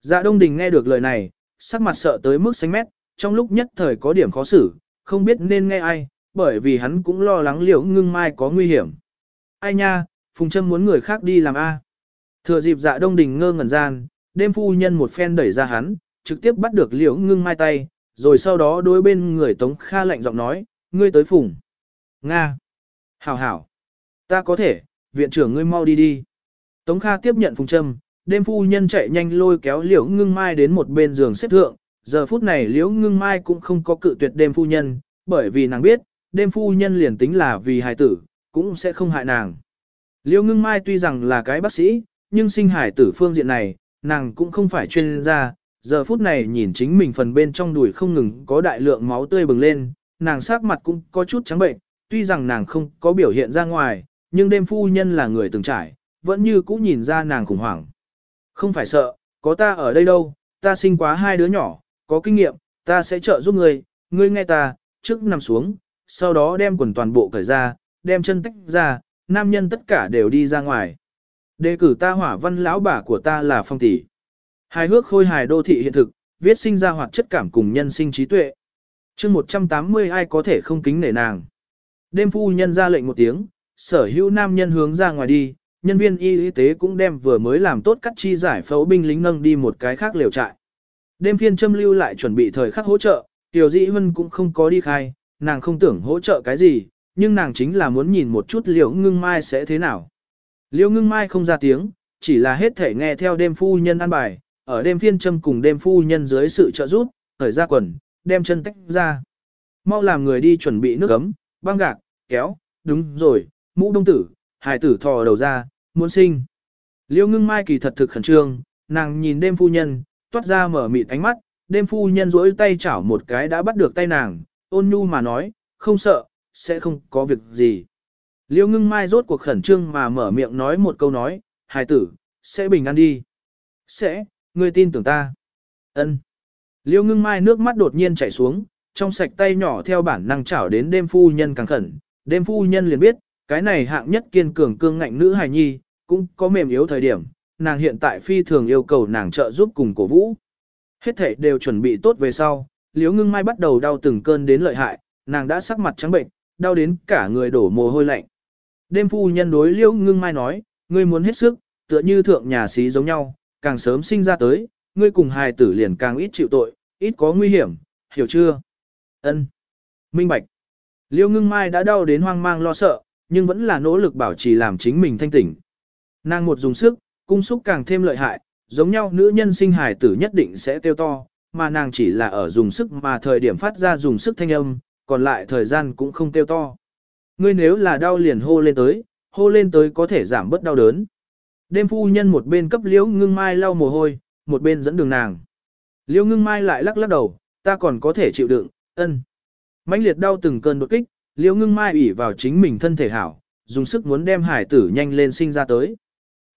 Dạ Đông Đình nghe được lời này, sắc mặt sợ tới mức xanh mét, trong lúc nhất thời có điểm khó xử, không biết nên nghe ai, bởi vì hắn cũng lo lắng liễu ngưng mai có nguy hiểm. Ai nha, Phùng Trâm muốn người khác đi làm A. Thừa dịp dạ Đông Đình ngơ ngẩn gian, đêm phu nhân một phen đẩy ra hắn, trực tiếp bắt được liễu ngưng mai tay, rồi sau đó đối bên người Tống Kha lạnh giọng nói, ngươi tới Phùng. Nga. Hảo hảo. Ta có thể, viện trưởng ngươi mau đi đi. Tống Kha tiếp nhận Phùng Trâm, đêm phu nhân chạy nhanh lôi kéo liễu ngưng mai đến một bên giường xếp thượng, giờ phút này liễu ngưng mai cũng không có cự tuyệt đêm phu nhân, bởi vì nàng biết, đêm phu nhân liền tính là vì hài tử, cũng sẽ không hại nàng. Liễu ngưng mai tuy rằng là cái bác sĩ, nhưng sinh hài tử phương diện này, nàng cũng không phải chuyên gia, giờ phút này nhìn chính mình phần bên trong đùi không ngừng có đại lượng máu tươi bừng lên, nàng sắc mặt cũng có chút trắng bệnh, tuy rằng nàng không có biểu hiện ra ngoài, nhưng đêm phu nhân là người từng trải, vẫn như cũ nhìn ra nàng khủng hoảng. Không phải sợ, có ta ở đây đâu, ta sinh quá hai đứa nhỏ, có kinh nghiệm, ta sẽ trợ giúp ngươi, ngươi nghe ta, trước nằm xuống, sau đó đem quần toàn bộ cởi ra, đem chân tách ra, nam nhân tất cả đều đi ra ngoài. Đề cử ta hỏa văn lão bà của ta là phong tỷ. Hài hước khôi hài đô thị hiện thực, viết sinh ra hoạt chất cảm cùng nhân sinh trí tuệ. chương 180 ai có thể không kính nể nàng. Đêm phu nhân ra lệnh một tiếng, sở hữu nam nhân hướng ra ngoài đi, nhân viên y y tế cũng đem vừa mới làm tốt cắt chi giải phẫu binh lính nâng đi một cái khác liều trại. Đêm phiên châm lưu lại chuẩn bị thời khắc hỗ trợ, Tiểu Dĩ Hân cũng không có đi khai, nàng không tưởng hỗ trợ cái gì, nhưng nàng chính là muốn nhìn một chút liệu ngưng mai sẽ thế nào. Liêu ngưng mai không ra tiếng, chỉ là hết thể nghe theo đêm phu nhân ăn bài, ở đêm phiên châm cùng đêm phu nhân dưới sự trợ giúp, thời ra quần, đem chân tách ra. Mau làm người đi chuẩn bị nước ấm, băng gạc, kéo, đúng rồi, mũ đông tử, hài tử thò đầu ra, muốn sinh. Liêu ngưng mai kỳ thật thực khẩn trương, nàng nhìn đêm phu nhân, toát ra mở mịt ánh mắt, đêm phu nhân rỗi tay chảo một cái đã bắt được tay nàng, ôn nhu mà nói, không sợ, sẽ không có việc gì. Liêu ngưng mai rốt cuộc khẩn trương mà mở miệng nói một câu nói, hài tử, sẽ bình an đi. Sẽ, ngươi tin tưởng ta. ân Liêu ngưng mai nước mắt đột nhiên chảy xuống, trong sạch tay nhỏ theo bản năng chảo đến đêm phu nhân càng khẩn. Đêm phu nhân liền biết, cái này hạng nhất kiên cường cương ngạnh nữ hài nhi, cũng có mềm yếu thời điểm, nàng hiện tại phi thường yêu cầu nàng trợ giúp cùng cổ vũ. Hết thể đều chuẩn bị tốt về sau, liễu ngưng mai bắt đầu đau từng cơn đến lợi hại, nàng đã sắc mặt trắng bệnh, đau đến cả người đổ mồ hôi lạnh. Đêm phu nhân đối liễu ngưng mai nói, ngươi muốn hết sức, tựa như thượng nhà xí giống nhau, càng sớm sinh ra tới, ngươi cùng hài tử liền càng ít chịu tội, ít có nguy hiểm, hiểu chưa? Ân. Minh Bạch. Liêu ngưng mai đã đau đến hoang mang lo sợ, nhưng vẫn là nỗ lực bảo trì làm chính mình thanh tỉnh. Nàng một dùng sức, cung xúc càng thêm lợi hại, giống nhau nữ nhân sinh hài tử nhất định sẽ tiêu to, mà nàng chỉ là ở dùng sức mà thời điểm phát ra dùng sức thanh âm, còn lại thời gian cũng không tiêu to. Ngươi nếu là đau liền hô lên tới, hô lên tới có thể giảm bớt đau đớn. Đêm phu nhân một bên cấp liễu ngưng mai lau mồ hôi, một bên dẫn đường nàng. Liễu ngưng mai lại lắc lắc đầu, ta còn có thể chịu đựng, ân. mãnh liệt đau từng cơn đột kích, liễu ngưng mai ủy vào chính mình thân thể hảo, dùng sức muốn đem hải tử nhanh lên sinh ra tới.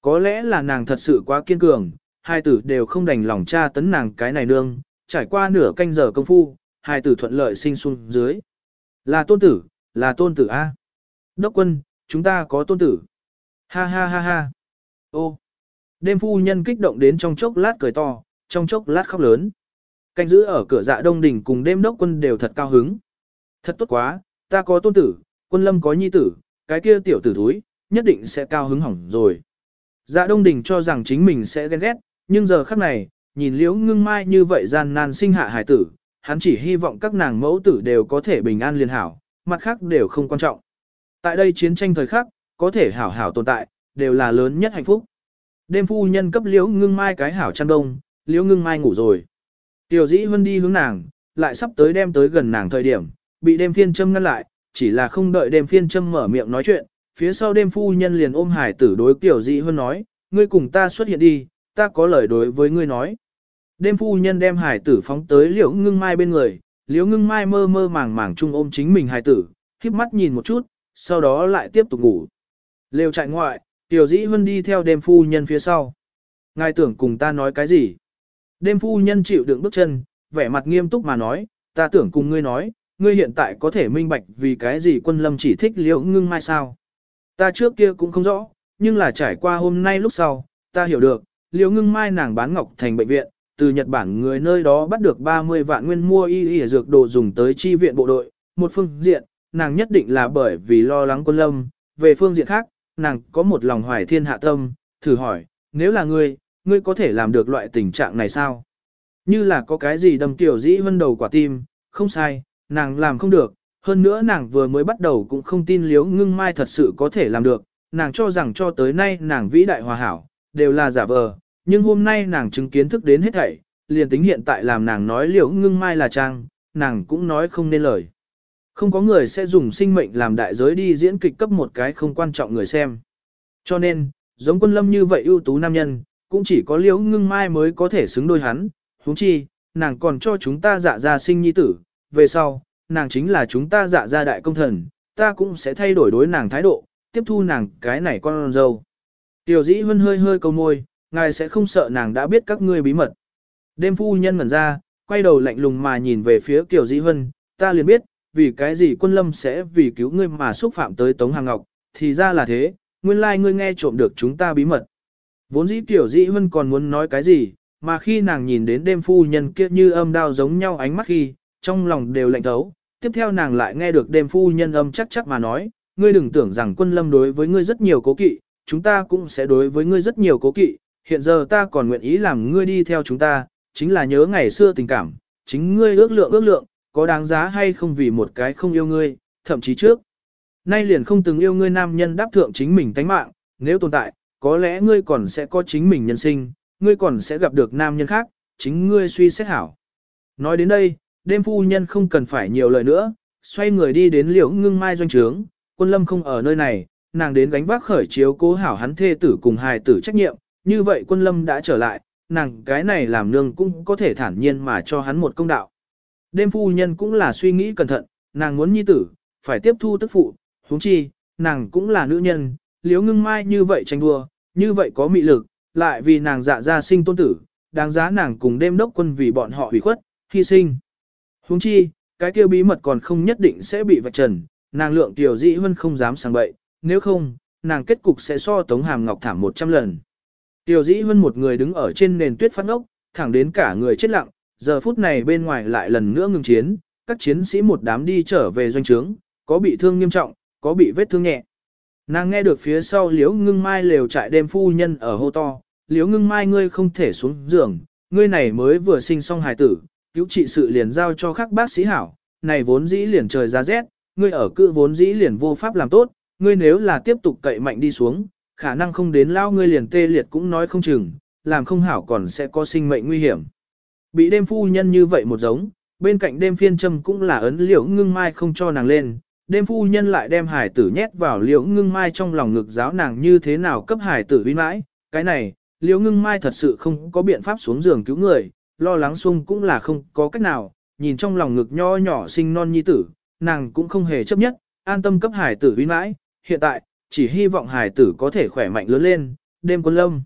Có lẽ là nàng thật sự quá kiên cường, hai tử đều không đành lòng tra tấn nàng cái này nương, trải qua nửa canh giờ công phu, hai tử thuận lợi sinh xuống dưới. Là tôn tử, là tôn tử A. Đốc quân, chúng ta có tôn tử. Ha ha ha ha. Ô. Đêm phu nhân kích động đến trong chốc lát cười to, trong chốc lát khóc lớn. Canh giữ ở cửa dạ đông đỉnh cùng đêm đốc quân đều thật cao hứng. Thật tốt quá, ta có tôn tử, quân lâm có nhi tử, cái kia tiểu tử thúi, nhất định sẽ cao hứng hỏng rồi. Dạ đông đình cho rằng chính mình sẽ ghen ghét, nhưng giờ khắc này, nhìn liễu ngưng mai như vậy gian nan sinh hạ hải tử, hắn chỉ hy vọng các nàng mẫu tử đều có thể bình an liên hảo, mặt khác đều không quan trọng. Tại đây chiến tranh thời khắc, có thể hảo hảo tồn tại, đều là lớn nhất hạnh phúc. Đêm phu nhân cấp liễu ngưng mai cái hảo chăn đông, liễu ngưng mai ngủ rồi. Tiểu dĩ vân đi hướng nàng, lại sắp tới đem tới gần nàng thời điểm, bị đêm phiên châm ngăn lại, chỉ là không đợi đêm phiên châm mở miệng nói chuyện, phía sau đêm phu nhân liền ôm hải tử đối tiểu dị hơn nói, ngươi cùng ta xuất hiện đi, ta có lời đối với ngươi nói. Đêm phu nhân đem hải tử phóng tới liễu ngưng mai bên người, liễu ngưng mai mơ mơ màng màng chung ôm chính mình hải tử, khiếp mắt nhìn một chút, sau đó lại tiếp tục ngủ. Lều chạy ngoại, tiểu dĩ vân đi theo đêm phu nhân phía sau. Ngài tưởng cùng ta nói cái gì? Đêm phu nhân chịu đựng bước chân, vẻ mặt nghiêm túc mà nói, ta tưởng cùng ngươi nói, ngươi hiện tại có thể minh bạch vì cái gì quân lâm chỉ thích liễu ngưng mai sao. Ta trước kia cũng không rõ, nhưng là trải qua hôm nay lúc sau, ta hiểu được, liễu ngưng mai nàng bán ngọc thành bệnh viện, từ Nhật Bản người nơi đó bắt được 30 vạn nguyên mua y y dược đồ dùng tới chi viện bộ đội, một phương diện, nàng nhất định là bởi vì lo lắng quân lâm, về phương diện khác, nàng có một lòng hoài thiên hạ tâm, thử hỏi, nếu là ngươi, ngươi có thể làm được loại tình trạng này sao? Như là có cái gì đâm tiểu dĩ vân đầu quả tim, không sai, nàng làm không được, hơn nữa nàng vừa mới bắt đầu cũng không tin liếu ngưng mai thật sự có thể làm được, nàng cho rằng cho tới nay nàng vĩ đại hòa hảo, đều là giả vờ, nhưng hôm nay nàng chứng kiến thức đến hết thảy, liền tính hiện tại làm nàng nói liễu ngưng mai là trang, nàng cũng nói không nên lời. Không có người sẽ dùng sinh mệnh làm đại giới đi diễn kịch cấp một cái không quan trọng người xem. Cho nên, giống quân lâm như vậy ưu tú nam nhân, cũng chỉ có liễu ngưng mai mới có thể xứng đôi hắn, huống chi, nàng còn cho chúng ta dạ ra sinh nhi tử, về sau, nàng chính là chúng ta dạ ra đại công thần, ta cũng sẽ thay đổi đối nàng thái độ, tiếp thu nàng cái này con dâu. Tiểu dĩ hân hơi hơi câu môi, ngài sẽ không sợ nàng đã biết các ngươi bí mật. Đêm phu nhân ngẩn ra, quay đầu lạnh lùng mà nhìn về phía Kiều Dĩ Hân, ta liền biết, vì cái gì quân lâm sẽ vì cứu ngươi mà xúc phạm tới Tống Hàng Ngọc, thì ra là thế, nguyên lai like ngươi nghe trộm được chúng ta bí mật. Vốn dĩ Kiều Dĩ Hân còn muốn nói cái gì, mà khi nàng nhìn đến đêm phu nhân kia như âm đao giống nhau ánh mắt khi, trong lòng đều lạnh thấu, tiếp theo nàng lại nghe được đêm phu nhân âm chắc chắc mà nói, ngươi đừng tưởng rằng quân lâm đối với ngươi rất nhiều cố kỵ, chúng ta cũng sẽ đối với ngươi rất nhiều cố kỵ, hiện giờ ta còn nguyện ý làm ngươi đi theo chúng ta, chính là nhớ ngày xưa tình cảm, chính ngươi ước lượng ước lượng, có đáng giá hay không vì một cái không yêu ngươi, thậm chí trước. Nay liền không từng yêu ngươi nam nhân đáp thượng chính mình tánh mạng, nếu tồn tại, có lẽ ngươi còn sẽ có chính mình nhân sinh, ngươi còn sẽ gặp được nam nhân khác, chính ngươi suy xét hảo. Nói đến đây, đêm phu nhân không cần phải nhiều lời nữa, xoay người đi đến liễu ngưng mai doanh trướng, quân lâm không ở nơi này, nàng đến gánh vác khởi chiếu cố hảo hắn thê tử cùng hài tử trách nhiệm, như vậy quân lâm đã trở lại, nàng cái này làm nương cũng có thể thản nhiên mà cho hắn một công đạo. Đêm phu nhân cũng là suy nghĩ cẩn thận, nàng muốn nhi tử, phải tiếp thu tức phụ, huống chi, nàng cũng là nữ nhân, liếu ngưng mai như vậy tranh đua, như vậy có mị lực, lại vì nàng dạ ra sinh tôn tử, đáng giá nàng cùng đêm đốc quân vì bọn họ hủy khuất, hy sinh. Huống chi, cái kia bí mật còn không nhất định sẽ bị vạch trần, nàng lượng tiểu dĩ hơn không dám sang bậy, nếu không, nàng kết cục sẽ so Tống Hàm Ngọc thảm 100 lần. Tiểu dĩ hơn một người đứng ở trên nền tuyết phát ngốc, thẳng đến cả người chết lặng, giờ phút này bên ngoài lại lần nữa ngừng chiến, các chiến sĩ một đám đi trở về doanh trướng, có bị thương nghiêm trọng, có bị vết thương nhẹ. Nàng nghe được phía sau liễu ngưng mai lều trại đêm phu nhân ở hô to, liễu ngưng mai ngươi không thể xuống giường, ngươi này mới vừa sinh xong hài tử, cứu trị sự liền giao cho các bác sĩ hảo, này vốn dĩ liền trời ra rét, ngươi ở cự vốn dĩ liền vô pháp làm tốt, ngươi nếu là tiếp tục cậy mạnh đi xuống, khả năng không đến lao ngươi liền tê liệt cũng nói không chừng, làm không hảo còn sẽ có sinh mệnh nguy hiểm. Bị đêm phu nhân như vậy một giống, bên cạnh đêm phiên châm cũng là ấn liễu ngưng mai không cho nàng lên, đêm phu nhân lại đem hải tử nhét vào liễu ngưng mai trong lòng ngực giáo nàng như thế nào cấp hải tử uy mãi, cái này, liễu ngưng mai thật sự không có biện pháp xuống giường cứu người, lo lắng xung cũng là không có cách nào, nhìn trong lòng ngực nho nhỏ sinh non nhi tử, nàng cũng không hề chấp nhất, an tâm cấp hải tử huy mãi, hiện tại, chỉ hy vọng hải tử có thể khỏe mạnh lớn lên, đêm quân lâm,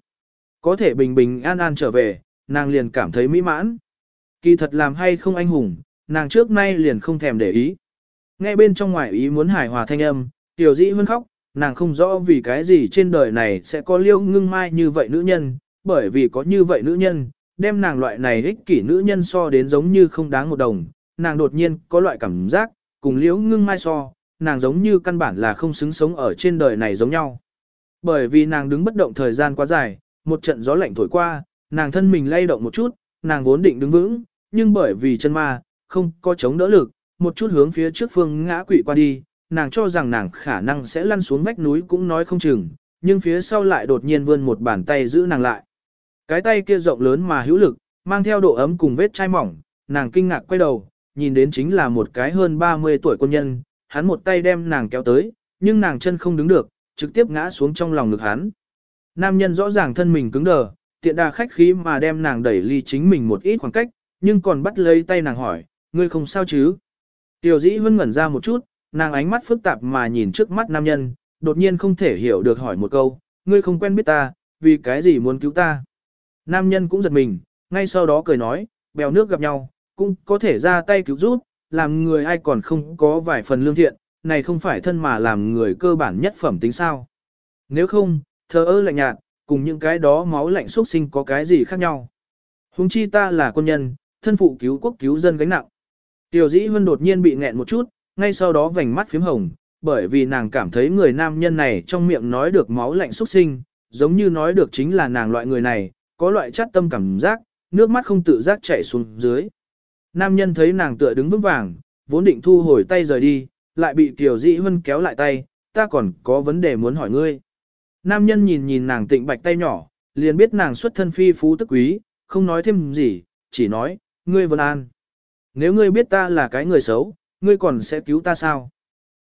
có thể bình bình an an trở về, nàng liền cảm thấy mỹ mãn. Kỳ thật làm hay không anh hùng, nàng trước nay liền không thèm để ý. Nghe bên trong ngoài ý muốn hài hòa thanh âm, tiểu dĩ hơn khóc, nàng không rõ vì cái gì trên đời này sẽ có liêu ngưng mai như vậy nữ nhân, bởi vì có như vậy nữ nhân, đem nàng loại này ích kỷ nữ nhân so đến giống như không đáng một đồng, nàng đột nhiên có loại cảm giác, cùng liễu ngưng mai so, nàng giống như căn bản là không xứng sống ở trên đời này giống nhau. Bởi vì nàng đứng bất động thời gian quá dài, một trận gió lạnh thổi qua, nàng thân mình lay động một chút, nàng vốn định đứng vững, nhưng bởi vì chân ma, không có chống đỡ lực, một chút hướng phía trước phương ngã quỵ qua đi, nàng cho rằng nàng khả năng sẽ lăn xuống vách núi cũng nói không chừng, nhưng phía sau lại đột nhiên vươn một bàn tay giữ nàng lại. Cái tay kia rộng lớn mà hữu lực, mang theo độ ấm cùng vết chai mỏng, nàng kinh ngạc quay đầu, nhìn đến chính là một cái hơn 30 tuổi quân nhân, hắn một tay đem nàng kéo tới, nhưng nàng chân không đứng được, trực tiếp ngã xuống trong lòng ngực hắn. Nam nhân rõ ràng thân mình cứng đờ, tiện đà khách khí mà đem nàng đẩy ly chính mình một ít khoảng cách, nhưng còn bắt lấy tay nàng hỏi, ngươi không sao chứ? Tiểu dĩ vân ngẩn ra một chút, nàng ánh mắt phức tạp mà nhìn trước mắt nam nhân, đột nhiên không thể hiểu được hỏi một câu, ngươi không quen biết ta, vì cái gì muốn cứu ta? Nam nhân cũng giật mình, ngay sau đó cười nói, bèo nước gặp nhau, cũng có thể ra tay cứu giúp, làm người ai còn không có vài phần lương thiện, này không phải thân mà làm người cơ bản nhất phẩm tính sao. Nếu không, thờ ơ lạnh nhạt, cùng những cái đó máu lạnh xuất sinh có cái gì khác nhau. Hùng chi ta là quân nhân, thân phụ cứu quốc cứu dân gánh nặng. Tiểu dĩ huân đột nhiên bị nghẹn một chút, ngay sau đó vành mắt phím hồng, bởi vì nàng cảm thấy người nam nhân này trong miệng nói được máu lạnh xuất sinh, giống như nói được chính là nàng loại người này, có loại chát tâm cảm giác, nước mắt không tự giác chảy xuống dưới. Nam nhân thấy nàng tựa đứng vững vàng, vốn định thu hồi tay rời đi, lại bị Tiểu Dĩ Vân kéo lại tay, ta còn có vấn đề muốn hỏi ngươi. Nam nhân nhìn nhìn nàng tịnh bạch tay nhỏ, liền biết nàng xuất thân phi phú tức quý, không nói thêm gì, chỉ nói, ngươi vân an. Nếu ngươi biết ta là cái người xấu, ngươi còn sẽ cứu ta sao?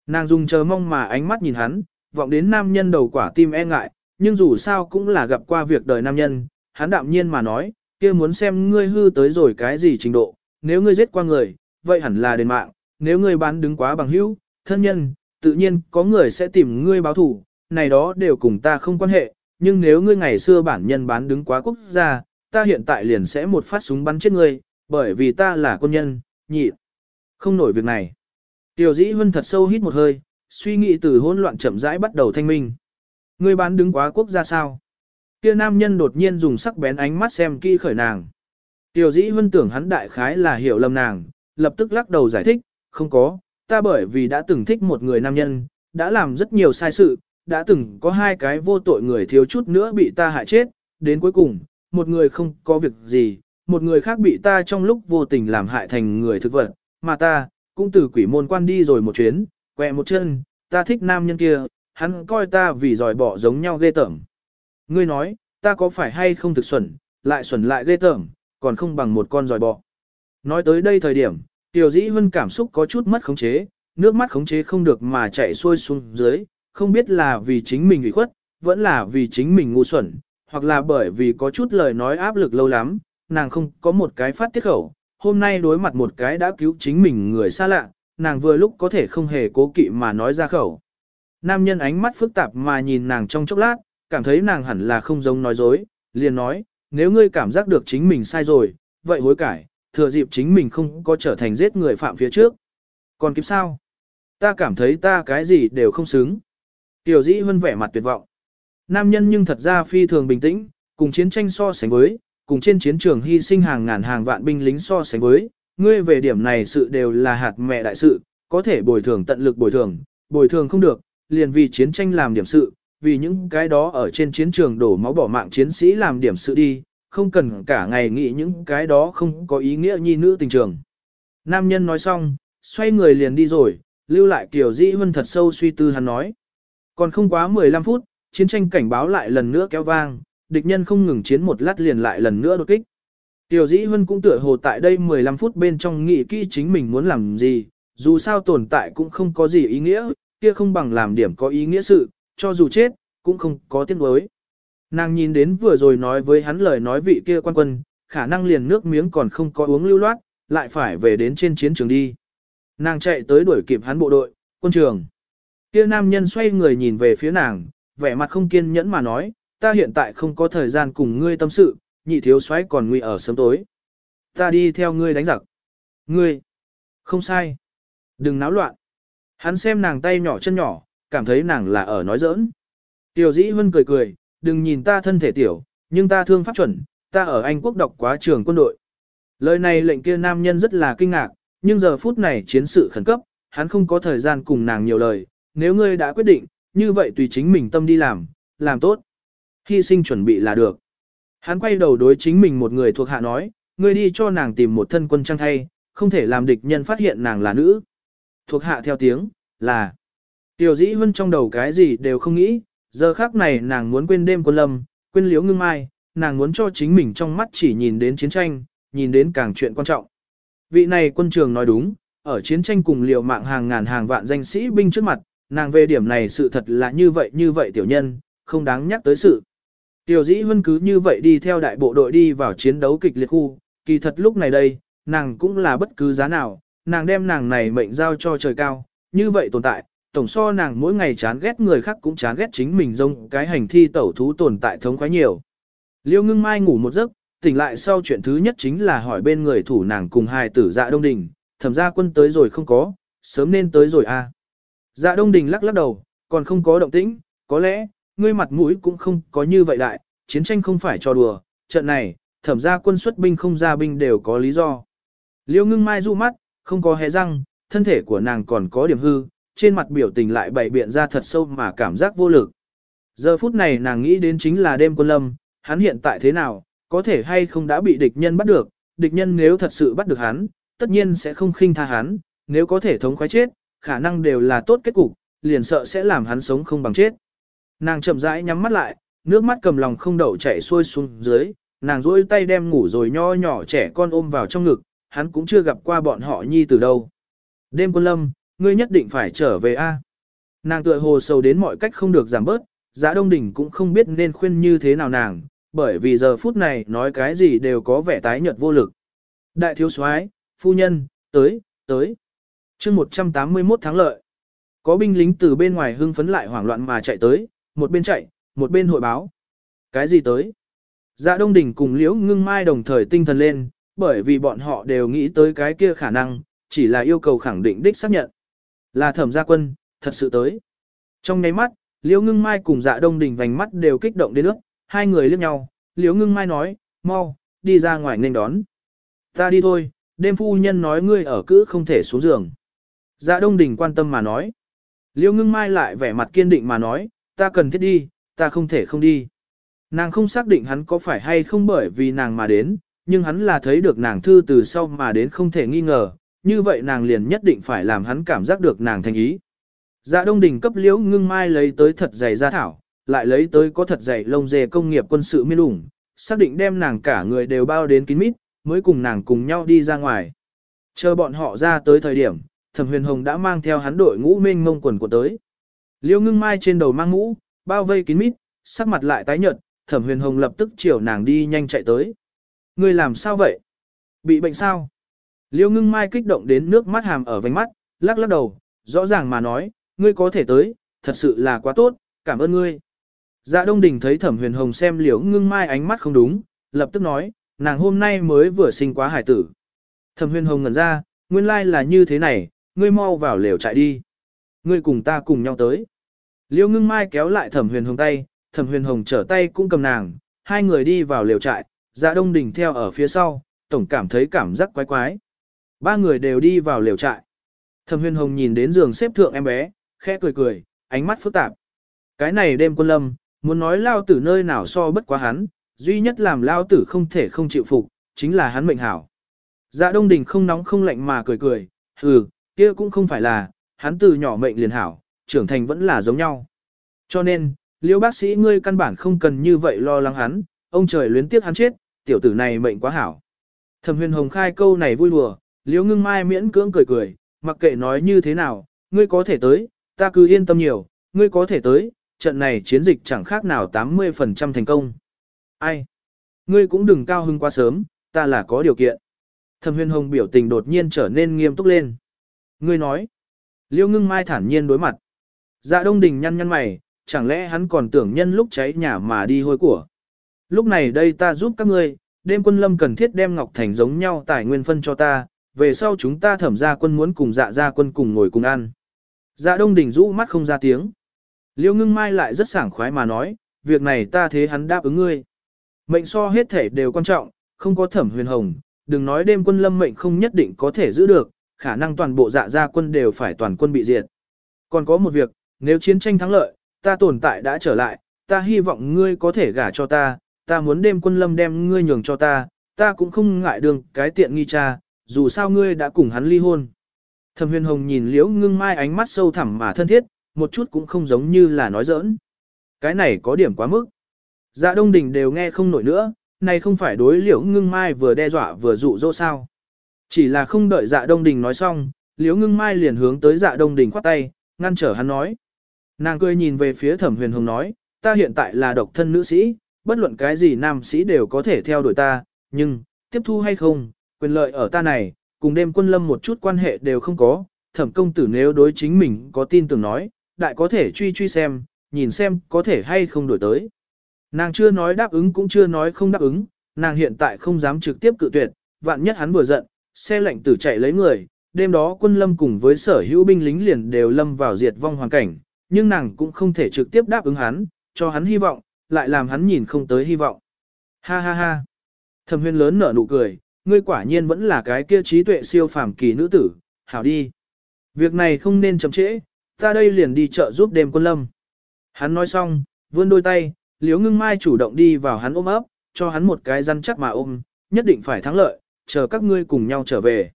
Nàng dùng chờ mong mà ánh mắt nhìn hắn, vọng đến nam nhân đầu quả tim e ngại, nhưng dù sao cũng là gặp qua việc đời nam nhân, hắn đạm nhiên mà nói, kia muốn xem ngươi hư tới rồi cái gì trình độ, nếu ngươi giết qua người, vậy hẳn là đền mạng, nếu ngươi bán đứng quá bằng hữu, thân nhân, tự nhiên có người sẽ tìm ngươi báo thủ, này đó đều cùng ta không quan hệ, nhưng nếu ngươi ngày xưa bản nhân bán đứng quá quốc gia, ta hiện tại liền sẽ một phát súng bắn chết ngươi, bởi vì ta là quân nhân, nhị. Không nổi việc này. Tiểu dĩ Vân thật sâu hít một hơi, suy nghĩ từ hỗn loạn chậm rãi bắt đầu thanh minh. Ngươi bán đứng quá quốc gia sao? Kia nam nhân đột nhiên dùng sắc bén ánh mắt xem kỹ khởi nàng. Tiểu dĩ Vân tưởng hắn đại khái là hiểu lầm nàng, lập tức lắc đầu giải thích, không có, ta bởi vì đã từng thích một người nam nhân, đã làm rất nhiều sai sự, đã từng có hai cái vô tội người thiếu chút nữa bị ta hại chết, đến cuối cùng, một người không có việc gì, một người khác bị ta trong lúc vô tình làm hại thành người thực vật, mà ta, cũng từ quỷ môn quan đi rồi một chuyến, quẹ một chân, ta thích nam nhân kia, hắn coi ta vì giỏi bỏ giống nhau ghê tởm. Ngươi nói, ta có phải hay không thực xuẩn, lại xuẩn lại ghê tởm, còn không bằng một con giòi bọ. Nói tới đây thời điểm, Tiểu Dĩ Hân cảm xúc có chút mất khống chế, nước mắt khống chế không được mà chạy xuôi xuống dưới, không biết là vì chính mình ủy khuất, vẫn là vì chính mình ngu xuẩn, hoặc là bởi vì có chút lời nói áp lực lâu lắm, nàng không có một cái phát tiết khẩu, hôm nay đối mặt một cái đã cứu chính mình người xa lạ, nàng vừa lúc có thể không hề cố kỵ mà nói ra khẩu. Nam nhân ánh mắt phức tạp mà nhìn nàng trong chốc lát, cảm thấy nàng hẳn là không giống nói dối, liền nói, nếu ngươi cảm giác được chính mình sai rồi, vậy hối cải, thừa dịp chính mình không có trở thành giết người phạm phía trước. Còn kịp sao? Ta cảm thấy ta cái gì đều không xứng. Tiểu dĩ hơn vẻ mặt tuyệt vọng. Nam nhân nhưng thật ra phi thường bình tĩnh, cùng chiến tranh so sánh với, cùng trên chiến trường hy sinh hàng ngàn hàng vạn binh lính so sánh với, ngươi về điểm này sự đều là hạt mẹ đại sự, có thể bồi thường tận lực bồi thường, bồi thường không được, liền vì chiến tranh làm điểm sự, vì những cái đó ở trên chiến trường đổ máu bỏ mạng chiến sĩ làm điểm sự đi, không cần cả ngày nghĩ những cái đó không có ý nghĩa nhi nữ tình trường. Nam nhân nói xong, xoay người liền đi rồi, lưu lại kiểu dĩ hơn thật sâu suy tư hắn nói. Còn không quá 15 phút, chiến tranh cảnh báo lại lần nữa kéo vang, địch nhân không ngừng chiến một lát liền lại lần nữa đột kích. Tiểu dĩ Hân cũng tựa hồ tại đây 15 phút bên trong nghĩ kỹ chính mình muốn làm gì, dù sao tồn tại cũng không có gì ý nghĩa, kia không bằng làm điểm có ý nghĩa sự, cho dù chết, cũng không có tiếng đối. Nàng nhìn đến vừa rồi nói với hắn lời nói vị kia quan quân, khả năng liền nước miếng còn không có uống lưu loát, lại phải về đến trên chiến trường đi. Nàng chạy tới đuổi kịp hắn bộ đội, quân trường. Kia nam nhân xoay người nhìn về phía nàng, vẻ mặt không kiên nhẫn mà nói, ta hiện tại không có thời gian cùng ngươi tâm sự, nhị thiếu soái còn nguy ở sớm tối. Ta đi theo ngươi đánh giặc. Ngươi, không sai. Đừng náo loạn. Hắn xem nàng tay nhỏ chân nhỏ, cảm thấy nàng là ở nói giỡn. Tiểu dĩ Vân cười cười, đừng nhìn ta thân thể tiểu, nhưng ta thương pháp chuẩn, ta ở Anh quốc đọc quá trường quân đội. Lời này lệnh kia nam nhân rất là kinh ngạc, nhưng giờ phút này chiến sự khẩn cấp, hắn không có thời gian cùng nàng nhiều lời, nếu ngươi đã quyết định, như vậy tùy chính mình tâm đi làm, làm tốt. Hy sinh chuẩn bị là được. Hắn quay đầu đối chính mình một người thuộc hạ nói, ngươi đi cho nàng tìm một thân quân trang thay, không thể làm địch nhân phát hiện nàng là nữ. Thuộc hạ theo tiếng, là. Tiểu dĩ hơn trong đầu cái gì đều không nghĩ, giờ khác này nàng muốn quên đêm quân lâm, quên liễu ngưng mai, nàng muốn cho chính mình trong mắt chỉ nhìn đến chiến tranh, nhìn đến càng chuyện quan trọng. Vị này quân trường nói đúng, ở chiến tranh cùng liều mạng hàng ngàn hàng vạn danh sĩ binh trước mặt, nàng về điểm này sự thật là như vậy như vậy tiểu nhân, không đáng nhắc tới sự. Tiểu dĩ huân cứ như vậy đi theo đại bộ đội đi vào chiến đấu kịch liệt khu, kỳ thật lúc này đây, nàng cũng là bất cứ giá nào, nàng đem nàng này mệnh giao cho trời cao, như vậy tồn tại, tổng so nàng mỗi ngày chán ghét người khác cũng chán ghét chính mình rông cái hành thi tẩu thú tồn tại thống khoái nhiều. Liêu ngưng mai ngủ một giấc, tỉnh lại sau chuyện thứ nhất chính là hỏi bên người thủ nàng cùng hai tử dạ đông đình, thẩm ra quân tới rồi không có, sớm nên tới rồi à. Dạ đông đình lắc lắc đầu, còn không có động tĩnh, có lẽ, ngươi mặt mũi cũng không có như vậy đại, chiến tranh không phải cho đùa, trận này, thẩm ra quân xuất binh không ra binh đều có lý do. Liêu ngưng mai du mắt, không có hé răng, thân thể của nàng còn có điểm hư, trên mặt biểu tình lại bày biện ra thật sâu mà cảm giác vô lực. Giờ phút này nàng nghĩ đến chính là đêm quân lâm, hắn hiện tại thế nào, có thể hay không đã bị địch nhân bắt được, địch nhân nếu thật sự bắt được hắn, tất nhiên sẽ không khinh tha hắn, nếu có thể thống khoái chết, khả năng đều là tốt kết cục, liền sợ sẽ làm hắn sống không bằng chết. Nàng chậm rãi nhắm mắt lại, nước mắt cầm lòng không đậu chảy xuôi xuống dưới, nàng duỗi tay đem ngủ rồi nho nhỏ trẻ con ôm vào trong ngực, hắn cũng chưa gặp qua bọn họ nhi từ đâu. Đêm quân lâm, ngươi nhất định phải trở về a. Nàng tựa hồ sầu đến mọi cách không được giảm bớt, giá đông đỉnh cũng không biết nên khuyên như thế nào nàng, bởi vì giờ phút này nói cái gì đều có vẻ tái nhợt vô lực. Đại thiếu soái, phu nhân, tới, tới. chương 181 tháng lợi. Có binh lính từ bên ngoài hưng phấn lại hoảng loạn mà chạy tới, một bên chạy, một bên hội báo. Cái gì tới? Dạ Đông Đình cùng Liễu Ngưng Mai đồng thời tinh thần lên, bởi vì bọn họ đều nghĩ tới cái kia khả năng, chỉ là yêu cầu khẳng định đích xác nhận. Là thẩm gia quân, thật sự tới. Trong nháy mắt, Liễu Ngưng Mai cùng Dạ Đông Đình vành mắt đều kích động đến nước, hai người liếc nhau, Liễu Ngưng Mai nói, mau, đi ra ngoài nên đón. Ta đi thôi, đêm phu nhân nói ngươi ở cữ không thể xuống giường. Dạ Đông Đình quan tâm mà nói. Liễu Ngưng Mai lại vẻ mặt kiên định mà nói, ta cần thiết đi, ta không thể không đi. Nàng không xác định hắn có phải hay không bởi vì nàng mà đến, nhưng hắn là thấy được nàng thư từ sau mà đến không thể nghi ngờ, như vậy nàng liền nhất định phải làm hắn cảm giác được nàng thành ý. Dạ Đông Đình cấp liễu ngưng mai lấy tới thật dày da thảo, lại lấy tới có thật dày lông dê công nghiệp quân sự miên ủng, xác định đem nàng cả người đều bao đến kín mít, mới cùng nàng cùng nhau đi ra ngoài. Chờ bọn họ ra tới thời điểm, Thẩm Huyền Hồng đã mang theo hắn đội ngũ mênh mông quần của tới. Liễu ngưng mai trên đầu mang mũ, bao vây kín mít, sắc mặt lại tái nhợt, Thẩm Huyền Hồng lập tức chiều nàng đi nhanh chạy tới. Ngươi làm sao vậy? Bị bệnh sao? Liêu ngưng mai kích động đến nước mắt hàm ở vành mắt, lắc lắc đầu, rõ ràng mà nói, ngươi có thể tới, thật sự là quá tốt, cảm ơn ngươi. Dạ Đông Đình thấy Thẩm Huyền Hồng xem liễu ngưng mai ánh mắt không đúng, lập tức nói, nàng hôm nay mới vừa sinh quá hải tử. Thẩm Huyền Hồng ngẩn ra, nguyên lai là như thế này, ngươi mau vào lều chạy đi. Ngươi cùng ta cùng nhau tới. Liêu ngưng mai kéo lại thẩm huyền hồng tay, thẩm huyền hồng trở tay cũng cầm nàng, hai người đi vào lều trại, dạ đông đình theo ở phía sau, tổng cảm thấy cảm giác quái quái. Ba người đều đi vào lều trại. Thẩm huyền hồng nhìn đến giường xếp thượng em bé, khẽ cười cười, ánh mắt phức tạp. Cái này đêm quân lâm, muốn nói lao tử nơi nào so bất quá hắn, duy nhất làm lao tử không thể không chịu phục, chính là hắn mệnh hảo. Dạ đông đình không nóng không lạnh mà cười cười, hừ, kia cũng không phải là, hắn từ nhỏ mệnh liền hảo, trưởng thành vẫn là giống nhau. Cho nên, liêu bác sĩ ngươi căn bản không cần như vậy lo lắng hắn, ông trời luyến tiếc hắn chết, tiểu tử này mệnh quá hảo. Thẩm huyền hồng khai câu này vui đùa, Liễu ngưng mai miễn cưỡng cười cười, mặc kệ nói như thế nào, ngươi có thể tới, ta cứ yên tâm nhiều, ngươi có thể tới, trận này chiến dịch chẳng khác nào 80% thành công. Ai? Ngươi cũng đừng cao hưng quá sớm, ta là có điều kiện. Thẩm huyền hồng biểu tình đột nhiên trở nên nghiêm túc lên. Ngươi nói. Liêu ngưng mai thản nhiên đối mặt. Dạ đông đình nhăn nhăn mày, chẳng lẽ hắn còn tưởng nhân lúc cháy nhà mà đi hôi của. Lúc này đây ta giúp các ngươi, đêm quân lâm cần thiết đem Ngọc Thành giống nhau tài nguyên phân cho ta, về sau chúng ta thẩm ra quân muốn cùng dạ ra quân cùng ngồi cùng ăn. Dạ đông đình rũ mắt không ra tiếng. Liêu ngưng mai lại rất sảng khoái mà nói, việc này ta thế hắn đáp ứng ngươi. Mệnh so hết thể đều quan trọng, không có thẩm huyền hồng, đừng nói đêm quân lâm mệnh không nhất định có thể giữ được, khả năng toàn bộ dạ gia quân đều phải toàn quân bị diệt. Còn có một việc, nếu chiến tranh thắng lợi, ta tồn tại đã trở lại, ta hy vọng ngươi có thể gả cho ta, ta muốn đêm quân lâm đem ngươi nhường cho ta, ta cũng không ngại đường cái tiện nghi cha, dù sao ngươi đã cùng hắn ly hôn. Thẩm huyền hồng nhìn liễu ngưng mai ánh mắt sâu thẳm mà thân thiết, một chút cũng không giống như là nói giỡn. Cái này có điểm quá mức. Dạ đông đình đều nghe không nổi nữa, này không phải đối liễu ngưng mai vừa đe dọa vừa dụ dỗ sao. Chỉ là không đợi dạ đông đình nói xong, liễu ngưng mai liền hướng tới dạ đông đình khoát tay, ngăn trở hắn nói. Nàng cười nhìn về phía thẩm huyền hồng nói, ta hiện tại là độc thân nữ sĩ, bất luận cái gì nam sĩ đều có thể theo đuổi ta, nhưng, tiếp thu hay không, quyền lợi ở ta này, cùng đêm quân lâm một chút quan hệ đều không có, thẩm công tử nếu đối chính mình có tin tưởng nói, đại có thể truy truy xem, nhìn xem có thể hay không đổi tới. Nàng chưa nói đáp ứng cũng chưa nói không đáp ứng, nàng hiện tại không dám trực tiếp cự tuyệt, vạn nhất hắn vừa giận, xe lệnh tử chạy lấy người, đêm đó quân lâm cùng với sở hữu binh lính liền đều lâm vào diệt vong hoàn cảnh, nhưng nàng cũng không thể trực tiếp đáp ứng hắn, cho hắn hy vọng, lại làm hắn nhìn không tới hy vọng. Ha ha ha. Thẩm huyên lớn nở nụ cười, ngươi quả nhiên vẫn là cái kia trí tuệ siêu phàm kỳ nữ tử, hảo đi. Việc này không nên chậm trễ, ta đây liền đi chợ giúp đêm quân lâm. Hắn nói xong, vươn đôi tay, liếu ngưng mai chủ động đi vào hắn ôm ấp, cho hắn một cái răn chắc mà ôm, nhất định phải thắng lợi, chờ các ngươi cùng nhau trở về.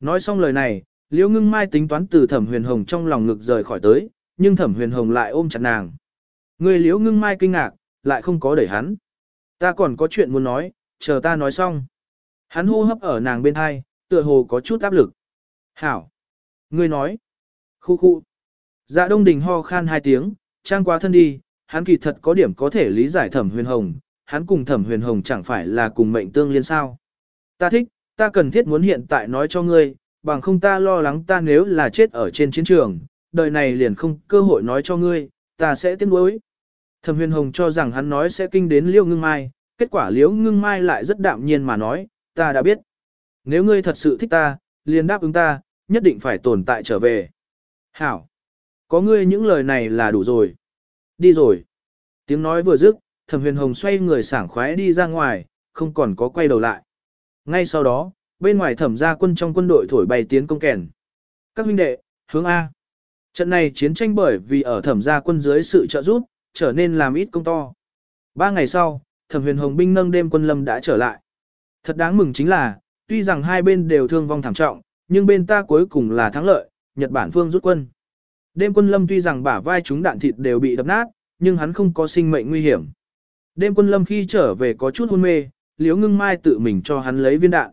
Nói xong lời này, liếu ngưng mai tính toán từ thẩm huyền hồng trong lòng ngực rời khỏi tới, nhưng thẩm huyền hồng lại ôm chặt nàng. Người liếu ngưng mai kinh ngạc, lại không có đẩy hắn. Ta còn có chuyện muốn nói, chờ ta nói xong. Hắn hô hấp ở nàng bên hai, tựa hồ có chút áp lực. Hảo. Ngươi nói. Khu khu. Dạ đông đình ho khan hai tiếng, trang quá thân đi, hắn kỳ thật có điểm có thể lý giải thẩm huyền hồng, hắn cùng thẩm huyền hồng chẳng phải là cùng mệnh tương liên sao. Ta thích, ta cần thiết muốn hiện tại nói cho ngươi, bằng không ta lo lắng ta nếu là chết ở trên chiến trường, đời này liền không cơ hội nói cho ngươi, ta sẽ tiếc nuối. Thẩm huyền hồng cho rằng hắn nói sẽ kinh đến liễu ngưng mai, kết quả liễu ngưng mai lại rất đạm nhiên mà nói, ta đã biết. Nếu ngươi thật sự thích ta, liền đáp ứng ta, nhất định phải tồn tại trở về. Hảo! Có ngươi những lời này là đủ rồi. Đi rồi. Tiếng nói vừa dứt, thẩm huyền hồng xoay người sảng khoái đi ra ngoài, không còn có quay đầu lại. Ngay sau đó, bên ngoài thẩm gia quân trong quân đội thổi bay tiến công kèn. Các huynh đệ, hướng A. Trận này chiến tranh bởi vì ở thẩm gia quân dưới sự trợ giúp, trở nên làm ít công to. Ba ngày sau, thẩm huyền hồng binh nâng đêm quân lâm đã trở lại. Thật đáng mừng chính là, tuy rằng hai bên đều thương vong thảm trọng, nhưng bên ta cuối cùng là thắng lợi, Nhật Bản phương rút quân. Đêm quân lâm tuy rằng bả vai chúng đạn thịt đều bị đập nát, nhưng hắn không có sinh mệnh nguy hiểm. Đêm quân lâm khi trở về có chút hôn mê, liếu ngưng mai tự mình cho hắn lấy viên đạn.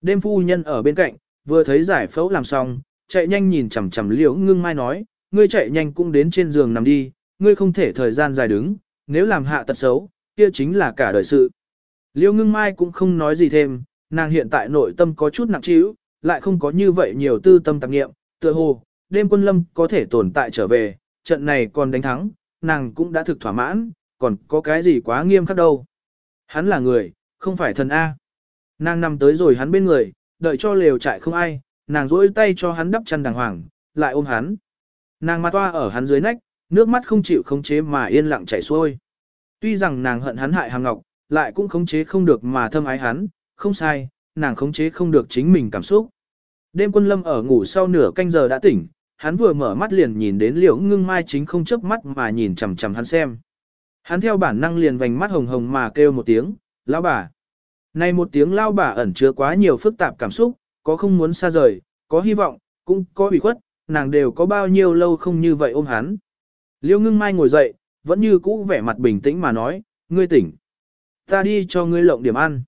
Đêm phu nhân ở bên cạnh, vừa thấy giải phẫu làm xong, chạy nhanh nhìn chằm chằm liễu ngưng mai nói, ngươi chạy nhanh cũng đến trên giường nằm đi, ngươi không thể thời gian dài đứng, nếu làm hạ tật xấu, kia chính là cả đời sự. Liêu ngưng mai cũng không nói gì thêm, nàng hiện tại nội tâm có chút nặng trĩu, lại không có như vậy nhiều tư tâm tạp nghiệm, tựa hồ, đêm quân lâm có thể tồn tại trở về, trận này còn đánh thắng, nàng cũng đã thực thỏa mãn, còn có cái gì quá nghiêm khắc đâu. Hắn là người, không phải thần A. Nàng nằm tới rồi hắn bên người, đợi cho lều trại không ai, nàng duỗi tay cho hắn đắp chăn đàng hoàng, lại ôm hắn. Nàng mặt toa ở hắn dưới nách, Nước mắt không chịu khống chế mà yên lặng chảy xuôi. Tuy rằng nàng hận hắn hại hàng ngọc, lại cũng khống chế không được mà thâm ái hắn, không sai, nàng khống chế không được chính mình cảm xúc. Đêm quân lâm ở ngủ sau nửa canh giờ đã tỉnh, hắn vừa mở mắt liền nhìn đến liễu ngưng mai chính không chớp mắt mà nhìn chằm chằm hắn xem. Hắn theo bản năng liền vành mắt hồng hồng mà kêu một tiếng, lao bà. Này một tiếng lao bà ẩn chứa quá nhiều phức tạp cảm xúc, có không muốn xa rời, có hy vọng, cũng có ủy khuất, nàng đều có bao nhiêu lâu không như vậy ôm hắn. Liêu ngưng mai ngồi dậy, vẫn như cũ vẻ mặt bình tĩnh mà nói, ngươi tỉnh. Ta đi cho ngươi lộng điểm ăn.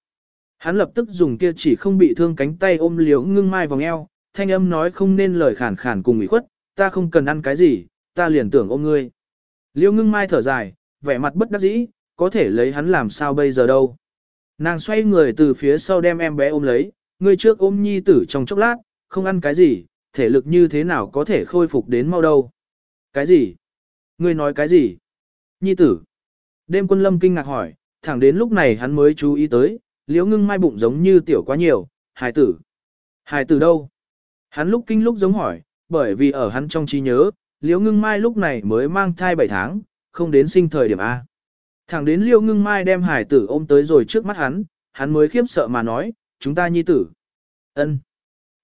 Hắn lập tức dùng kia chỉ không bị thương cánh tay ôm liếu ngưng mai vòng eo, thanh âm nói không nên lời khản khản cùng ủy khuất, ta không cần ăn cái gì, ta liền tưởng ôm ngươi. Liêu ngưng mai thở dài, vẻ mặt bất đắc dĩ, có thể lấy hắn làm sao bây giờ đâu. Nàng xoay người từ phía sau đem em bé ôm lấy, ngươi trước ôm nhi tử trong chốc lát, không ăn cái gì, thể lực như thế nào có thể khôi phục đến mau đâu. Cái gì? Ngươi nói cái gì? Nhi tử. Đêm quân lâm kinh ngạc hỏi, thẳng đến lúc này hắn mới chú ý tới, liễu ngưng mai bụng giống như tiểu quá nhiều, hài tử. Hài tử đâu? Hắn lúc kinh lúc giống hỏi, bởi vì ở hắn trong trí nhớ, liễu ngưng mai lúc này mới mang thai 7 tháng, không đến sinh thời điểm A. Thẳng đến liễu ngưng mai đem hài tử ôm tới rồi trước mắt hắn, hắn mới khiếp sợ mà nói, chúng ta nhi tử. ân.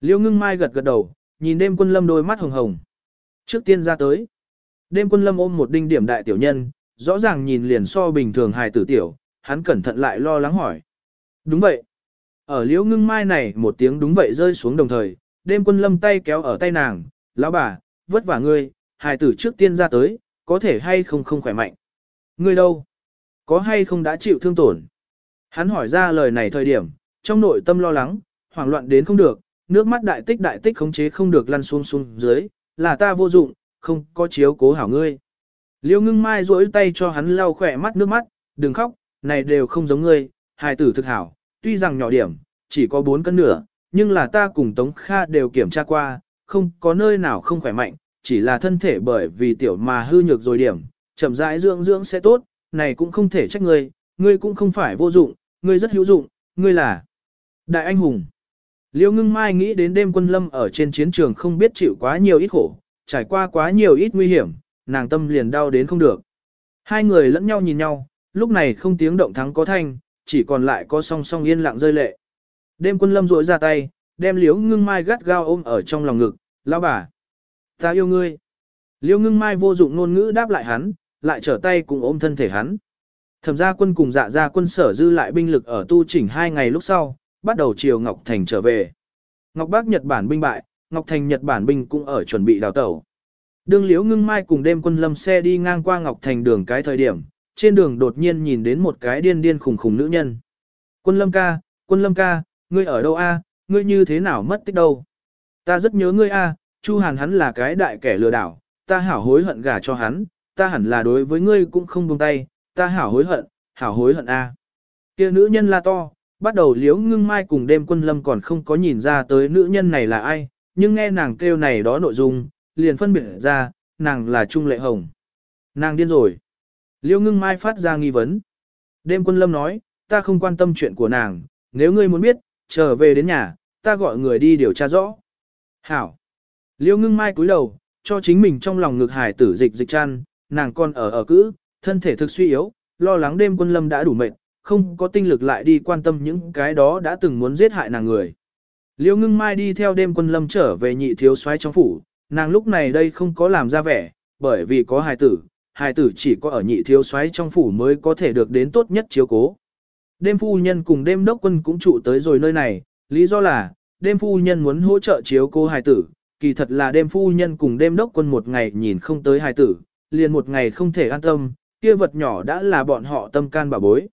Liễu ngưng mai gật gật đầu, nhìn đêm quân lâm đôi mắt hồng hồng. Trước tiên ra tới. Đêm quân lâm ôm một đinh điểm đại tiểu nhân, rõ ràng nhìn liền so bình thường hài tử tiểu, hắn cẩn thận lại lo lắng hỏi. Đúng vậy. Ở liễu ngưng mai này một tiếng đúng vậy rơi xuống đồng thời, đêm quân lâm tay kéo ở tay nàng, lão bà, vất vả ngươi, hài tử trước tiên ra tới, có thể hay không không khỏe mạnh. Ngươi đâu? Có hay không đã chịu thương tổn? Hắn hỏi ra lời này thời điểm, trong nội tâm lo lắng, hoảng loạn đến không được, nước mắt đại tích đại tích khống chế không được lăn xuống xuống dưới, là ta vô dụng, không có chiếu cố hảo ngươi. Liêu ngưng mai duỗi tay cho hắn lau khỏe mắt nước mắt, đừng khóc, này đều không giống ngươi, hài tử thực hảo, tuy rằng nhỏ điểm, chỉ có 4 cân nửa, nhưng là ta cùng Tống Kha đều kiểm tra qua, không có nơi nào không khỏe mạnh, chỉ là thân thể bởi vì tiểu mà hư nhược rồi điểm, chậm rãi dưỡng dưỡng sẽ tốt, này cũng không thể trách ngươi, ngươi cũng không phải vô dụng, ngươi rất hữu dụng, ngươi là đại anh hùng. Liêu ngưng mai nghĩ đến đêm quân lâm ở trên chiến trường không biết chịu quá nhiều ít khổ, trải qua quá nhiều ít nguy hiểm, nàng tâm liền đau đến không được. Hai người lẫn nhau nhìn nhau, lúc này không tiếng động thắng có thanh, chỉ còn lại có song song yên lặng rơi lệ. Đêm quân lâm rỗi ra tay, đem liếu ngưng mai gắt gao ôm ở trong lòng ngực, lao bà. Ta yêu ngươi. liếu ngưng mai vô dụng ngôn ngữ đáp lại hắn, lại trở tay cùng ôm thân thể hắn. Thẩm gia quân cùng dạ gia quân sở dư lại binh lực ở tu chỉnh hai ngày lúc sau, bắt đầu chiều Ngọc Thành trở về. Ngọc Bắc Nhật Bản binh bại, Ngọc Thành Nhật Bản binh cũng ở chuẩn bị đào tẩu. Đường Liễu Ngưng Mai cùng đêm quân lâm xe đi ngang qua Ngọc Thành đường cái thời điểm, trên đường đột nhiên nhìn đến một cái điên điên khùng khùng nữ nhân. Quân lâm ca, quân lâm ca, ngươi ở đâu a? ngươi như thế nào mất tích đâu? Ta rất nhớ ngươi a, Chu Hàn hắn là cái đại kẻ lừa đảo, ta hảo hối hận gả cho hắn, ta hẳn là đối với ngươi cũng không buông tay, ta hảo hối hận, hảo hối hận a. Kia nữ nhân la to, bắt đầu liếu ngưng mai cùng đêm quân lâm còn không có nhìn ra tới nữ nhân này là ai, nhưng nghe nàng kêu này đó nội dung, liền phân biệt ra, nàng là Trung Lệ Hồng. Nàng điên rồi. Liêu ngưng mai phát ra nghi vấn. Đêm quân lâm nói, ta không quan tâm chuyện của nàng, nếu ngươi muốn biết, trở về đến nhà, ta gọi người đi điều tra rõ. Hảo. Liêu ngưng mai cúi đầu, cho chính mình trong lòng ngực hải tử dịch dịch chăn, nàng còn ở ở cữ, thân thể thực suy yếu, lo lắng đêm quân lâm đã đủ mệt, không có tinh lực lại đi quan tâm những cái đó đã từng muốn giết hại nàng người. Liêu ngưng mai đi theo đêm quân lâm trở về nhị thiếu soái trong phủ, nàng lúc này đây không có làm ra vẻ, bởi vì có hài tử, hài tử chỉ có ở nhị thiếu soái trong phủ mới có thể được đến tốt nhất chiếu cố. Đêm phu nhân cùng đêm đốc quân cũng trụ tới rồi nơi này, lý do là, đêm phu nhân muốn hỗ trợ chiếu cố hài tử, kỳ thật là đêm phu nhân cùng đêm đốc quân một ngày nhìn không tới hài tử, liền một ngày không thể an tâm, kia vật nhỏ đã là bọn họ tâm can bà bối.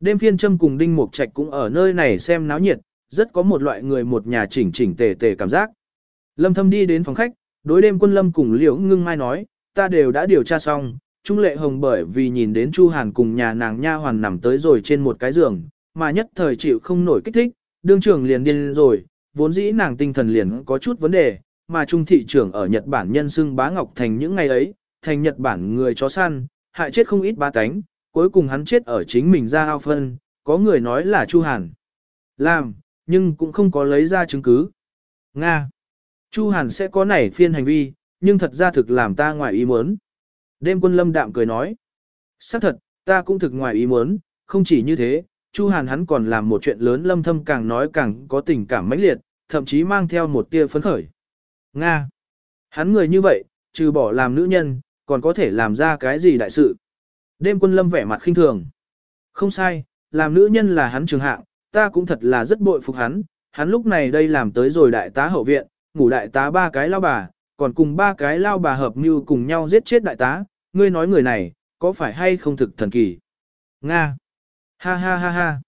Đêm phiên châm cùng đinh mục trạch cũng ở nơi này xem náo nhiệt, rất có một loại người một nhà chỉnh chỉnh tề tề cảm giác. Lâm thâm đi đến phòng khách, đối đêm quân lâm cùng liễu ngưng mai nói, ta đều đã điều tra xong, Trung Lệ Hồng bởi vì nhìn đến Chu Hàn cùng nhà nàng nha hoàn nằm tới rồi trên một cái giường, mà nhất thời chịu không nổi kích thích, đương trưởng liền điên rồi, vốn dĩ nàng tinh thần liền có chút vấn đề, mà Trung thị trưởng ở Nhật Bản nhân xưng bá ngọc thành những ngày ấy, thành Nhật Bản người chó săn, hại chết không ít ba cánh, cuối cùng hắn chết ở chính mình ra ao phân, có người nói là Chu Hàn. Làm, nhưng cũng không có lấy ra chứng cứ. Nga. Chu Hàn sẽ có nảy phiên hành vi, nhưng thật ra thực làm ta ngoài ý muốn. Đêm quân lâm đạm cười nói. xác thật, ta cũng thực ngoài ý muốn, không chỉ như thế, Chu Hàn hắn còn làm một chuyện lớn lâm thâm càng nói càng có tình cảm mãnh liệt, thậm chí mang theo một tia phấn khởi. Nga. Hắn người như vậy, trừ bỏ làm nữ nhân, còn có thể làm ra cái gì đại sự. Đêm quân lâm vẻ mặt khinh thường. Không sai, làm nữ nhân là hắn trường hạng, ta cũng thật là rất bội phục hắn, hắn lúc này đây làm tới rồi đại tá hậu viện, ngủ đại tá ba cái lao bà, còn cùng ba cái lao bà hợp mưu cùng nhau giết chết đại tá, ngươi nói người này, có phải hay không thực thần kỳ? Nga! Ha ha ha ha!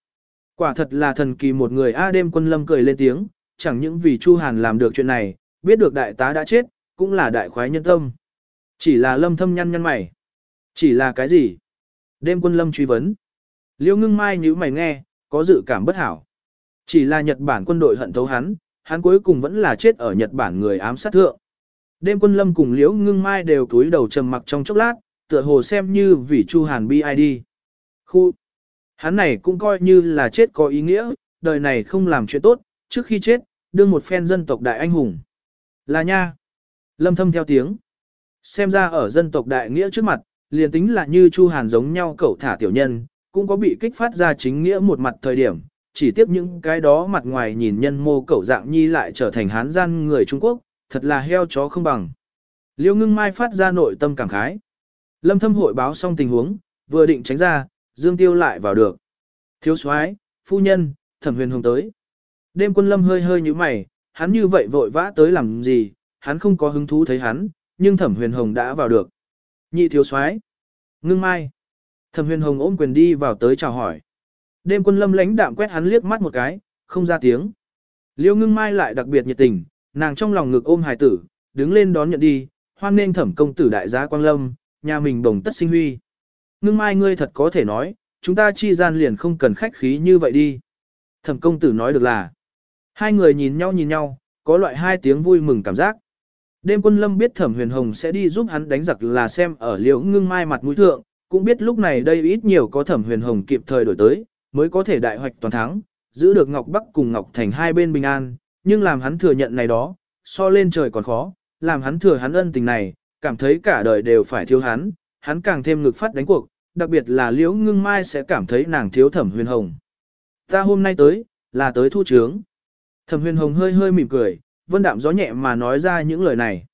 Quả thật là thần kỳ một người A đêm quân lâm cười lên tiếng, chẳng những vì Chu Hàn làm được chuyện này, biết được đại tá đã chết, cũng là đại khoái nhân tâm. Chỉ là lâm thâm nhăn nhăn mày. Chỉ là cái gì? Đêm quân lâm truy vấn. Liêu ngưng mai nhíu mày nghe, có dự cảm bất hảo. Chỉ là Nhật Bản quân đội hận thấu hắn, hắn cuối cùng vẫn là chết ở Nhật Bản người ám sát thượng. Đêm quân lâm cùng liễu ngưng mai đều túi đầu trầm mặc trong chốc lát, tựa hồ xem như vì Chu Hàn BID. Khu. Hắn này cũng coi như là chết có ý nghĩa, đời này không làm chuyện tốt, trước khi chết, đương một phen dân tộc đại anh hùng. Là nha. Lâm thâm theo tiếng. Xem ra ở dân tộc đại nghĩa trước mặt, liền tính là như Chu Hàn giống nhau cẩu thả tiểu nhân, cũng có bị kích phát ra chính nghĩa một mặt thời điểm, chỉ tiếp những cái đó mặt ngoài nhìn nhân mô cẩu dạng nhi lại trở thành hán gian người Trung Quốc, thật là heo chó không bằng. Liêu ngưng mai phát ra nội tâm cảm khái. Lâm thâm hội báo xong tình huống, vừa định tránh ra, Dương Tiêu lại vào được. Thiếu soái, phu nhân, thẩm huyền hồng tới. Đêm quân lâm hơi hơi như mày, hắn như vậy vội vã tới làm gì, hắn không có hứng thú thấy hắn, nhưng thẩm huyền hồng đã vào được. Nhị thiếu soái, ngưng mai. Thẩm huyền hồng ôm quyền đi vào tới chào hỏi. Đêm quân lâm lãnh đạm quét hắn liếc mắt một cái, không ra tiếng. Liêu ngưng mai lại đặc biệt nhiệt tình, nàng trong lòng ngực ôm hài tử, đứng lên đón nhận đi, hoan nên thẩm công tử đại gia quang lâm, nhà mình đồng tất sinh huy. Ngưng mai ngươi thật có thể nói, chúng ta chi gian liền không cần khách khí như vậy đi. Thẩm công tử nói được là, hai người nhìn nhau nhìn nhau, có loại hai tiếng vui mừng cảm giác. Đêm quân lâm biết thẩm huyền hồng sẽ đi giúp hắn đánh giặc là xem ở liễu ngưng mai mặt mũi thượng, cũng biết lúc này đây ít nhiều có thẩm huyền hồng kịp thời đổi tới, mới có thể đại hoạch toàn thắng, giữ được Ngọc Bắc cùng Ngọc Thành hai bên bình an, nhưng làm hắn thừa nhận này đó, so lên trời còn khó, làm hắn thừa hắn ân tình này, cảm thấy cả đời đều phải thiếu hắn, hắn càng thêm ngực phát đánh cuộc, đặc biệt là liễu ngưng mai sẽ cảm thấy nàng thiếu thẩm huyền hồng. Ta hôm nay tới, là tới thu trướng. Thẩm huyền hồng hơi hơi mỉm cười, vân đạm gió nhẹ mà nói ra những lời này.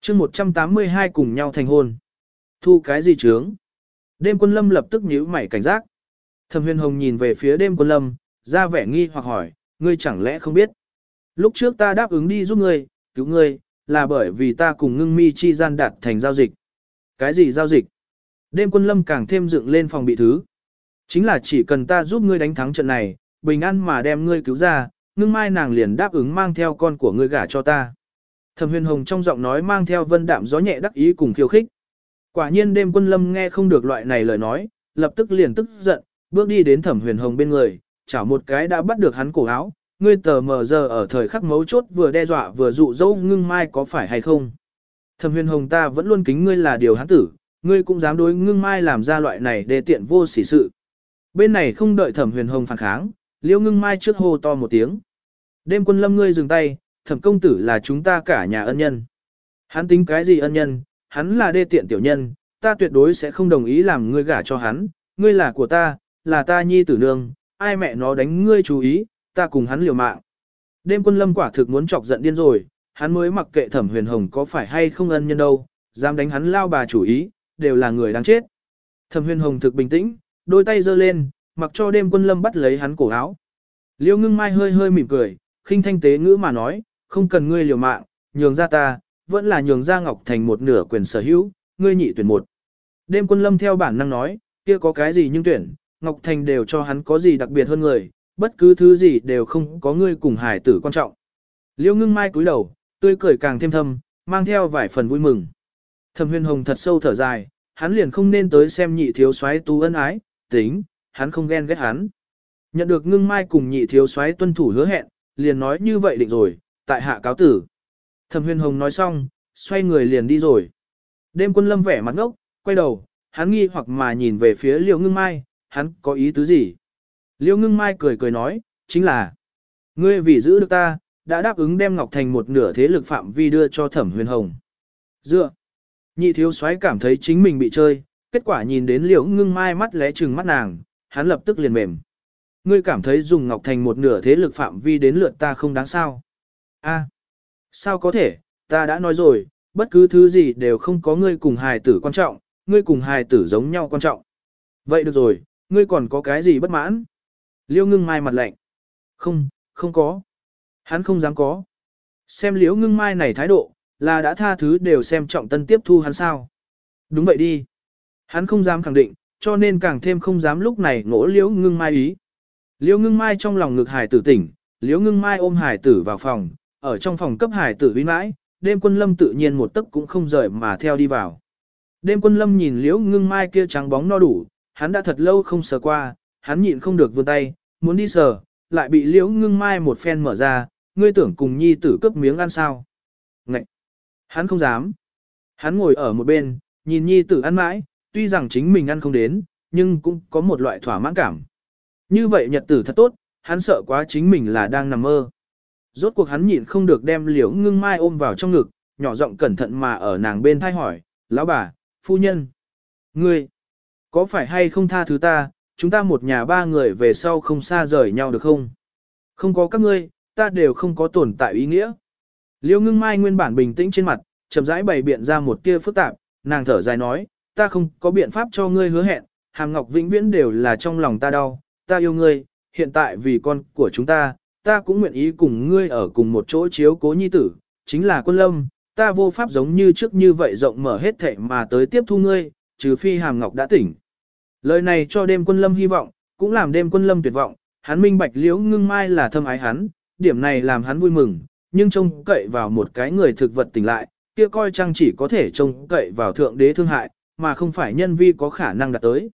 chương 182 cùng nhau thành hôn. Thu cái gì trướng? Đêm quân lâm lập tức nhíu mày cảnh giác. Thẩm huyền hồng nhìn về phía đêm quân lâm, ra vẻ nghi hoặc hỏi, ngươi chẳng lẽ không biết. Lúc trước ta đáp ứng đi giúp ngươi, cứu ngươi, là bởi vì ta cùng ngưng mi chi gian đạt thành giao dịch. Cái gì giao dịch? Đêm quân lâm càng thêm dựng lên phòng bị thứ. Chính là chỉ cần ta giúp ngươi đánh thắng trận này, bình an mà đem ngươi cứu ra, ngưng mai nàng liền đáp ứng mang theo con của ngươi gả cho ta. Thẩm huyền hồng trong giọng nói mang theo vân đạm gió nhẹ đắc ý cùng khiêu khích. Quả nhiên đêm quân lâm nghe không được loại này lời nói, lập tức liền tức giận, bước đi đến thẩm huyền hồng bên người, chảo một cái đã bắt được hắn cổ áo, ngươi tờ mờ giờ ở thời khắc mấu chốt vừa đe dọa vừa dụ dỗ ngưng mai có phải hay không. Thẩm huyền hồng ta vẫn luôn kính ngươi là điều hắn tử, ngươi cũng dám đối ngưng mai làm ra loại này để tiện vô sỉ sự. Bên này không đợi thẩm huyền hồng phản kháng, liêu ngưng mai trước hô to một tiếng. Đêm quân lâm ngươi dừng tay, thẩm công tử là chúng ta cả nhà ân nhân. Hắn tính cái gì ân nhân, hắn là đê tiện tiểu nhân, ta tuyệt đối sẽ không đồng ý làm ngươi gả cho hắn, ngươi là của ta, là ta nhi tử nương, ai mẹ nó đánh ngươi chú ý, ta cùng hắn liều mạng. Đêm quân lâm quả thực muốn chọc giận điên rồi, hắn mới mặc kệ thẩm huyền hồng có phải hay không ân nhân đâu, dám đánh hắn lao bà chủ ý, đều là người đáng chết. Thẩm huyền hồng thực bình tĩnh, đôi tay giơ lên, mặc cho đêm quân lâm bắt lấy hắn cổ áo. Liêu ngưng mai hơi hơi mỉm cười, khinh thanh tế ngữ mà nói, không cần ngươi liều mạng, nhường ra ta, vẫn là nhường ra Ngọc Thành một nửa quyền sở hữu, ngươi nhị tuyển một. Đêm quân lâm theo bản năng nói, kia có cái gì nhưng tuyển, Ngọc Thành đều cho hắn có gì đặc biệt hơn người, bất cứ thứ gì đều không có ngươi cùng hải tử quan trọng. Liêu ngưng mai cúi đầu, tươi cười càng thêm thâm, mang theo vài phần vui mừng. Thẩm huyền hồng thật sâu thở dài, hắn liền không nên tới xem nhị thiếu soái tu ân ái, tính, hắn không ghen ghét hắn. Nhận được ngưng mai cùng nhị thiếu soái tuân thủ hứa hẹn, liền nói như vậy định rồi, tại hạ cáo tử. Thẩm huyền hồng nói xong, xoay người liền đi rồi. Đêm quân lâm vẻ mặt ngốc, quay đầu, hắn nghi hoặc mà nhìn về phía liêu ngưng mai, hắn có ý tứ gì? Liêu ngưng mai cười cười nói, chính là, ngươi vì giữ được ta, đã đáp ứng đem Ngọc Thành một nửa thế lực phạm vi đưa cho thẩm huyền hồng. Dựa, Nhị thiếu soái cảm thấy chính mình bị chơi, kết quả nhìn đến liễu ngưng mai mắt lé trừng mắt nàng, hắn lập tức liền mềm. Ngươi cảm thấy dùng Ngọc Thành một nửa thế lực phạm vi đến lượt ta không đáng sao. a sao có thể, ta đã nói rồi, bất cứ thứ gì đều không có ngươi cùng hài tử quan trọng, ngươi cùng hài tử giống nhau quan trọng. Vậy được rồi, ngươi còn có cái gì bất mãn? Liêu ngưng mai mặt lạnh. Không, không có. Hắn không dám có. Xem liễu ngưng mai này thái độ, là đã tha thứ đều xem trọng tân tiếp thu hắn sao. Đúng vậy đi. Hắn không dám khẳng định, cho nên càng thêm không dám lúc này ngỗ liễu ngưng mai ý. Liễu ngưng mai trong lòng ngực hải tử tỉnh, liễu ngưng mai ôm hải tử vào phòng, ở trong phòng cấp hải tử vĩ mãi, đêm quân lâm tự nhiên một tấc cũng không rời mà theo đi vào. Đêm quân lâm nhìn liễu ngưng mai kia trắng bóng no đủ, hắn đã thật lâu không sờ qua, hắn nhịn không được vươn tay, muốn đi sờ, lại bị liễu ngưng mai một phen mở ra, ngươi tưởng cùng nhi tử cướp miếng ăn sao. Ngậy! Hắn không dám. Hắn ngồi ở một bên, nhìn nhi tử ăn mãi, tuy rằng chính mình ăn không đến, nhưng cũng có một loại thỏa mãn cảm. Như vậy nhật tử thật tốt, hắn sợ quá chính mình là đang nằm mơ. Rốt cuộc hắn nhịn không được đem liễu ngưng mai ôm vào trong ngực, nhỏ giọng cẩn thận mà ở nàng bên thai hỏi, lão bà, phu nhân. Ngươi, có phải hay không tha thứ ta, chúng ta một nhà ba người về sau không xa rời nhau được không? Không có các ngươi, ta đều không có tồn tại ý nghĩa. Liêu ngưng mai nguyên bản bình tĩnh trên mặt, chậm rãi bày biện ra một tia phức tạp, nàng thở dài nói, ta không có biện pháp cho ngươi hứa hẹn, hàm ngọc vĩnh viễn đều là trong lòng ta đau, ta yêu ngươi, hiện tại vì con của chúng ta, ta cũng nguyện ý cùng ngươi ở cùng một chỗ chiếu cố nhi tử, chính là quân lâm, ta vô pháp giống như trước như vậy rộng mở hết thệ mà tới tiếp thu ngươi, trừ phi hàm ngọc đã tỉnh. Lời này cho đêm quân lâm hy vọng, cũng làm đêm quân lâm tuyệt vọng, hắn minh bạch liễu ngưng mai là thâm ái hắn, điểm này làm hắn vui mừng, nhưng trông cậy vào một cái người thực vật tỉnh lại, kia coi chăng chỉ có thể trông cậy vào thượng đế thương hại, mà không phải nhân vi có khả năng đạt tới.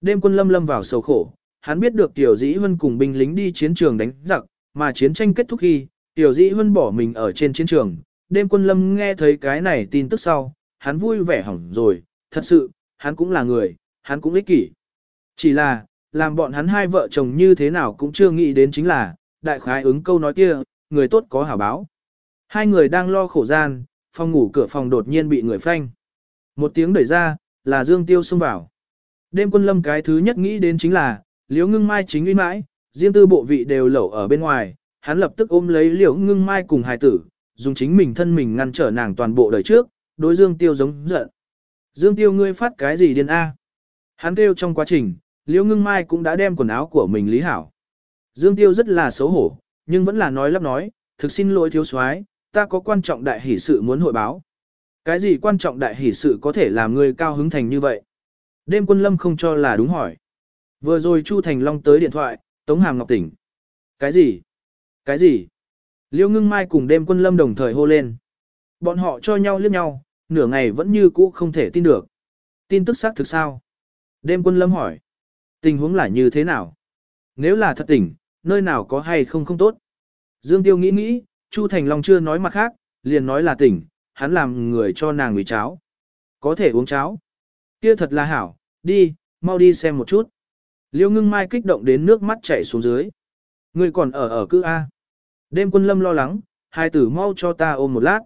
Đêm quân lâm lâm vào sầu khổ, hắn biết được Tiểu Dĩ Vân cùng binh lính đi chiến trường đánh giặc, mà chiến tranh kết thúc khi, Tiểu Dĩ Vân bỏ mình ở trên chiến trường. Đêm quân lâm nghe thấy cái này tin tức sau, hắn vui vẻ hỏng rồi, thật sự, hắn cũng là người, hắn cũng ích kỷ. Chỉ là, làm bọn hắn hai vợ chồng như thế nào cũng chưa nghĩ đến chính là, đại khái ứng câu nói kia, người tốt có hảo báo. Hai người đang lo khổ gian, phòng ngủ cửa phòng đột nhiên bị người phanh. Một tiếng đẩy ra, là Dương Tiêu xông vào. Đêm quân lâm cái thứ nhất nghĩ đến chính là, liễu ngưng mai chính uy mãi, riêng tư bộ vị đều lẩu ở bên ngoài, hắn lập tức ôm lấy liễu ngưng mai cùng hài tử, dùng chính mình thân mình ngăn trở nàng toàn bộ đời trước, đối Dương Tiêu giống giận. Dương Tiêu ngươi phát cái gì điên A? Hắn kêu trong quá trình, liễu ngưng mai cũng đã đem quần áo của mình lý hảo. Dương Tiêu rất là xấu hổ, nhưng vẫn là nói lắp nói, thực xin lỗi thiếu soái, ta có quan trọng đại hỷ sự muốn hội báo. Cái gì quan trọng đại hỷ sự có thể làm người cao hứng thành như vậy? Đêm quân lâm không cho là đúng hỏi. Vừa rồi Chu Thành Long tới điện thoại, Tống Hàm Ngọc tỉnh. Cái gì? Cái gì? Liêu ngưng mai cùng đêm quân lâm đồng thời hô lên. Bọn họ cho nhau liếc nhau, nửa ngày vẫn như cũ không thể tin được. Tin tức xác thực sao? Đêm quân lâm hỏi. Tình huống là như thế nào? Nếu là thật tỉnh, nơi nào có hay không không tốt? Dương Tiêu nghĩ nghĩ, Chu Thành Long chưa nói mặt khác, liền nói là tỉnh, hắn làm người cho nàng ủy cháo. Có thể uống cháo. Kia thật là hảo, đi, mau đi xem một chút. Liêu ngưng mai kích động đến nước mắt chảy xuống dưới. Người còn ở ở cư A. Đêm quân lâm lo lắng, hai tử mau cho ta ôm một lát.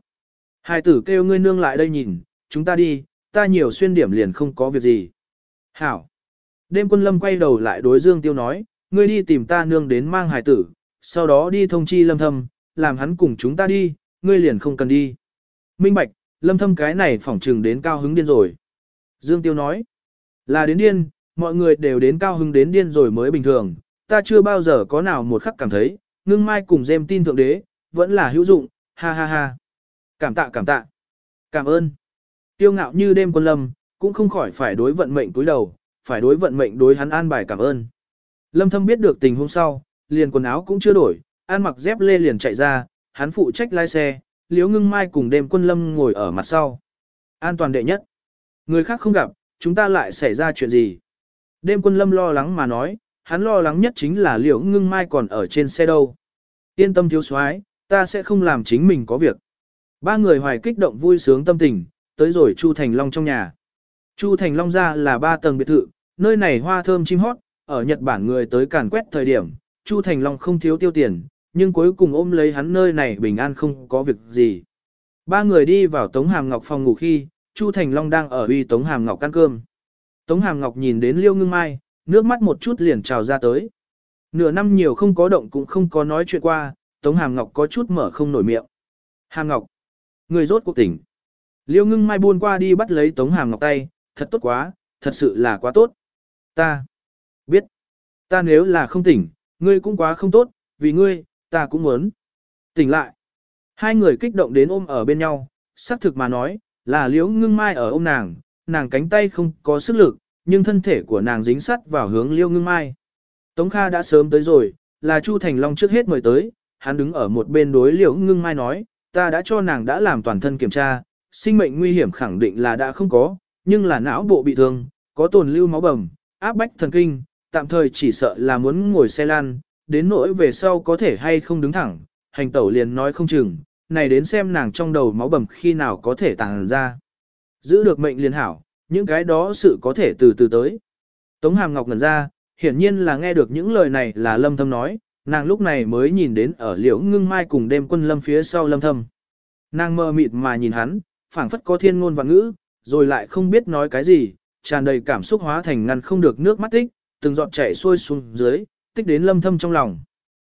Hai tử kêu ngươi nương lại đây nhìn, chúng ta đi, ta nhiều xuyên điểm liền không có việc gì. Hảo. Đêm quân lâm quay đầu lại đối Dương Tiêu nói, ngươi đi tìm ta nương đến mang hài tử, sau đó đi thông chi lâm thâm, làm hắn cùng chúng ta đi, ngươi liền không cần đi. Minh Bạch, lâm thâm cái này phỏng trừng đến cao hứng điên rồi. Dương Tiêu nói, là đến điên, mọi người đều đến cao hứng đến điên rồi mới bình thường, ta chưa bao giờ có nào một khắc cảm thấy, ngưng mai cùng dêm tin thượng đế, vẫn là hữu dụng, ha ha ha. Cảm tạ cảm tạ. Cảm ơn. Tiêu ngạo như đêm quân lâm, cũng không khỏi phải đối vận mệnh túi đầu, phải đối vận mệnh đối hắn an bài cảm ơn. Lâm thâm biết được tình huống sau, liền quần áo cũng chưa đổi, an mặc dép lê liền chạy ra, hắn phụ trách lái xe, liếu ngưng mai cùng đêm quân lâm ngồi ở mặt sau. An toàn đệ nhất. Người khác không gặp, chúng ta lại xảy ra chuyện gì. Đêm quân lâm lo lắng mà nói, hắn lo lắng nhất chính là liễu ngưng mai còn ở trên xe đâu. Yên tâm thiếu soái, ta sẽ không làm chính mình có việc. Ba người hoài kích động vui sướng tâm tình, tới rồi Chu Thành Long trong nhà. Chu Thành Long ra là ba tầng biệt thự, nơi này hoa thơm chim hót, ở Nhật Bản người tới càn quét thời điểm, Chu Thành Long không thiếu tiêu tiền, nhưng cuối cùng ôm lấy hắn nơi này bình an không có việc gì. Ba người đi vào Tống Hàm Ngọc phòng ngủ khi, Chu Thành Long đang ở uy Tống Hàm Ngọc ăn cơm. Tống Hàm Ngọc nhìn đến Liêu Ngưng Mai, nước mắt một chút liền trào ra tới. Nửa năm nhiều không có động cũng không có nói chuyện qua, Tống Hàm Ngọc có chút mở không nổi miệng. Hàm Ngọc, người rốt cuộc tỉnh. Liêu Ngưng Mai buôn qua đi bắt lấy Tống Hàm Ngọc tay, thật tốt quá, thật sự là quá tốt. Ta, biết, ta nếu là không tỉnh, ngươi cũng quá không tốt, vì ngươi, ta cũng muốn. Tỉnh lại. Hai người kích động đến ôm ở bên nhau, xác thực mà nói, là liễu ngưng mai ở ôm nàng, nàng cánh tay không có sức lực, nhưng thân thể của nàng dính sắt vào hướng liễu ngưng mai. Tống Kha đã sớm tới rồi, là Chu Thành Long trước hết mời tới, hắn đứng ở một bên đối liễu ngưng mai nói, ta đã cho nàng đã làm toàn thân kiểm tra, sinh mệnh nguy hiểm khẳng định là đã không có, nhưng là não bộ bị thương, có tồn lưu máu bầm, áp bách thần kinh, tạm thời chỉ sợ là muốn ngồi xe lan, đến nỗi về sau có thể hay không đứng thẳng, hành tẩu liền nói không chừng, này đến xem nàng trong đầu máu bầm khi nào có thể tàng ra. Giữ được mệnh liền hảo, những cái đó sự có thể từ từ tới. Tống Hàm Ngọc ngẩn ra, hiển nhiên là nghe được những lời này là lâm thâm nói, nàng lúc này mới nhìn đến ở liễu ngưng mai cùng đêm quân lâm phía sau lâm thâm. Nàng mơ mịt mà nhìn hắn, phảng phất có thiên ngôn và ngữ, rồi lại không biết nói cái gì, tràn đầy cảm xúc hóa thành ngăn không được nước mắt tích, từng giọt chảy xuôi xuống dưới, tích đến lâm thâm trong lòng.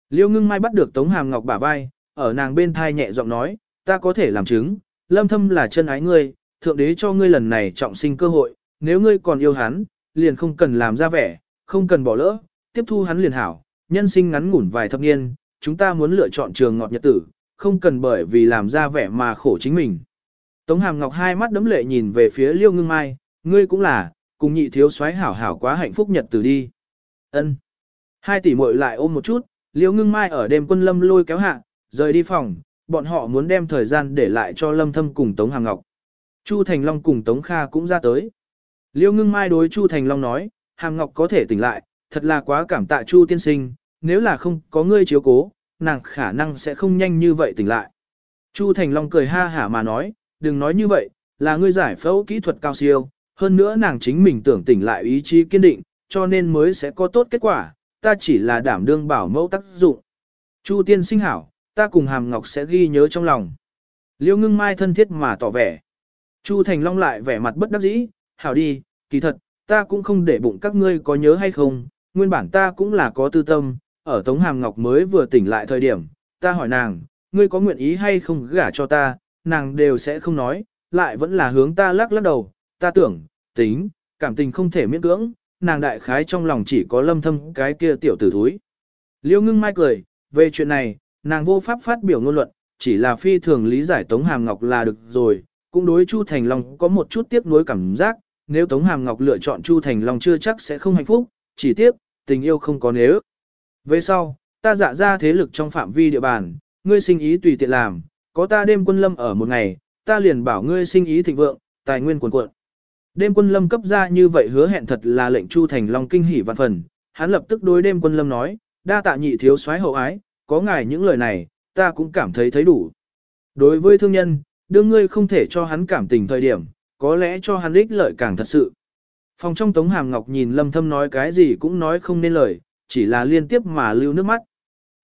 Liêu ngưng mai bắt được Tống Hàm Ngọc bả vai, ở nàng bên thai nhẹ giọng nói, ta có thể làm chứng, lâm thâm là chân ái ngươi, thượng đế cho ngươi lần này trọng sinh cơ hội, nếu ngươi còn yêu hắn, liền không cần làm ra vẻ, không cần bỏ lỡ, tiếp thu hắn liền hảo, nhân sinh ngắn ngủn vài thập niên, chúng ta muốn lựa chọn trường ngọt nhật tử, không cần bởi vì làm ra vẻ mà khổ chính mình. Tống Hàm Ngọc hai mắt đấm lệ nhìn về phía Liêu Ngưng Mai, ngươi cũng là, cùng nhị thiếu soái hảo hảo quá hạnh phúc nhật từ đi. Ân. Hai tỷ muội lại ôm một chút, Liêu Ngưng Mai ở đêm quân lâm lôi kéo hạ, rời đi phòng, bọn họ muốn đem thời gian để lại cho Lâm Thâm cùng Tống Hàm Ngọc. Chu Thành Long cùng Tống Kha cũng ra tới. Liêu Ngưng Mai đối Chu Thành Long nói, Hàm Ngọc có thể tỉnh lại, thật là quá cảm tạ Chu tiên sinh, nếu là không có ngươi chiếu cố, nàng khả năng sẽ không nhanh như vậy tỉnh lại. Chu Thành Long cười ha hả mà nói, đừng nói như vậy, là ngươi giải phẫu kỹ thuật cao siêu, hơn nữa nàng chính mình tưởng tỉnh lại ý chí kiên định, cho nên mới sẽ có tốt kết quả, ta chỉ là đảm đương bảo mẫu tác dụng. Chu tiên sinh hảo, ta cùng Hàm Ngọc sẽ ghi nhớ trong lòng. Liêu ngưng mai thân thiết mà tỏ vẻ. Chu Thành Long lại vẻ mặt bất đắc dĩ, hảo đi, kỳ thật, ta cũng không để bụng các ngươi có nhớ hay không, nguyên bản ta cũng là có tư tâm, ở Tống Hàm Ngọc mới vừa tỉnh lại thời điểm, ta hỏi nàng, ngươi có nguyện ý hay không gả cho ta, nàng đều sẽ không nói, lại vẫn là hướng ta lắc lắc đầu, ta tưởng, tính, cảm tình không thể miễn cưỡng, nàng đại khái trong lòng chỉ có lâm thâm cái kia tiểu tử thúi. Liêu ngưng mai cười, về chuyện này, nàng vô pháp phát biểu ngôn luận, chỉ là phi thường lý giải Tống Hàm Ngọc là được rồi, cũng đối Chu Thành Long có một chút tiếc nuối cảm giác, nếu Tống Hàm Ngọc lựa chọn Chu Thành Long chưa chắc sẽ không hạnh phúc, chỉ tiếc, tình yêu không có nếu. Về sau, ta dạ ra thế lực trong phạm vi địa bàn, ngươi sinh ý tùy tiện làm, có ta đêm quân lâm ở một ngày, ta liền bảo ngươi sinh ý thịnh vượng, tài nguyên cuồn cuộn. Đêm quân lâm cấp ra như vậy hứa hẹn thật là lệnh Chu Thành Long kinh hỉ vạn phần, hắn lập tức đối đêm quân lâm nói, đa tạ nhị thiếu soái hậu ái, có ngài những lời này, ta cũng cảm thấy thấy đủ. Đối với thương nhân, đương ngươi không thể cho hắn cảm tình thời điểm, có lẽ cho hắn ích lợi càng thật sự. Phòng trong Tống Hàm Ngọc nhìn Lâm Thâm nói cái gì cũng nói không nên lời, chỉ là liên tiếp mà lưu nước mắt.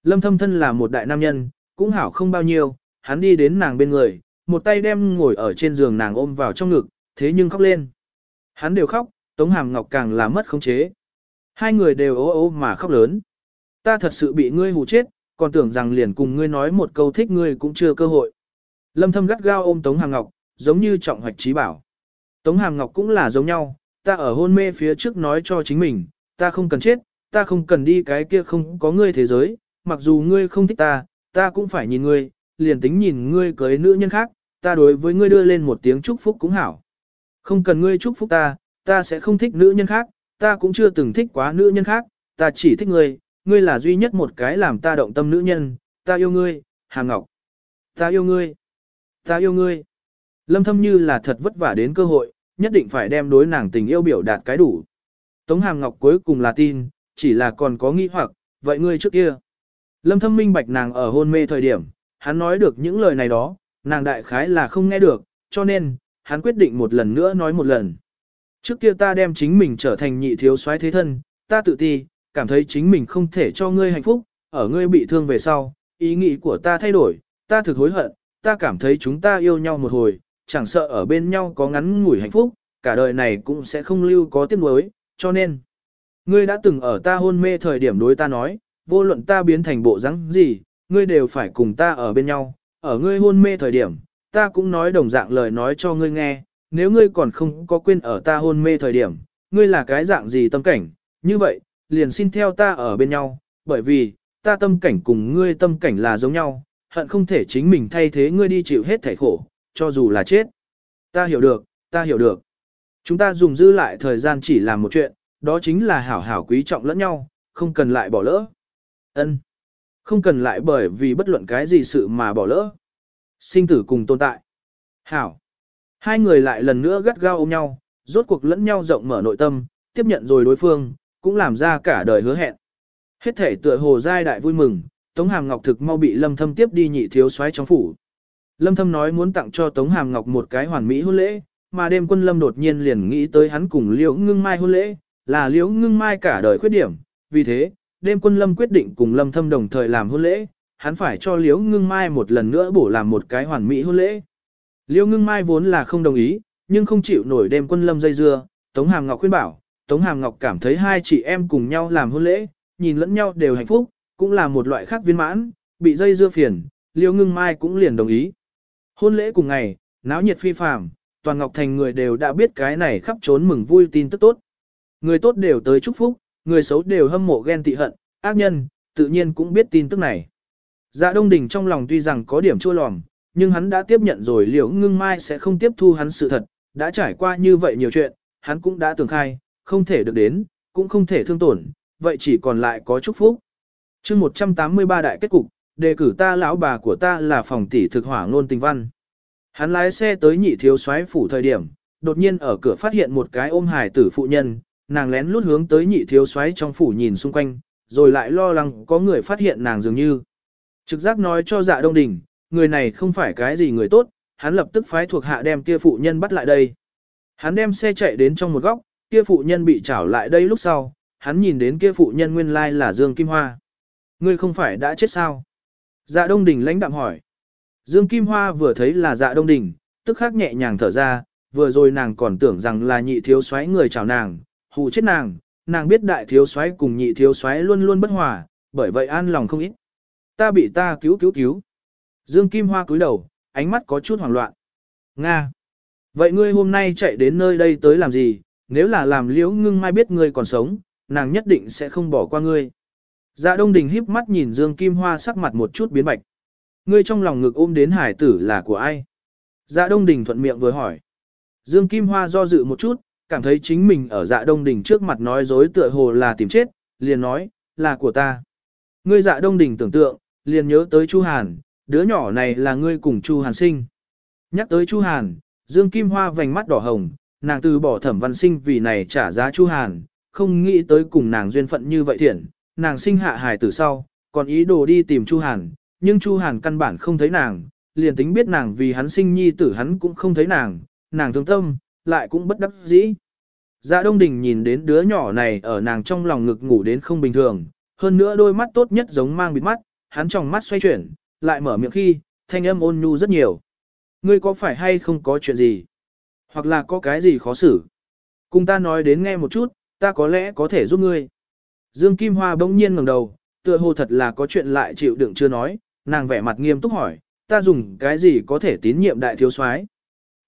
Lâm Thâm thân là một đại nam nhân, cũng hảo không bao nhiêu, hắn đi đến nàng bên người, một tay đem ngồi ở trên giường nàng ôm vào trong ngực, thế nhưng khóc lên. Hắn đều khóc, Tống Hàm Ngọc càng là mất khống chế. Hai người đều ố ô mà khóc lớn. Ta thật sự bị ngươi hù chết, còn tưởng rằng liền cùng ngươi nói một câu thích ngươi cũng chưa cơ hội. Lâm Thâm gắt gao ôm Tống Hàm Ngọc, giống như trọng hoạch trí bảo. Tống Hàm Ngọc cũng là giống nhau, ta ở hôn mê phía trước nói cho chính mình, ta không cần chết, ta không cần đi cái kia không có ngươi thế giới, mặc dù ngươi không thích ta, ta cũng phải nhìn ngươi, liền tính nhìn ngươi cưới nữ nhân khác, ta đối với ngươi đưa lên một tiếng chúc phúc cũng hảo. Không cần ngươi chúc phúc ta, ta sẽ không thích nữ nhân khác, ta cũng chưa từng thích quá nữ nhân khác, ta chỉ thích ngươi, ngươi là duy nhất một cái làm ta động tâm nữ nhân, ta yêu ngươi, Hàm Ngọc. Ta yêu ngươi. Ta yêu ngươi. Lâm thâm như là thật vất vả đến cơ hội, nhất định phải đem đối nàng tình yêu biểu đạt cái đủ. Tống Hàm Ngọc cuối cùng là tin, chỉ là còn có nghi hoặc, vậy ngươi trước kia. Lâm thâm minh bạch nàng ở hôn mê thời điểm, hắn nói được những lời này đó, nàng đại khái là không nghe được, cho nên, hắn quyết định một lần nữa nói một lần. Trước kia ta đem chính mình trở thành nhị thiếu soái thế thân, ta tự ti, cảm thấy chính mình không thể cho ngươi hạnh phúc, ở ngươi bị thương về sau, ý nghĩ của ta thay đổi, ta thực hối hận, ta cảm thấy chúng ta yêu nhau một hồi, chẳng sợ ở bên nhau có ngắn ngủi hạnh phúc, cả đời này cũng sẽ không lưu có tiếc nuối, cho nên, ngươi đã từng ở ta hôn mê thời điểm đối ta nói, vô luận ta biến thành bộ dáng gì, ngươi đều phải cùng ta ở bên nhau, ở ngươi hôn mê thời điểm, ta cũng nói đồng dạng lời nói cho ngươi nghe, nếu ngươi còn không có quên ở ta hôn mê thời điểm, ngươi là cái dạng gì tâm cảnh, như vậy, liền xin theo ta ở bên nhau, bởi vì, ta tâm cảnh cùng ngươi tâm cảnh là giống nhau, hận không thể chính mình thay thế ngươi đi chịu hết thể khổ, cho dù là chết. Ta hiểu được, ta hiểu được. Chúng ta dùng dư lại thời gian chỉ làm một chuyện, đó chính là hảo hảo quý trọng lẫn nhau, không cần lại bỏ lỡ. Ân, không cần lại bởi vì bất luận cái gì sự mà bỏ lỡ. Sinh tử cùng tồn tại. Hảo. Hai người lại lần nữa gắt gao ôm nhau, rốt cuộc lẫn nhau rộng mở nội tâm, tiếp nhận rồi đối phương, cũng làm ra cả đời hứa hẹn. Hết thể tựa hồ giai đại vui mừng, Tống Hàm Ngọc thực mau bị Lâm Thâm tiếp đi nhị thiếu soái trong phủ. Lâm Thâm nói muốn tặng cho Tống Hàm Ngọc một cái hoàn mỹ hôn lễ, mà đêm quân Lâm đột nhiên liền nghĩ tới hắn cùng Liễu Ngưng Mai hôn lễ, là Liễu Ngưng Mai cả đời khuyết điểm, vì thế, đêm quân Lâm quyết định cùng Lâm Thâm đồng thời làm hôn lễ, hắn phải cho Liễu Ngưng Mai một lần nữa bổ làm một cái hoàn mỹ hôn lễ. Liễu Ngưng Mai vốn là không đồng ý, nhưng không chịu nổi đêm quân Lâm dây dưa, Tống Hàm Ngọc khuyên bảo, Tống Hàm Ngọc cảm thấy hai chị em cùng nhau làm hôn lễ, nhìn lẫn nhau đều hạnh phúc, cũng là một loại khác viên mãn, bị dây dưa phiền, Liêu Ngưng Mai cũng liền đồng ý. Hôn lễ cùng ngày, náo nhiệt phi phàm, toàn Ngọc Thành người đều đã biết cái này khắp trốn mừng vui tin tức tốt. Người tốt đều tới chúc phúc, người xấu đều hâm mộ ghen tị hận, ác nhân, tự nhiên cũng biết tin tức này. Dạ Đông Đình trong lòng tuy rằng có điểm chua lòm, nhưng hắn đã tiếp nhận rồi Liễu Ngưng Mai sẽ không tiếp thu hắn sự thật, đã trải qua như vậy nhiều chuyện, hắn cũng đã tưởng khai, không thể được đến, cũng không thể thương tổn, vậy chỉ còn lại có chúc phúc. chương 183 đại kết cục, đề cử ta lão bà của ta là phòng tỷ thực hỏa ngôn tình văn. Hắn lái xe tới nhị thiếu soái phủ thời điểm, đột nhiên ở cửa phát hiện một cái ôm hài tử phụ nhân, nàng lén lút hướng tới nhị thiếu soái trong phủ nhìn xung quanh, rồi lại lo lắng có người phát hiện nàng dường như. Trực giác nói cho dạ đông đỉnh, người này không phải cái gì người tốt, hắn lập tức phái thuộc hạ đem kia phụ nhân bắt lại đây. Hắn đem xe chạy đến trong một góc, kia phụ nhân bị trảo lại đây lúc sau, hắn nhìn đến kia phụ nhân nguyên lai là Dương Kim Hoa. Ngươi không phải đã chết sao? Dạ Đông Đình lãnh đạm hỏi. Dương Kim Hoa vừa thấy là dạ Đông Đình, tức khắc nhẹ nhàng thở ra, vừa rồi nàng còn tưởng rằng là nhị thiếu soái người chào nàng, hù chết nàng, nàng biết đại thiếu soái cùng nhị thiếu soái luôn luôn bất hòa, bởi vậy an lòng không ít. Ta bị ta cứu cứu cứu. Dương Kim Hoa cúi đầu, ánh mắt có chút hoảng loạn. Nga. Vậy ngươi hôm nay chạy đến nơi đây tới làm gì, nếu là làm liễu ngưng mai biết ngươi còn sống, nàng nhất định sẽ không bỏ qua ngươi. Dạ Đông Đình híp mắt nhìn Dương Kim Hoa sắc mặt một chút biến bạch. Ngươi trong lòng ngực ôm đến hải tử là của ai? Dạ Đông Đình thuận miệng vừa hỏi. Dương Kim Hoa do dự một chút, cảm thấy chính mình ở dạ Đông đỉnh trước mặt nói dối tựa hồ là tìm chết, liền nói, là của ta. Ngươi dạ Đông đỉnh tưởng tượng, liền nhớ tới Chu Hàn, đứa nhỏ này là ngươi cùng Chu Hàn sinh. Nhắc tới Chu Hàn, Dương Kim Hoa vành mắt đỏ hồng, nàng từ bỏ thẩm văn sinh vì này trả giá Chu Hàn, không nghĩ tới cùng nàng duyên phận như vậy thiện, nàng sinh hạ hài từ sau, còn ý đồ đi tìm Chu Hàn, nhưng Chu Hàn căn bản không thấy nàng, liền tính biết nàng vì hắn sinh nhi tử hắn cũng không thấy nàng, nàng thương tâm, lại cũng bất đắc dĩ. Dạ Đông Đình nhìn đến đứa nhỏ này ở nàng trong lòng ngực ngủ đến không bình thường, hơn nữa đôi mắt tốt nhất giống mang bịt mắt, hắn trong mắt xoay chuyển, lại mở miệng khi, thanh âm ôn nhu rất nhiều. Ngươi có phải hay không có chuyện gì? Hoặc là có cái gì khó xử? Cùng ta nói đến nghe một chút, ta có lẽ có thể giúp ngươi. Dương Kim Hoa bỗng nhiên ngẩng đầu, tựa hồ thật là có chuyện lại chịu đựng chưa nói, nàng vẻ mặt nghiêm túc hỏi, ta dùng cái gì có thể tín nhiệm đại thiếu soái?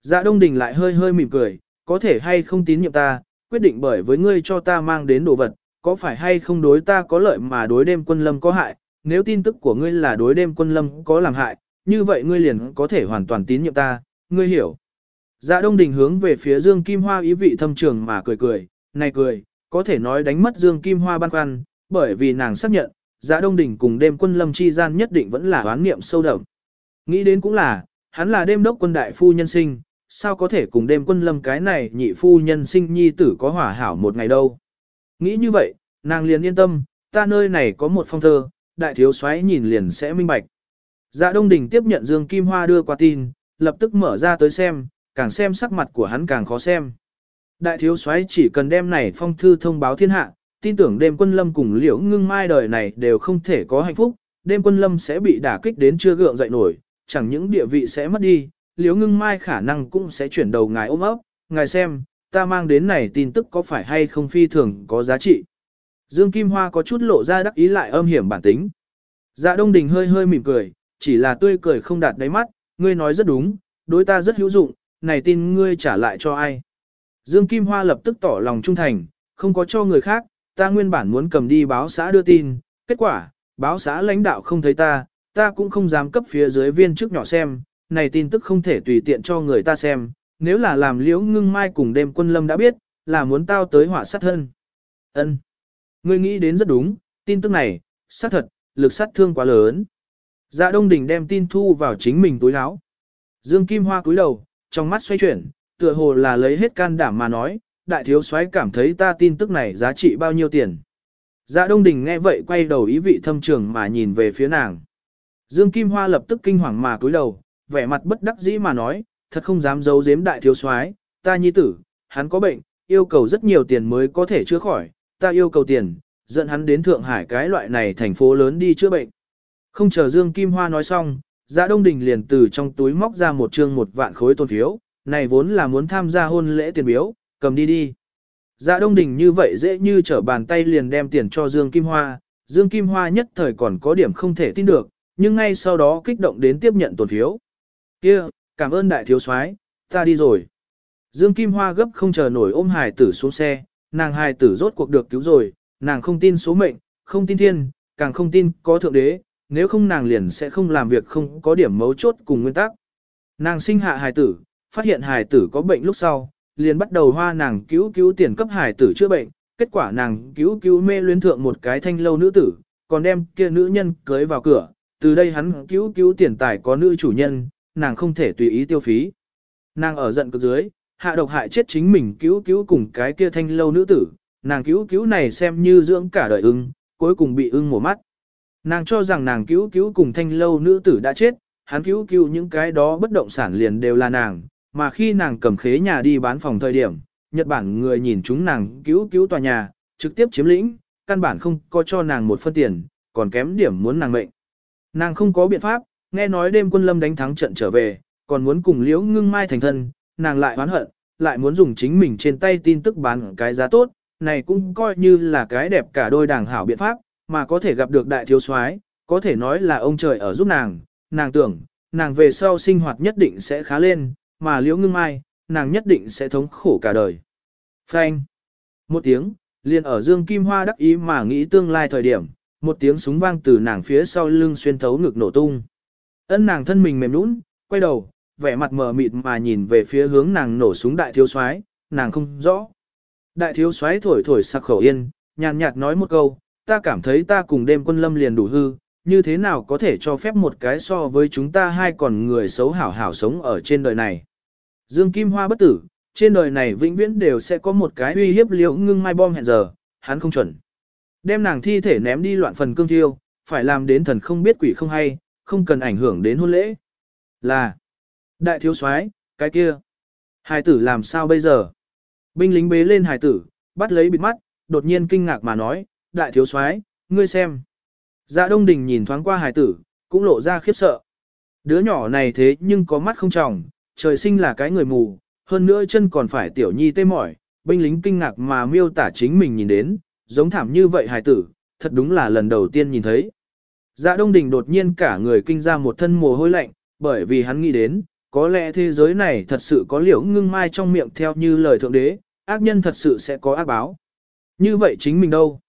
Dạ Đông Đình lại hơi hơi mỉm cười, có thể hay không tín nhiệm ta, quyết định bởi với ngươi cho ta mang đến đồ vật, có phải hay không đối ta có lợi mà đối đêm quân lâm có hại, nếu tin tức của ngươi là đối đêm quân lâm có làm hại, như vậy ngươi liền có thể hoàn toàn tín nhiệm ta, ngươi hiểu. Dạ Đông Đình hướng về phía Dương Kim Hoa ý vị thâm trường mà cười cười, này cười, có thể nói đánh mất Dương Kim Hoa băn khoăn, bởi vì nàng xác nhận, Dạ Đông Đình cùng đêm quân lâm chi gian nhất định vẫn là oán niệm sâu đậm. Nghĩ đến cũng là, hắn là đêm đốc quân đại phu nhân sinh, sao có thể cùng đêm quân lâm cái này nhị phu nhân sinh nhi tử có hỏa hảo một ngày đâu. Nghĩ như vậy, nàng liền yên tâm, ta nơi này có một phong thơ, đại thiếu soái nhìn liền sẽ minh bạch. Dạ Đông Đình tiếp nhận Dương Kim Hoa đưa qua tin, lập tức mở ra tới xem, càng xem sắc mặt của hắn càng khó xem. Đại thiếu soái chỉ cần đem này phong thư thông báo thiên hạ, tin tưởng đêm quân lâm cùng liễu ngưng mai đời này đều không thể có hạnh phúc, đêm quân lâm sẽ bị đả kích đến chưa gượng dậy nổi, chẳng những địa vị sẽ mất đi, liễu ngưng mai khả năng cũng sẽ chuyển đầu ngài ôm ấp, ngài xem, ta mang đến này tin tức có phải hay không phi thường có giá trị. Dương Kim Hoa có chút lộ ra đắc ý lại âm hiểm bản tính. Dạ Đông Đình hơi hơi mỉm cười, chỉ là tươi cười không đạt đáy mắt, ngươi nói rất đúng, đối ta rất hữu dụng, này tin ngươi trả lại cho ai. Dương Kim Hoa lập tức tỏ lòng trung thành, không có cho người khác, ta nguyên bản muốn cầm đi báo xã đưa tin, kết quả, báo xã lãnh đạo không thấy ta, ta cũng không dám cấp phía dưới viên chức nhỏ xem, này tin tức không thể tùy tiện cho người ta xem, nếu là làm liễu ngưng mai cùng đêm quân lâm đã biết, là muốn tao tới hỏa sát thân. Ân, Ngươi nghĩ đến rất đúng, tin tức này, xác thật, lực sát thương quá lớn. Dạ Đông Đình đem tin thu vào chính mình túi áo. Dương Kim Hoa cúi đầu, trong mắt xoay chuyển, tựa hồ là lấy hết can đảm mà nói, đại thiếu soái cảm thấy ta tin tức này giá trị bao nhiêu tiền. Dạ Đông Đình nghe vậy quay đầu ý vị thâm trường mà nhìn về phía nàng. Dương Kim Hoa lập tức kinh hoàng mà cúi đầu, vẻ mặt bất đắc dĩ mà nói, thật không dám giấu giếm đại thiếu soái, ta nhi tử, hắn có bệnh, yêu cầu rất nhiều tiền mới có thể chữa khỏi, ta yêu cầu tiền, dẫn hắn đến Thượng Hải cái loại này thành phố lớn đi chữa bệnh. Không chờ Dương Kim Hoa nói xong, Dạ Đông Đình liền từ trong túi móc ra một trương một vạn khối tôn phiếu, này vốn là muốn tham gia hôn lễ tiền biếu, cầm đi đi. Dạ Đông Đình như vậy dễ như trở bàn tay liền đem tiền cho Dương Kim Hoa, Dương Kim Hoa nhất thời còn có điểm không thể tin được, nhưng ngay sau đó kích động đến tiếp nhận tôn phiếu. Kia, cảm ơn đại thiếu soái, ta đi rồi. Dương Kim Hoa gấp không chờ nổi ôm hài tử xuống xe, nàng hài tử rốt cuộc được cứu rồi, nàng không tin số mệnh, không tin thiên, càng không tin có thượng đế, nếu không nàng liền sẽ không làm việc không có điểm mấu chốt cùng nguyên tắc. Nàng sinh hạ hài tử, phát hiện hài tử có bệnh lúc sau, liền bắt đầu hoa nàng cứu cứu tiền cấp hài tử chữa bệnh, kết quả nàng cứu cứu mê luyến thượng một cái thanh lâu nữ tử, còn đem kia nữ nhân cưới vào cửa, từ đây hắn cứu cứu tiền tài có nữ chủ nhân, nàng không thể tùy ý tiêu phí. Nàng ở giận cực dưới, hạ độc hại chết chính mình cứu cứu cùng cái kia thanh lâu nữ tử, nàng cứu cứu này xem như dưỡng cả đời ưng, cuối cùng bị ưng mổ mắt. Nàng cho rằng nàng cứu cứu cùng thanh lâu nữ tử đã chết, hắn cứu cứu những cái đó bất động sản liền đều là nàng, mà khi nàng cầm khế nhà đi bán phòng thời điểm, Nhật Bản người nhìn chúng nàng cứu cứu tòa nhà, trực tiếp chiếm lĩnh, căn bản không có cho nàng một phân tiền, còn kém điểm muốn nàng mệnh. Nàng không có biện pháp, nghe nói đêm quân lâm đánh thắng trận trở về, còn muốn cùng liễu ngưng mai thành thân, nàng lại oán hận, lại muốn dùng chính mình trên tay tin tức bán cái giá tốt, này cũng coi như là cái đẹp cả đôi đảng hảo biện pháp, mà có thể gặp được đại thiếu soái, có thể nói là ông trời ở giúp nàng, nàng tưởng, nàng về sau sinh hoạt nhất định sẽ khá lên, mà liễu ngưng mai, nàng nhất định sẽ thống khổ cả đời. Phanh. Một tiếng, liền ở Dương Kim Hoa đắc ý mà nghĩ tương lai thời điểm, một tiếng súng vang từ nàng phía sau lưng xuyên thấu ngực nổ tung. Ân nàng thân mình mềm nũng, quay đầu, vẻ mặt mờ mịt mà nhìn về phía hướng nàng nổ súng đại thiếu soái, nàng không rõ. Đại thiếu soái thổi thổi sặc khẩu yên, nhàn nhạt nói một câu, ta cảm thấy ta cùng đêm quân lâm liền đủ hư, như thế nào có thể cho phép một cái so với chúng ta hai còn người xấu hảo hảo sống ở trên đời này. Dương Kim Hoa bất tử, trên đời này vĩnh viễn đều sẽ có một cái uy hiếp liễu ngưng mai bom hẹn giờ, hắn không chuẩn. Đem nàng thi thể ném đi loạn phần cương thiêu, phải làm đến thần không biết quỷ không hay, không cần ảnh hưởng đến hôn lễ. Là, đại thiếu soái cái kia. Hài tử làm sao bây giờ? Binh lính bế lên hài tử, bắt lấy bịt mắt, đột nhiên kinh ngạc mà nói, đại thiếu soái ngươi xem. Dạ Đông Đình nhìn thoáng qua hài tử, cũng lộ ra khiếp sợ. Đứa nhỏ này thế nhưng có mắt không tròng, trời sinh là cái người mù, hơn nữa chân còn phải tiểu nhi tê mỏi, binh lính kinh ngạc mà miêu tả chính mình nhìn đến, giống thảm như vậy hài tử, thật đúng là lần đầu tiên nhìn thấy. Dạ Đông Đình đột nhiên cả người kinh ra một thân mồ hôi lạnh, bởi vì hắn nghĩ đến, có lẽ thế giới này thật sự có liễu ngưng mai trong miệng theo như lời thượng đế, ác nhân thật sự sẽ có ác báo. Như vậy chính mình đâu?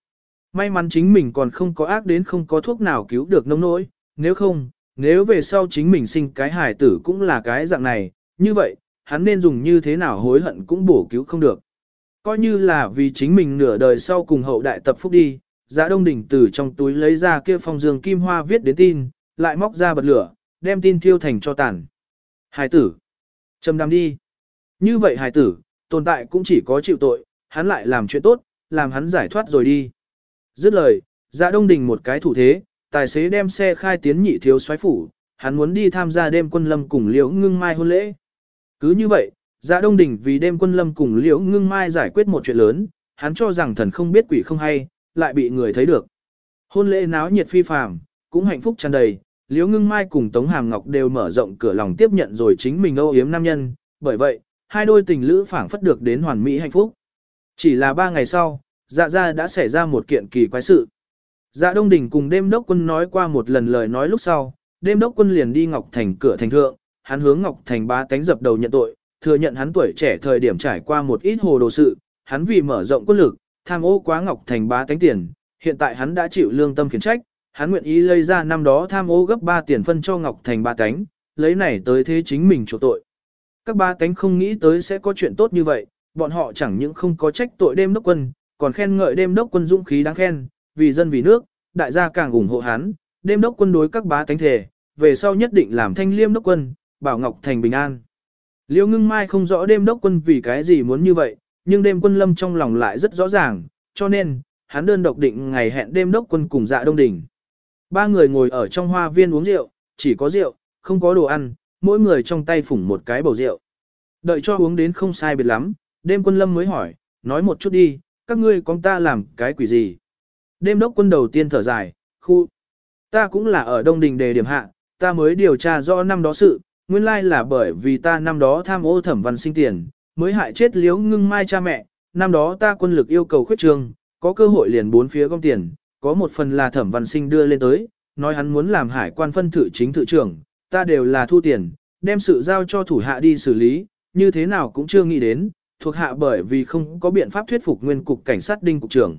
May mắn chính mình còn không có ác đến không có thuốc nào cứu được nông nỗi, nếu không, nếu về sau chính mình sinh cái hài tử cũng là cái dạng này, như vậy, hắn nên dùng như thế nào hối hận cũng bổ cứu không được. Coi như là vì chính mình nửa đời sau cùng hậu đại tập phúc đi, Dạ Đông Đỉnh từ trong túi lấy ra kia phong dương kim hoa viết đến tin, lại móc ra bật lửa, đem tin thiêu thành cho tàn. Hải tử, trầm đam đi. Như vậy hải tử, tồn tại cũng chỉ có chịu tội, hắn lại làm chuyện tốt, làm hắn giải thoát rồi đi. Dứt lời, Dạ Đông Đình một cái thủ thế, tài xế đem xe khai tiến nhị thiếu soái phủ, hắn muốn đi tham gia đêm quân lâm cùng Liễu Ngưng Mai hôn lễ. Cứ như vậy, Dạ Đông Đình vì đêm quân lâm cùng Liễu Ngưng Mai giải quyết một chuyện lớn, hắn cho rằng thần không biết quỷ không hay, lại bị người thấy được. Hôn lễ náo nhiệt phi phàm, cũng hạnh phúc tràn đầy, Liễu Ngưng Mai cùng Tống Hàm Ngọc đều mở rộng cửa lòng tiếp nhận rồi chính mình âu yếm nam nhân, bởi vậy, hai đôi tình lữ phảng phất được đến hoàn mỹ hạnh phúc. Chỉ là ba ngày sau, dạ ra đã xảy ra một kiện kỳ quái sự. Dạ Đông Đình cùng đêm đốc quân nói qua một lần lời nói lúc sau, đêm đốc quân liền đi Ngọc Thành cửa thành thượng, hắn hướng Ngọc Thành ba tánh dập đầu nhận tội, thừa nhận hắn tuổi trẻ thời điểm trải qua một ít hồ đồ sự, hắn vì mở rộng quân lực, tham ô quá Ngọc Thành ba tánh tiền, hiện tại hắn đã chịu lương tâm khiển trách, hắn nguyện ý lấy ra năm đó tham ô gấp 3 tiền phân cho Ngọc Thành ba tánh, lấy này tới thế chính mình chỗ tội. Các ba tánh không nghĩ tới sẽ có chuyện tốt như vậy, bọn họ chẳng những không có trách tội đêm đốc quân, còn khen ngợi đêm đốc quân dũng khí đáng khen, vì dân vì nước, đại gia càng ủng hộ hắn, đêm đốc quân đối các bá tánh thể, về sau nhất định làm thanh liêm đốc quân, bảo Ngọc Thành bình an. Liêu ngưng mai không rõ đêm đốc quân vì cái gì muốn như vậy, nhưng đêm quân lâm trong lòng lại rất rõ ràng, cho nên, hắn đơn độc định ngày hẹn đêm đốc quân cùng dạ đông đỉnh. Ba người ngồi ở trong hoa viên uống rượu, chỉ có rượu, không có đồ ăn, mỗi người trong tay phủng một cái bầu rượu. Đợi cho uống đến không sai biệt lắm, đêm quân lâm mới hỏi, nói một chút đi, các ngươi con ta làm cái quỷ gì. Đêm đốc quân đầu tiên thở dài, khu. Ta cũng là ở Đông Đình đề điểm hạ, ta mới điều tra rõ năm đó sự, nguyên lai là bởi vì ta năm đó tham ô thẩm văn sinh tiền, mới hại chết liếu ngưng mai cha mẹ, năm đó ta quân lực yêu cầu khuyết trường, có cơ hội liền bốn phía gom tiền, có một phần là thẩm văn sinh đưa lên tới, nói hắn muốn làm hải quan phân thử chính thự trưởng, ta đều là thu tiền, đem sự giao cho thủ hạ đi xử lý, như thế nào cũng chưa nghĩ đến, thuộc hạ bởi vì không có biện pháp thuyết phục nguyên cục cảnh sát đinh cục trưởng.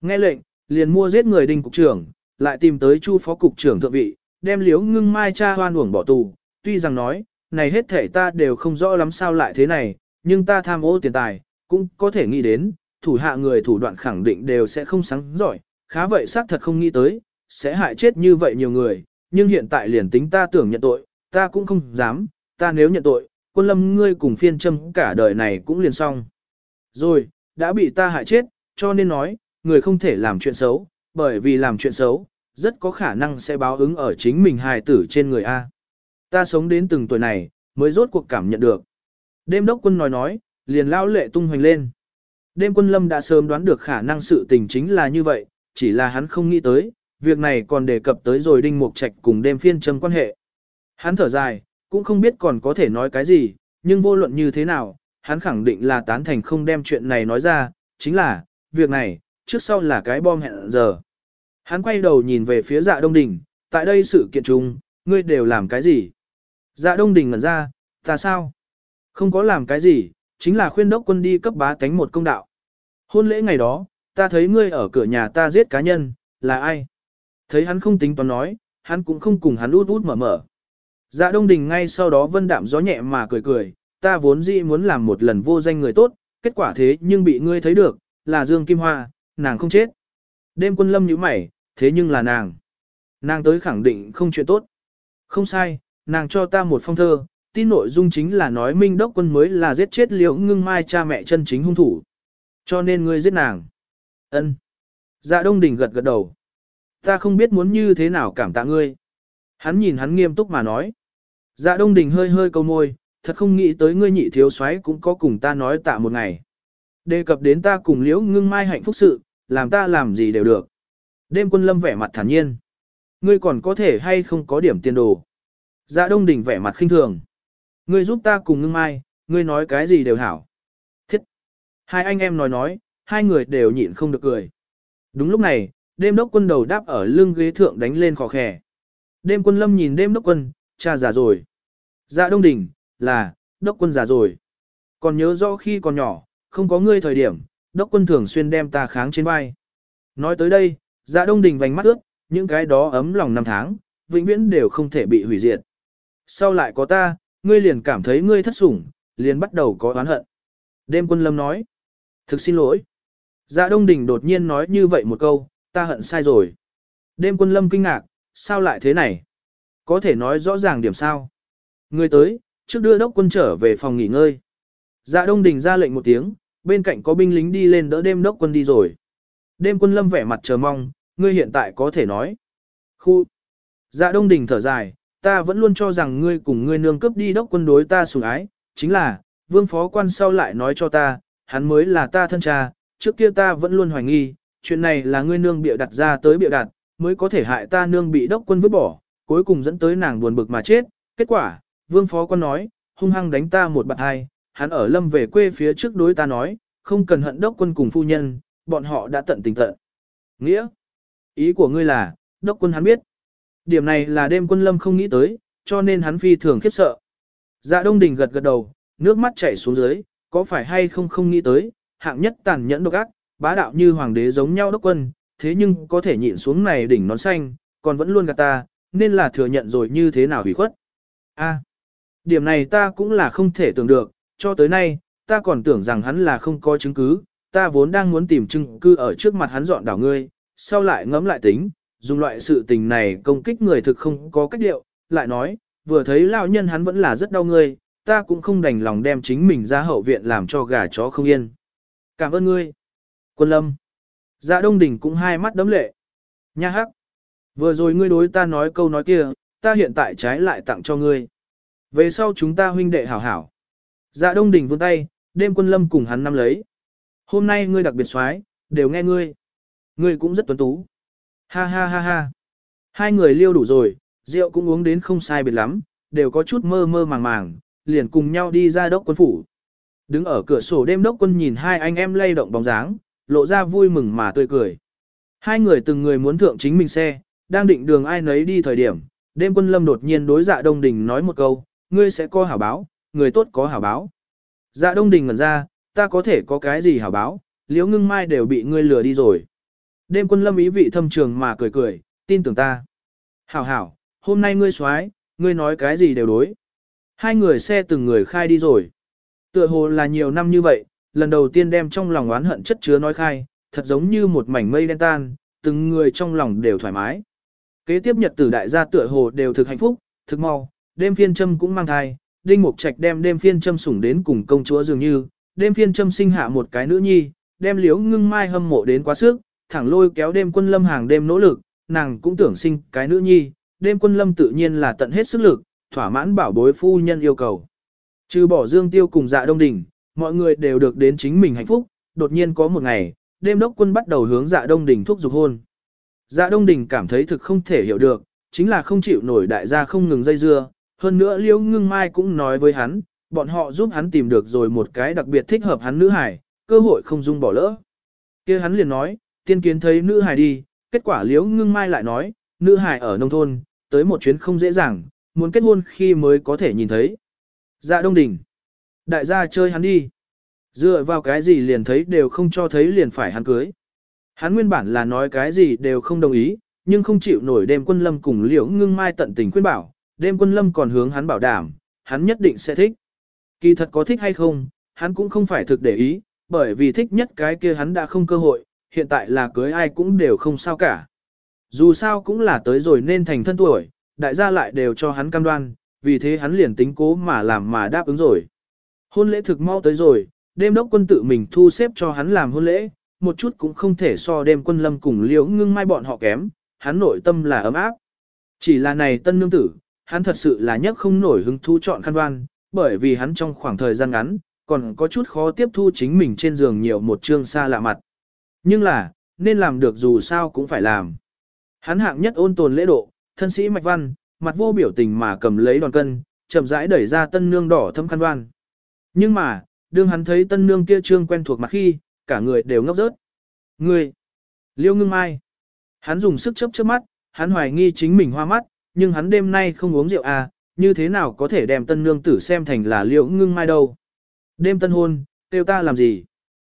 Nghe lệnh, liền mua giết người đinh cục trưởng, lại tìm tới chu phó cục trưởng thượng vị, đem liếu ngưng mai cha hoan uổng bỏ tù, tuy rằng nói, này hết thể ta đều không rõ lắm sao lại thế này, nhưng ta tham ô tiền tài, cũng có thể nghĩ đến, thủ hạ người thủ đoạn khẳng định đều sẽ không sáng giỏi, khá vậy xác thật không nghĩ tới, sẽ hại chết như vậy nhiều người, nhưng hiện tại liền tính ta tưởng nhận tội, ta cũng không dám, ta nếu nhận tội, quân lâm ngươi cùng phiên châm cả đời này cũng liền xong. Rồi, đã bị ta hại chết, cho nên nói, người không thể làm chuyện xấu, bởi vì làm chuyện xấu, rất có khả năng sẽ báo ứng ở chính mình hài tử trên người A. Ta sống đến từng tuổi này, mới rốt cuộc cảm nhận được. Đêm đốc quân nói nói, liền lao lệ tung hoành lên. Đêm quân lâm đã sớm đoán được khả năng sự tình chính là như vậy, chỉ là hắn không nghĩ tới, việc này còn đề cập tới rồi đinh mục trạch cùng đêm phiên châm quan hệ. Hắn thở dài, cũng không biết còn có thể nói cái gì, nhưng vô luận như thế nào, hắn khẳng định là tán thành không đem chuyện này nói ra, chính là, việc này, trước sau là cái bom hẹn giờ. Hắn quay đầu nhìn về phía dạ đông đình, tại đây sự kiện chung, ngươi đều làm cái gì? Dạ đông đình ngẩn ra, ta sao? Không có làm cái gì, chính là khuyên đốc quân đi cấp bá tánh một công đạo. Hôn lễ ngày đó, ta thấy ngươi ở cửa nhà ta giết cá nhân, là ai? Thấy hắn không tính toán nói, hắn cũng không cùng hắn út út mở mở. Dạ đông đình ngay sau đó vân đạm gió nhẹ mà cười cười, ta vốn dĩ muốn làm một lần vô danh người tốt, kết quả thế nhưng bị ngươi thấy được, là Dương Kim Hoa, nàng không chết. Đêm quân lâm như mày, thế nhưng là nàng. Nàng tới khẳng định không chuyện tốt. Không sai, nàng cho ta một phong thơ, tin nội dung chính là nói Minh Đốc quân mới là giết chết liễu ngưng mai cha mẹ chân chính hung thủ. Cho nên ngươi giết nàng. ân Dạ đông đình gật gật đầu. Ta không biết muốn như thế nào cảm tạ ngươi. Hắn nhìn hắn nghiêm túc mà nói. Dạ đông đình hơi hơi câu môi, thật không nghĩ tới ngươi nhị thiếu soái cũng có cùng ta nói tạ một ngày. Đề cập đến ta cùng liễu ngưng mai hạnh phúc sự, làm ta làm gì đều được. Đêm quân lâm vẻ mặt thản nhiên. Ngươi còn có thể hay không có điểm tiền đồ. Dạ đông Đình vẻ mặt khinh thường. Ngươi giúp ta cùng ngưng mai, ngươi nói cái gì đều hảo. Thiết. Hai anh em nói nói, hai người đều nhịn không được cười. Đúng lúc này, đêm đốc quân đầu đáp ở lưng ghế thượng đánh lên khò khè. Đêm quân lâm nhìn đêm đốc quân, cha già rồi. Dạ đông đỉnh, là, đốc quân già rồi. Còn nhớ rõ khi còn nhỏ, không có ngươi thời điểm, đốc quân thường xuyên đem ta kháng trên vai. Nói tới đây, dạ đông đình vành mắt ướt, những cái đó ấm lòng năm tháng, vĩnh viễn đều không thể bị hủy diệt. Sau lại có ta, ngươi liền cảm thấy ngươi thất sủng, liền bắt đầu có oán hận. Đêm quân lâm nói, thực xin lỗi. Dạ đông đình đột nhiên nói như vậy một câu, ta hận sai rồi. Đêm quân lâm kinh ngạc, sao lại thế này? Có thể nói rõ ràng điểm sao? Ngươi tới, trước đưa đốc quân trở về phòng nghỉ ngơi. Dạ đông đình ra lệnh một tiếng, bên cạnh có binh lính đi lên đỡ đêm đốc quân đi rồi. Đêm quân lâm vẻ mặt chờ mong, ngươi hiện tại có thể nói. Khu. Dạ đông đình thở dài, ta vẫn luôn cho rằng ngươi cùng ngươi nương cướp đi đốc quân đối ta sủng ái, chính là, vương phó quan sau lại nói cho ta, hắn mới là ta thân cha, trước kia ta vẫn luôn hoài nghi, chuyện này là ngươi nương bịa đặt ra tới bịa đặt, mới có thể hại ta nương bị đốc quân vứt bỏ, cuối cùng dẫn tới nàng buồn bực mà chết. Kết quả, vương phó quan nói, hung hăng đánh ta một bạt hai, hắn ở lâm về quê phía trước đối ta nói, không cần hận đốc quân cùng phu nhân, bọn họ đã tận tình tận. Nghĩa, ý của ngươi là, đốc quân hắn biết. Điểm này là đêm quân lâm không nghĩ tới, cho nên hắn phi thường khiếp sợ. Dạ Đông Đình gật gật đầu, nước mắt chảy xuống dưới, có phải hay không không nghĩ tới, hạng nhất tàn nhẫn độc ác, bá đạo như hoàng đế giống nhau đốc quân, thế nhưng có thể nhịn xuống này đỉnh nón xanh, còn vẫn luôn gạt ta, nên là thừa nhận rồi như thế nào hủy khuất. A, điểm này ta cũng là không thể tưởng được, cho tới nay, ta còn tưởng rằng hắn là không có chứng cứ, ta vốn đang muốn tìm chứng cứ ở trước mặt hắn dọn đảo ngươi, sau lại ngẫm lại tính, dùng loại sự tình này công kích người thực không có cách điệu, lại nói, vừa thấy lão nhân hắn vẫn là rất đau ngươi, ta cũng không đành lòng đem chính mình ra hậu viện làm cho gà chó không yên. Cảm ơn ngươi. Quân lâm. Dạ Đông đỉnh cũng hai mắt đấm lệ. Nha hắc. Vừa rồi ngươi đối ta nói câu nói kia, ta hiện tại trái lại tặng cho ngươi. Về sau chúng ta huynh đệ hảo hảo. Dạ Đông đỉnh vươn tay, đêm quân lâm cùng hắn nắm lấy. Hôm nay ngươi đặc biệt xoái, đều nghe ngươi. Ngươi cũng rất tuấn tú. Ha ha ha ha. Hai người liêu đủ rồi, rượu cũng uống đến không sai biệt lắm, đều có chút mơ mơ màng màng, liền cùng nhau đi ra đốc quân phủ. Đứng ở cửa sổ đêm đốc quân nhìn hai anh em lay động bóng dáng, lộ ra vui mừng mà tươi cười. Hai người từng người muốn thượng chính mình xe, đang định đường ai nấy đi thời điểm, đêm quân lâm đột nhiên đối dạ đông đình nói một câu, ngươi sẽ có hảo báo, người tốt có hảo báo. Dạ đông đình ngẩn ra, ta có thể có cái gì hảo báo, liễu ngưng mai đều bị ngươi lừa đi rồi. Đêm quân lâm ý vị thâm trường mà cười cười, tin tưởng ta. Hảo hảo, hôm nay ngươi xoái, ngươi nói cái gì đều đối. Hai người xe từng người khai đi rồi. Tựa hồ là nhiều năm như vậy, lần đầu tiên đem trong lòng oán hận chất chứa nói khai, thật giống như một mảnh mây đen tan, từng người trong lòng đều thoải mái. Kế tiếp nhật tử đại gia tựa hồ đều thực hạnh phúc, thực mau, đêm phiên châm cũng mang thai, đinh mục trạch đem đêm phiên châm sủng đến cùng công chúa dường như, đêm phiên châm sinh hạ một cái nữ nhi, đem liếu ngưng mai hâm mộ đến quá sức, thẳng lôi kéo đêm quân lâm hàng đêm nỗ lực, nàng cũng tưởng sinh cái nữ nhi, đêm quân lâm tự nhiên là tận hết sức lực, thỏa mãn bảo bối phu nhân yêu cầu. Trừ bỏ dương tiêu cùng dạ đông đỉnh, mọi người đều được đến chính mình hạnh phúc, đột nhiên có một ngày, đêm đốc quân bắt đầu hướng dạ đông đỉnh thúc giục hôn. Dạ đông đỉnh cảm thấy thực không thể hiểu được, chính là không chịu nổi đại gia không ngừng dây dưa, hơn nữa liễu ngưng mai cũng nói với hắn, bọn họ giúp hắn tìm được rồi một cái đặc biệt thích hợp hắn nữ hải, cơ hội không dung bỏ lỡ. kia hắn liền nói, tiên kiến thấy nữ hải đi, kết quả liễu ngưng mai lại nói, nữ hải ở nông thôn, tới một chuyến không dễ dàng, muốn kết hôn khi mới có thể nhìn thấy. Dạ đông đỉnh. Đại gia chơi hắn đi. Dựa vào cái gì liền thấy đều không cho thấy liền phải hắn cưới. Hắn nguyên bản là nói cái gì đều không đồng ý, nhưng không chịu nổi đêm quân lâm cùng liễu ngưng mai tận tình khuyên bảo, đêm quân lâm còn hướng hắn bảo đảm, hắn nhất định sẽ thích. Kỳ thật có thích hay không, hắn cũng không phải thực để ý, bởi vì thích nhất cái kia hắn đã không cơ hội, hiện tại là cưới ai cũng đều không sao cả. Dù sao cũng là tới rồi nên thành thân tuổi, đại gia lại đều cho hắn cam đoan, vì thế hắn liền tính cố mà làm mà đáp ứng rồi. Hôn lễ thực mau tới rồi, đêm đốc quân tự mình thu xếp cho hắn làm hôn lễ, một chút cũng không thể so đêm quân lâm cùng liễu ngưng mai bọn họ kém, hắn nội tâm là ấm áp. Chỉ là này tân nương tử, hắn thật sự là nhất không nổi hứng thú chọn khăn đoan, bởi vì hắn trong khoảng thời gian ngắn, còn có chút khó tiếp thu chính mình trên giường nhiều một chương xa lạ mặt. Nhưng là, nên làm được dù sao cũng phải làm. Hắn hạng nhất ôn tồn lễ độ, thân sĩ mạch văn, mặt vô biểu tình mà cầm lấy đòn cân, chậm rãi đẩy ra tân nương đỏ thâm khăn đoan. Nhưng mà, đương hắn thấy tân nương kia trương quen thuộc mặt khi, cả người đều ngốc rớt. Người! Liêu ngưng mai! Hắn dùng sức chớp chớp mắt, hắn hoài nghi chính mình hoa mắt, nhưng hắn đêm nay không uống rượu à, như thế nào có thể đem tân nương tử xem thành là liễu ngưng mai đâu. Đêm tân hôn, tiêu ta làm gì?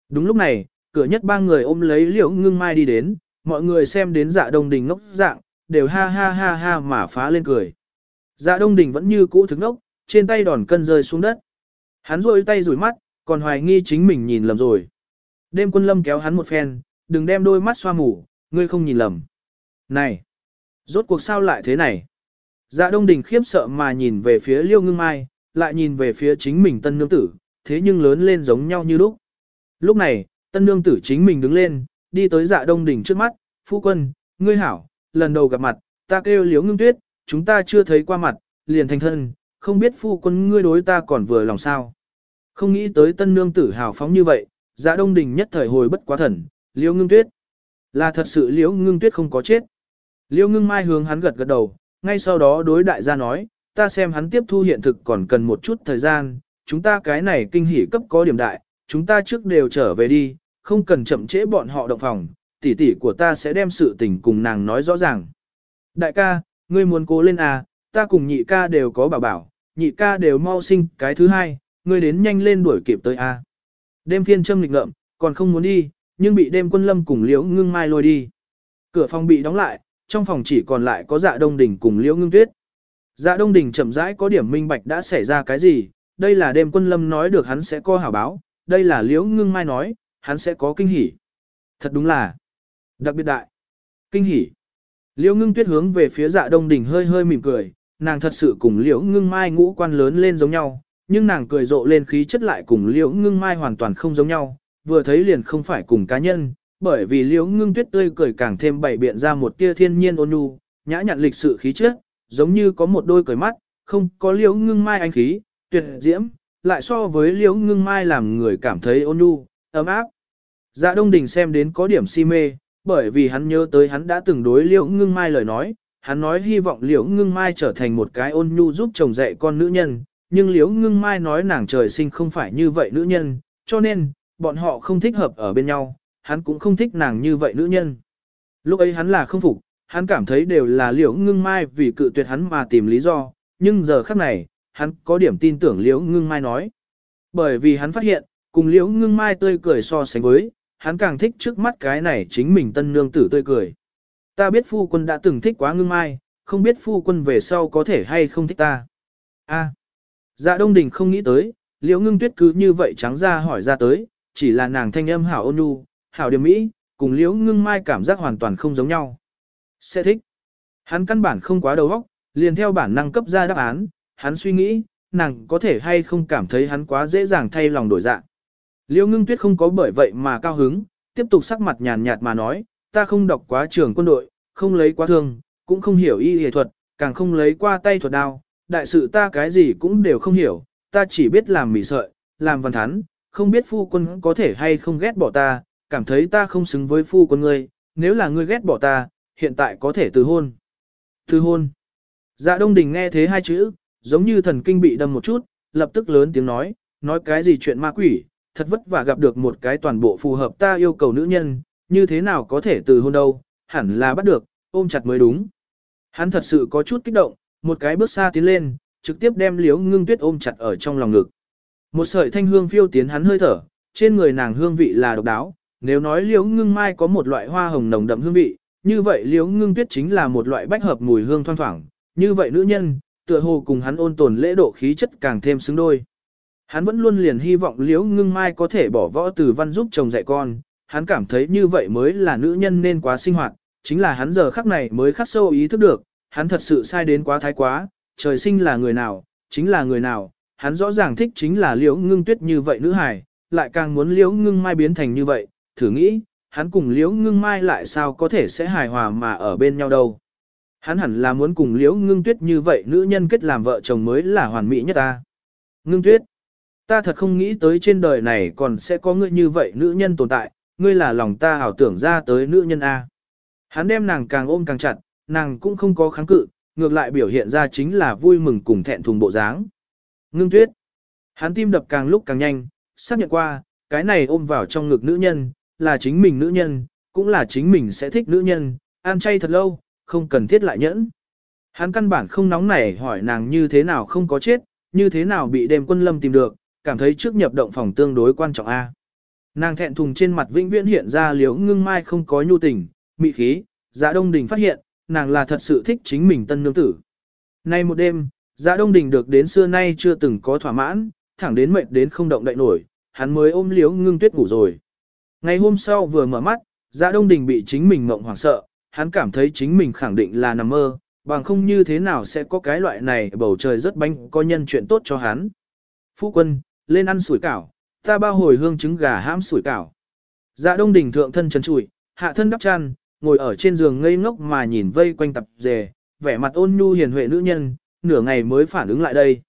Đúng lúc này, cửa nhất ba người ôm lấy liễu ngưng mai đi đến, mọi người xem đến dạ đông đình ngốc dạng, đều ha ha ha ha mà phá lên cười. Dạ đông đình vẫn như cũ thức ngốc, trên tay đòn cân rơi xuống đất. Hắn rôi tay rủi mắt, còn hoài nghi chính mình nhìn lầm rồi. Đêm quân lâm kéo hắn một phen, đừng đem đôi mắt xoa mù, ngươi không nhìn lầm. Này! Rốt cuộc sao lại thế này? Dạ Đông Đình khiếp sợ mà nhìn về phía Liêu Ngưng Mai, lại nhìn về phía chính mình tân nương tử, thế nhưng lớn lên giống nhau như lúc. Lúc này, tân nương tử chính mình đứng lên, đi tới dạ Đông Đỉnh trước mắt, phu quân, ngươi hảo, lần đầu gặp mặt, ta kêu liếu Ngưng Tuyết, chúng ta chưa thấy qua mặt, liền thành thân, không biết phu quân ngươi đối ta còn vừa lòng sao. Không nghĩ tới tân nương tử hào phóng như vậy, dạ Đông Đình nhất thời hồi bất quá thần, Liễu Ngưng Tuyết. Là thật sự Liễu Ngưng Tuyết không có chết. Liêu ngưng mai hướng hắn gật gật đầu, ngay sau đó đối đại gia nói, ta xem hắn tiếp thu hiện thực còn cần một chút thời gian, chúng ta cái này kinh hỉ cấp có điểm đại, chúng ta trước đều trở về đi, không cần chậm trễ bọn họ động phòng, tỷ tỷ của ta sẽ đem sự tình cùng nàng nói rõ ràng. Đại ca, ngươi muốn cố lên à, ta cùng nhị ca đều có bảo bảo, nhị ca đều mau sinh cái thứ hai, ngươi đến nhanh lên đuổi kịp tới à? Đêm phiên châm lịch ngợm, còn không muốn đi, nhưng bị đêm quân lâm cùng liễu ngưng mai lôi đi. Cửa phòng bị đóng lại, trong phòng chỉ còn lại có dạ đông đỉnh cùng liễu ngưng tuyết. Dạ đông đỉnh chậm rãi có điểm minh bạch đã xảy ra cái gì, đây là đêm quân lâm nói được hắn sẽ co hảo báo, đây là liễu ngưng mai nói, hắn sẽ có kinh hỉ. Thật đúng là đặc biệt đại. Kinh hỉ. Liễu ngưng tuyết hướng về phía dạ đông đỉnh hơi hơi mỉm cười, nàng thật sự cùng liễu ngưng mai ngũ quan lớn lên giống nhau, nhưng nàng cười rộ lên khí chất lại cùng liễu ngưng mai hoàn toàn không giống nhau, vừa thấy liền không phải cùng cá nhân, bởi vì liễu ngưng tuyết tươi cười càng thêm bảy biện ra một tia thiên nhiên ôn nhu, nhã nhặn lịch sự khí chất, giống như có một đôi cười mắt, không có liễu ngưng mai anh khí, tuyệt diễm, lại so với liễu ngưng mai làm người cảm thấy ôn nhu, ấm áp. Dạ Đông Đình xem đến có điểm si mê, bởi vì hắn nhớ tới hắn đã từng đối liễu ngưng mai lời nói, hắn nói hy vọng liễu ngưng mai trở thành một cái ôn nhu giúp chồng dạy con nữ nhân, nhưng liễu ngưng mai nói nàng trời sinh không phải như vậy nữ nhân, cho nên, bọn họ không thích hợp ở bên nhau, hắn cũng không thích nàng như vậy nữ nhân. Lúc ấy hắn là không phục, hắn cảm thấy đều là liễu ngưng mai vì cự tuyệt hắn mà tìm lý do, nhưng giờ khắc này, hắn có điểm tin tưởng liễu ngưng mai nói. Bởi vì hắn phát hiện, cùng liễu ngưng mai tươi cười so sánh với, hắn càng thích trước mắt cái này chính mình tân nương tử tươi cười. Ta biết phu quân đã từng thích quá ngưng mai, không biết phu quân về sau có thể hay không thích ta. A. Dạ Đông Đình không nghĩ tới, liễu ngưng tuyết cứ như vậy trắng ra hỏi ra tới, chỉ là nàng thanh âm hảo ôn nhu, hảo điểm mỹ, cùng liễu ngưng mai cảm giác hoàn toàn không giống nhau. Sẽ thích. Hắn căn bản không quá đầu óc, liền theo bản năng cấp ra đáp án, hắn suy nghĩ, nàng có thể hay không cảm thấy hắn quá dễ dàng thay lòng đổi dạng. Liêu ngưng tuyết không có bởi vậy mà cao hứng, tiếp tục sắc mặt nhàn nhạt mà nói, ta không đọc quá trường quân đội, không lấy quá thương, cũng không hiểu y y thuật, càng không lấy qua tay thuật đao, đại sự ta cái gì cũng đều không hiểu, ta chỉ biết làm mì sợi, làm văn thắn, không biết phu quân có thể hay không ghét bỏ ta, cảm thấy ta không xứng với phu quân ngươi, nếu là ngươi ghét bỏ ta, hiện tại có thể từ hôn. Từ hôn. Dạ Đông Đình nghe thế hai chữ, giống như thần kinh bị đâm một chút, lập tức lớn tiếng nói, nói cái gì chuyện ma quỷ, thật vất vả gặp được một cái toàn bộ phù hợp ta yêu cầu nữ nhân, như thế nào có thể từ hôn đâu, hẳn là bắt được, ôm chặt mới đúng. Hắn thật sự có chút kích động, một cái bước xa tiến lên, trực tiếp đem liếu ngưng tuyết ôm chặt ở trong lòng ngực. Một sợi thanh hương phiêu tiến hắn hơi thở, trên người nàng hương vị là độc đáo, nếu nói liếu ngưng mai có một loại hoa hồng nồng đậm hương vị, như vậy liếu ngưng tuyết chính là một loại bách hợp mùi hương thoang thoảng, như vậy nữ nhân, tựa hồ cùng hắn ôn tồn lễ độ khí chất càng thêm xứng đôi. Hắn vẫn luôn liền hy vọng Liễu ngưng mai có thể bỏ võ từ văn giúp chồng dạy con, hắn cảm thấy như vậy mới là nữ nhân nên quá sinh hoạt, chính là hắn giờ khắc này mới khắc sâu ý thức được, hắn thật sự sai đến quá thái quá, trời sinh là người nào, chính là người nào, hắn rõ ràng thích chính là liễu ngưng tuyết như vậy nữ hài, lại càng muốn liễu ngưng mai biến thành như vậy, thử nghĩ, hắn cùng liễu ngưng mai lại sao có thể sẽ hài hòa mà ở bên nhau đâu. Hắn hẳn là muốn cùng liễu ngưng tuyết như vậy nữ nhân kết làm vợ chồng mới là hoàn mỹ nhất ta. Ngưng tuyết, ta thật không nghĩ tới trên đời này còn sẽ có người như vậy nữ nhân tồn tại, ngươi là lòng ta ảo tưởng ra tới nữ nhân A. Hắn đem nàng càng ôm càng chặt, nàng cũng không có kháng cự, ngược lại biểu hiện ra chính là vui mừng cùng thẹn thùng bộ dáng. Ngưng tuyết. Hắn tim đập càng lúc càng nhanh, xác nhận qua, cái này ôm vào trong ngực nữ nhân, là chính mình nữ nhân, cũng là chính mình sẽ thích nữ nhân, ăn chay thật lâu, không cần thiết lại nhẫn. Hắn căn bản không nóng nảy hỏi nàng như thế nào không có chết, như thế nào bị đêm quân lâm tìm được, cảm thấy trước nhập động phòng tương đối quan trọng A. Nàng thẹn thùng trên mặt vĩnh viễn hiện ra liếu ngưng mai không có nhu tình, mị khí, dạ đông đình phát hiện, nàng là thật sự thích chính mình tân nương tử. Nay một đêm, dạ đông đình được đến xưa nay chưa từng có thỏa mãn, thẳng đến mệt đến không động đậy nổi, hắn mới ôm liếu ngưng tuyết ngủ rồi. Ngày hôm sau vừa mở mắt, dạ đông đình bị chính mình mộng hoảng sợ, hắn cảm thấy chính mình khẳng định là nằm mơ, bằng không như thế nào sẽ có cái loại này bầu trời rất bánh có nhân chuyện tốt cho hắn. Phu quân, lên ăn sủi cảo, ta bao hồi hương trứng gà hãm sủi cảo. Dạ đông đỉnh thượng thân trần trụi, hạ thân đắp chăn, ngồi ở trên giường ngây ngốc mà nhìn vây quanh tập dề, vẻ mặt ôn nhu hiền huệ nữ nhân, nửa ngày mới phản ứng lại đây.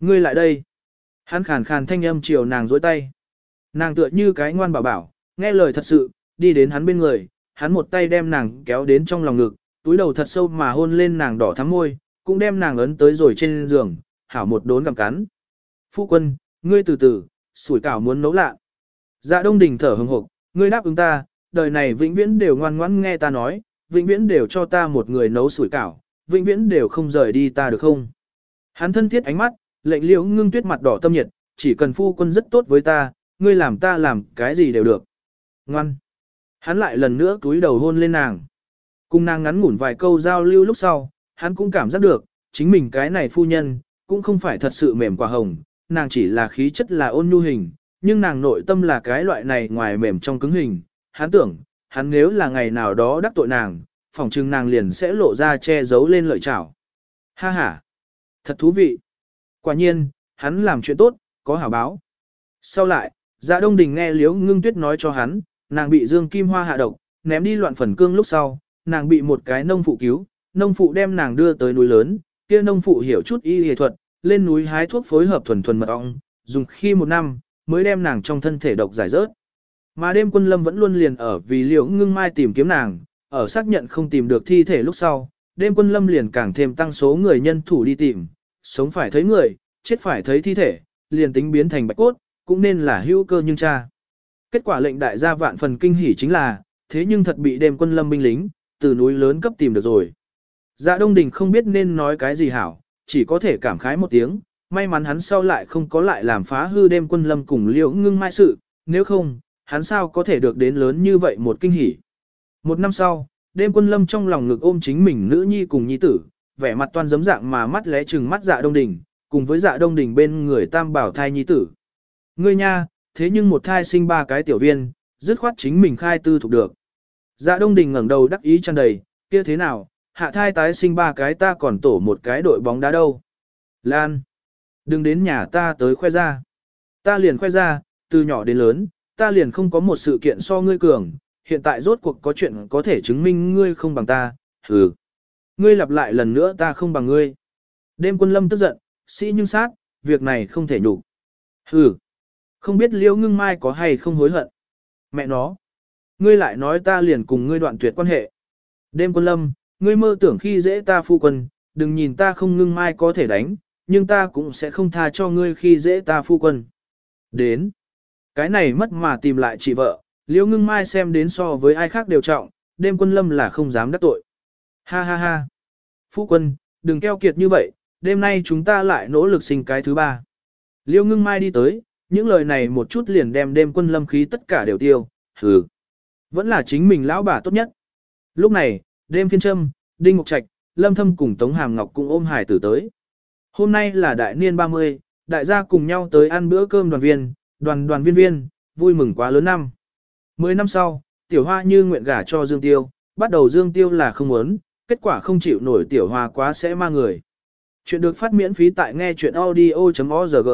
Ngươi lại đây. Hắn khàn khàn thanh âm chiều nàng dối tay. Nàng tựa như cái ngoan bảo bảo, nghe lời thật sự, đi đến hắn bên người, hắn một tay đem nàng kéo đến trong lòng ngực, túi đầu thật sâu mà hôn lên nàng đỏ thắm môi, cũng đem nàng ấn tới rồi trên giường, hảo một đốn gặm cắn. Phu quân, ngươi từ từ, sủi cảo muốn nấu lạ. Dạ đông đình thở hừng hộp, ngươi đáp ứng ta, đời này vĩnh viễn đều ngoan ngoãn nghe ta nói, vĩnh viễn đều cho ta một người nấu sủi cảo, vĩnh viễn đều không rời đi ta được không? Hắn thân thiết ánh mắt, lệnh liễu ngưng tuyết mặt đỏ tâm nhiệt, chỉ cần phu quân rất tốt với ta, ngươi làm ta làm cái gì đều được. Ngoan. Hắn lại lần nữa túi đầu hôn lên nàng. Cùng nàng ngắn ngủn vài câu giao lưu lúc sau, hắn cũng cảm giác được, chính mình cái này phu nhân, cũng không phải thật sự mềm quả hồng, nàng chỉ là khí chất là ôn nhu hình, nhưng nàng nội tâm là cái loại này ngoài mềm trong cứng hình. Hắn tưởng, hắn nếu là ngày nào đó đắc tội nàng, phỏng chừng nàng liền sẽ lộ ra che giấu lên lợi chảo. Ha ha! Thật thú vị! Quả nhiên, hắn làm chuyện tốt, có hảo báo. Sau lại, dạ đông đình nghe liếu ngưng tuyết nói cho hắn, nàng bị dương kim hoa hạ độc, ném đi loạn phần cương lúc sau, nàng bị một cái nông phụ cứu, nông phụ đem nàng đưa tới núi lớn, kia nông phụ hiểu chút y y thuật, lên núi hái thuốc phối hợp thuần thuần mật ong, dùng khi một năm, mới đem nàng trong thân thể độc giải rớt. Mà đêm quân lâm vẫn luôn liền ở vì liễu ngưng mai tìm kiếm nàng, ở xác nhận không tìm được thi thể lúc sau, đêm quân lâm liền càng thêm tăng số người nhân thủ đi tìm, sống phải thấy người, chết phải thấy thi thể, liền tính biến thành bạch cốt, cũng nên là hữu cơ nhưng cha. Kết quả lệnh đại gia vạn phần kinh hỉ chính là, thế nhưng thật bị đêm quân lâm binh lính, từ núi lớn cấp tìm được rồi. Dạ Đông Đình không biết nên nói cái gì hảo, chỉ có thể cảm khái một tiếng, may mắn hắn sau lại không có lại làm phá hư đêm quân lâm cùng liễu ngưng mai sự, nếu không, hắn sao có thể được đến lớn như vậy một kinh hỉ. Một năm sau, đêm quân lâm trong lòng ngực ôm chính mình nữ nhi cùng nhi tử, vẻ mặt toan giấm dạng mà mắt lẽ chừng mắt dạ đông đình, cùng với dạ đông đình bên người tam bảo thai nhi tử. Ngươi nha, thế nhưng một thai sinh ba cái tiểu viên, dứt khoát chính mình khai tư thuộc được. Dạ đông đình ngẩng đầu đắc ý tràn đầy, kia thế nào, hạ thai tái sinh ba cái ta còn tổ một cái đội bóng đá đâu. Lan, đừng đến nhà ta tới khoe ra. Ta liền khoe ra, từ nhỏ đến lớn, ta liền không có một sự kiện so ngươi cường, hiện tại rốt cuộc có chuyện có thể chứng minh ngươi không bằng ta, hừ. Ngươi lặp lại lần nữa ta không bằng ngươi. Đêm quân lâm tức giận, sĩ nhưng sát, việc này không thể nhục. Hừ. Không biết liễu ngưng mai có hay không hối hận. Mẹ nó. Ngươi lại nói ta liền cùng ngươi đoạn tuyệt quan hệ. Đêm quân lâm, ngươi mơ tưởng khi dễ ta phu quân, đừng nhìn ta không ngưng mai có thể đánh, nhưng ta cũng sẽ không tha cho ngươi khi dễ ta phu quân. Đến. Cái này mất mà tìm lại chị vợ, liễu ngưng mai xem đến so với ai khác đều trọng, đêm quân lâm là không dám đắc tội. Ha ha ha. Phu quân, đừng keo kiệt như vậy, đêm nay chúng ta lại nỗ lực sinh cái thứ ba. Liêu ngưng mai đi tới, những lời này một chút liền đem đêm quân lâm khí tất cả đều tiêu, hừ. Vẫn là chính mình lão bà tốt nhất. Lúc này, đêm phiên trâm, đinh mục trạch, lâm thâm cùng Tống Hàm Ngọc cùng ôm hải tử tới. Hôm nay là đại niên 30, đại gia cùng nhau tới ăn bữa cơm đoàn viên, đoàn đoàn viên viên, vui mừng quá lớn năm. Mười năm sau, tiểu hoa như nguyện gả cho Dương Tiêu, bắt đầu Dương Tiêu là không muốn, kết quả không chịu nổi tiểu hoa quá sẽ ma người. Chuyện được phát miễn phí tại nghe chuyện audio.org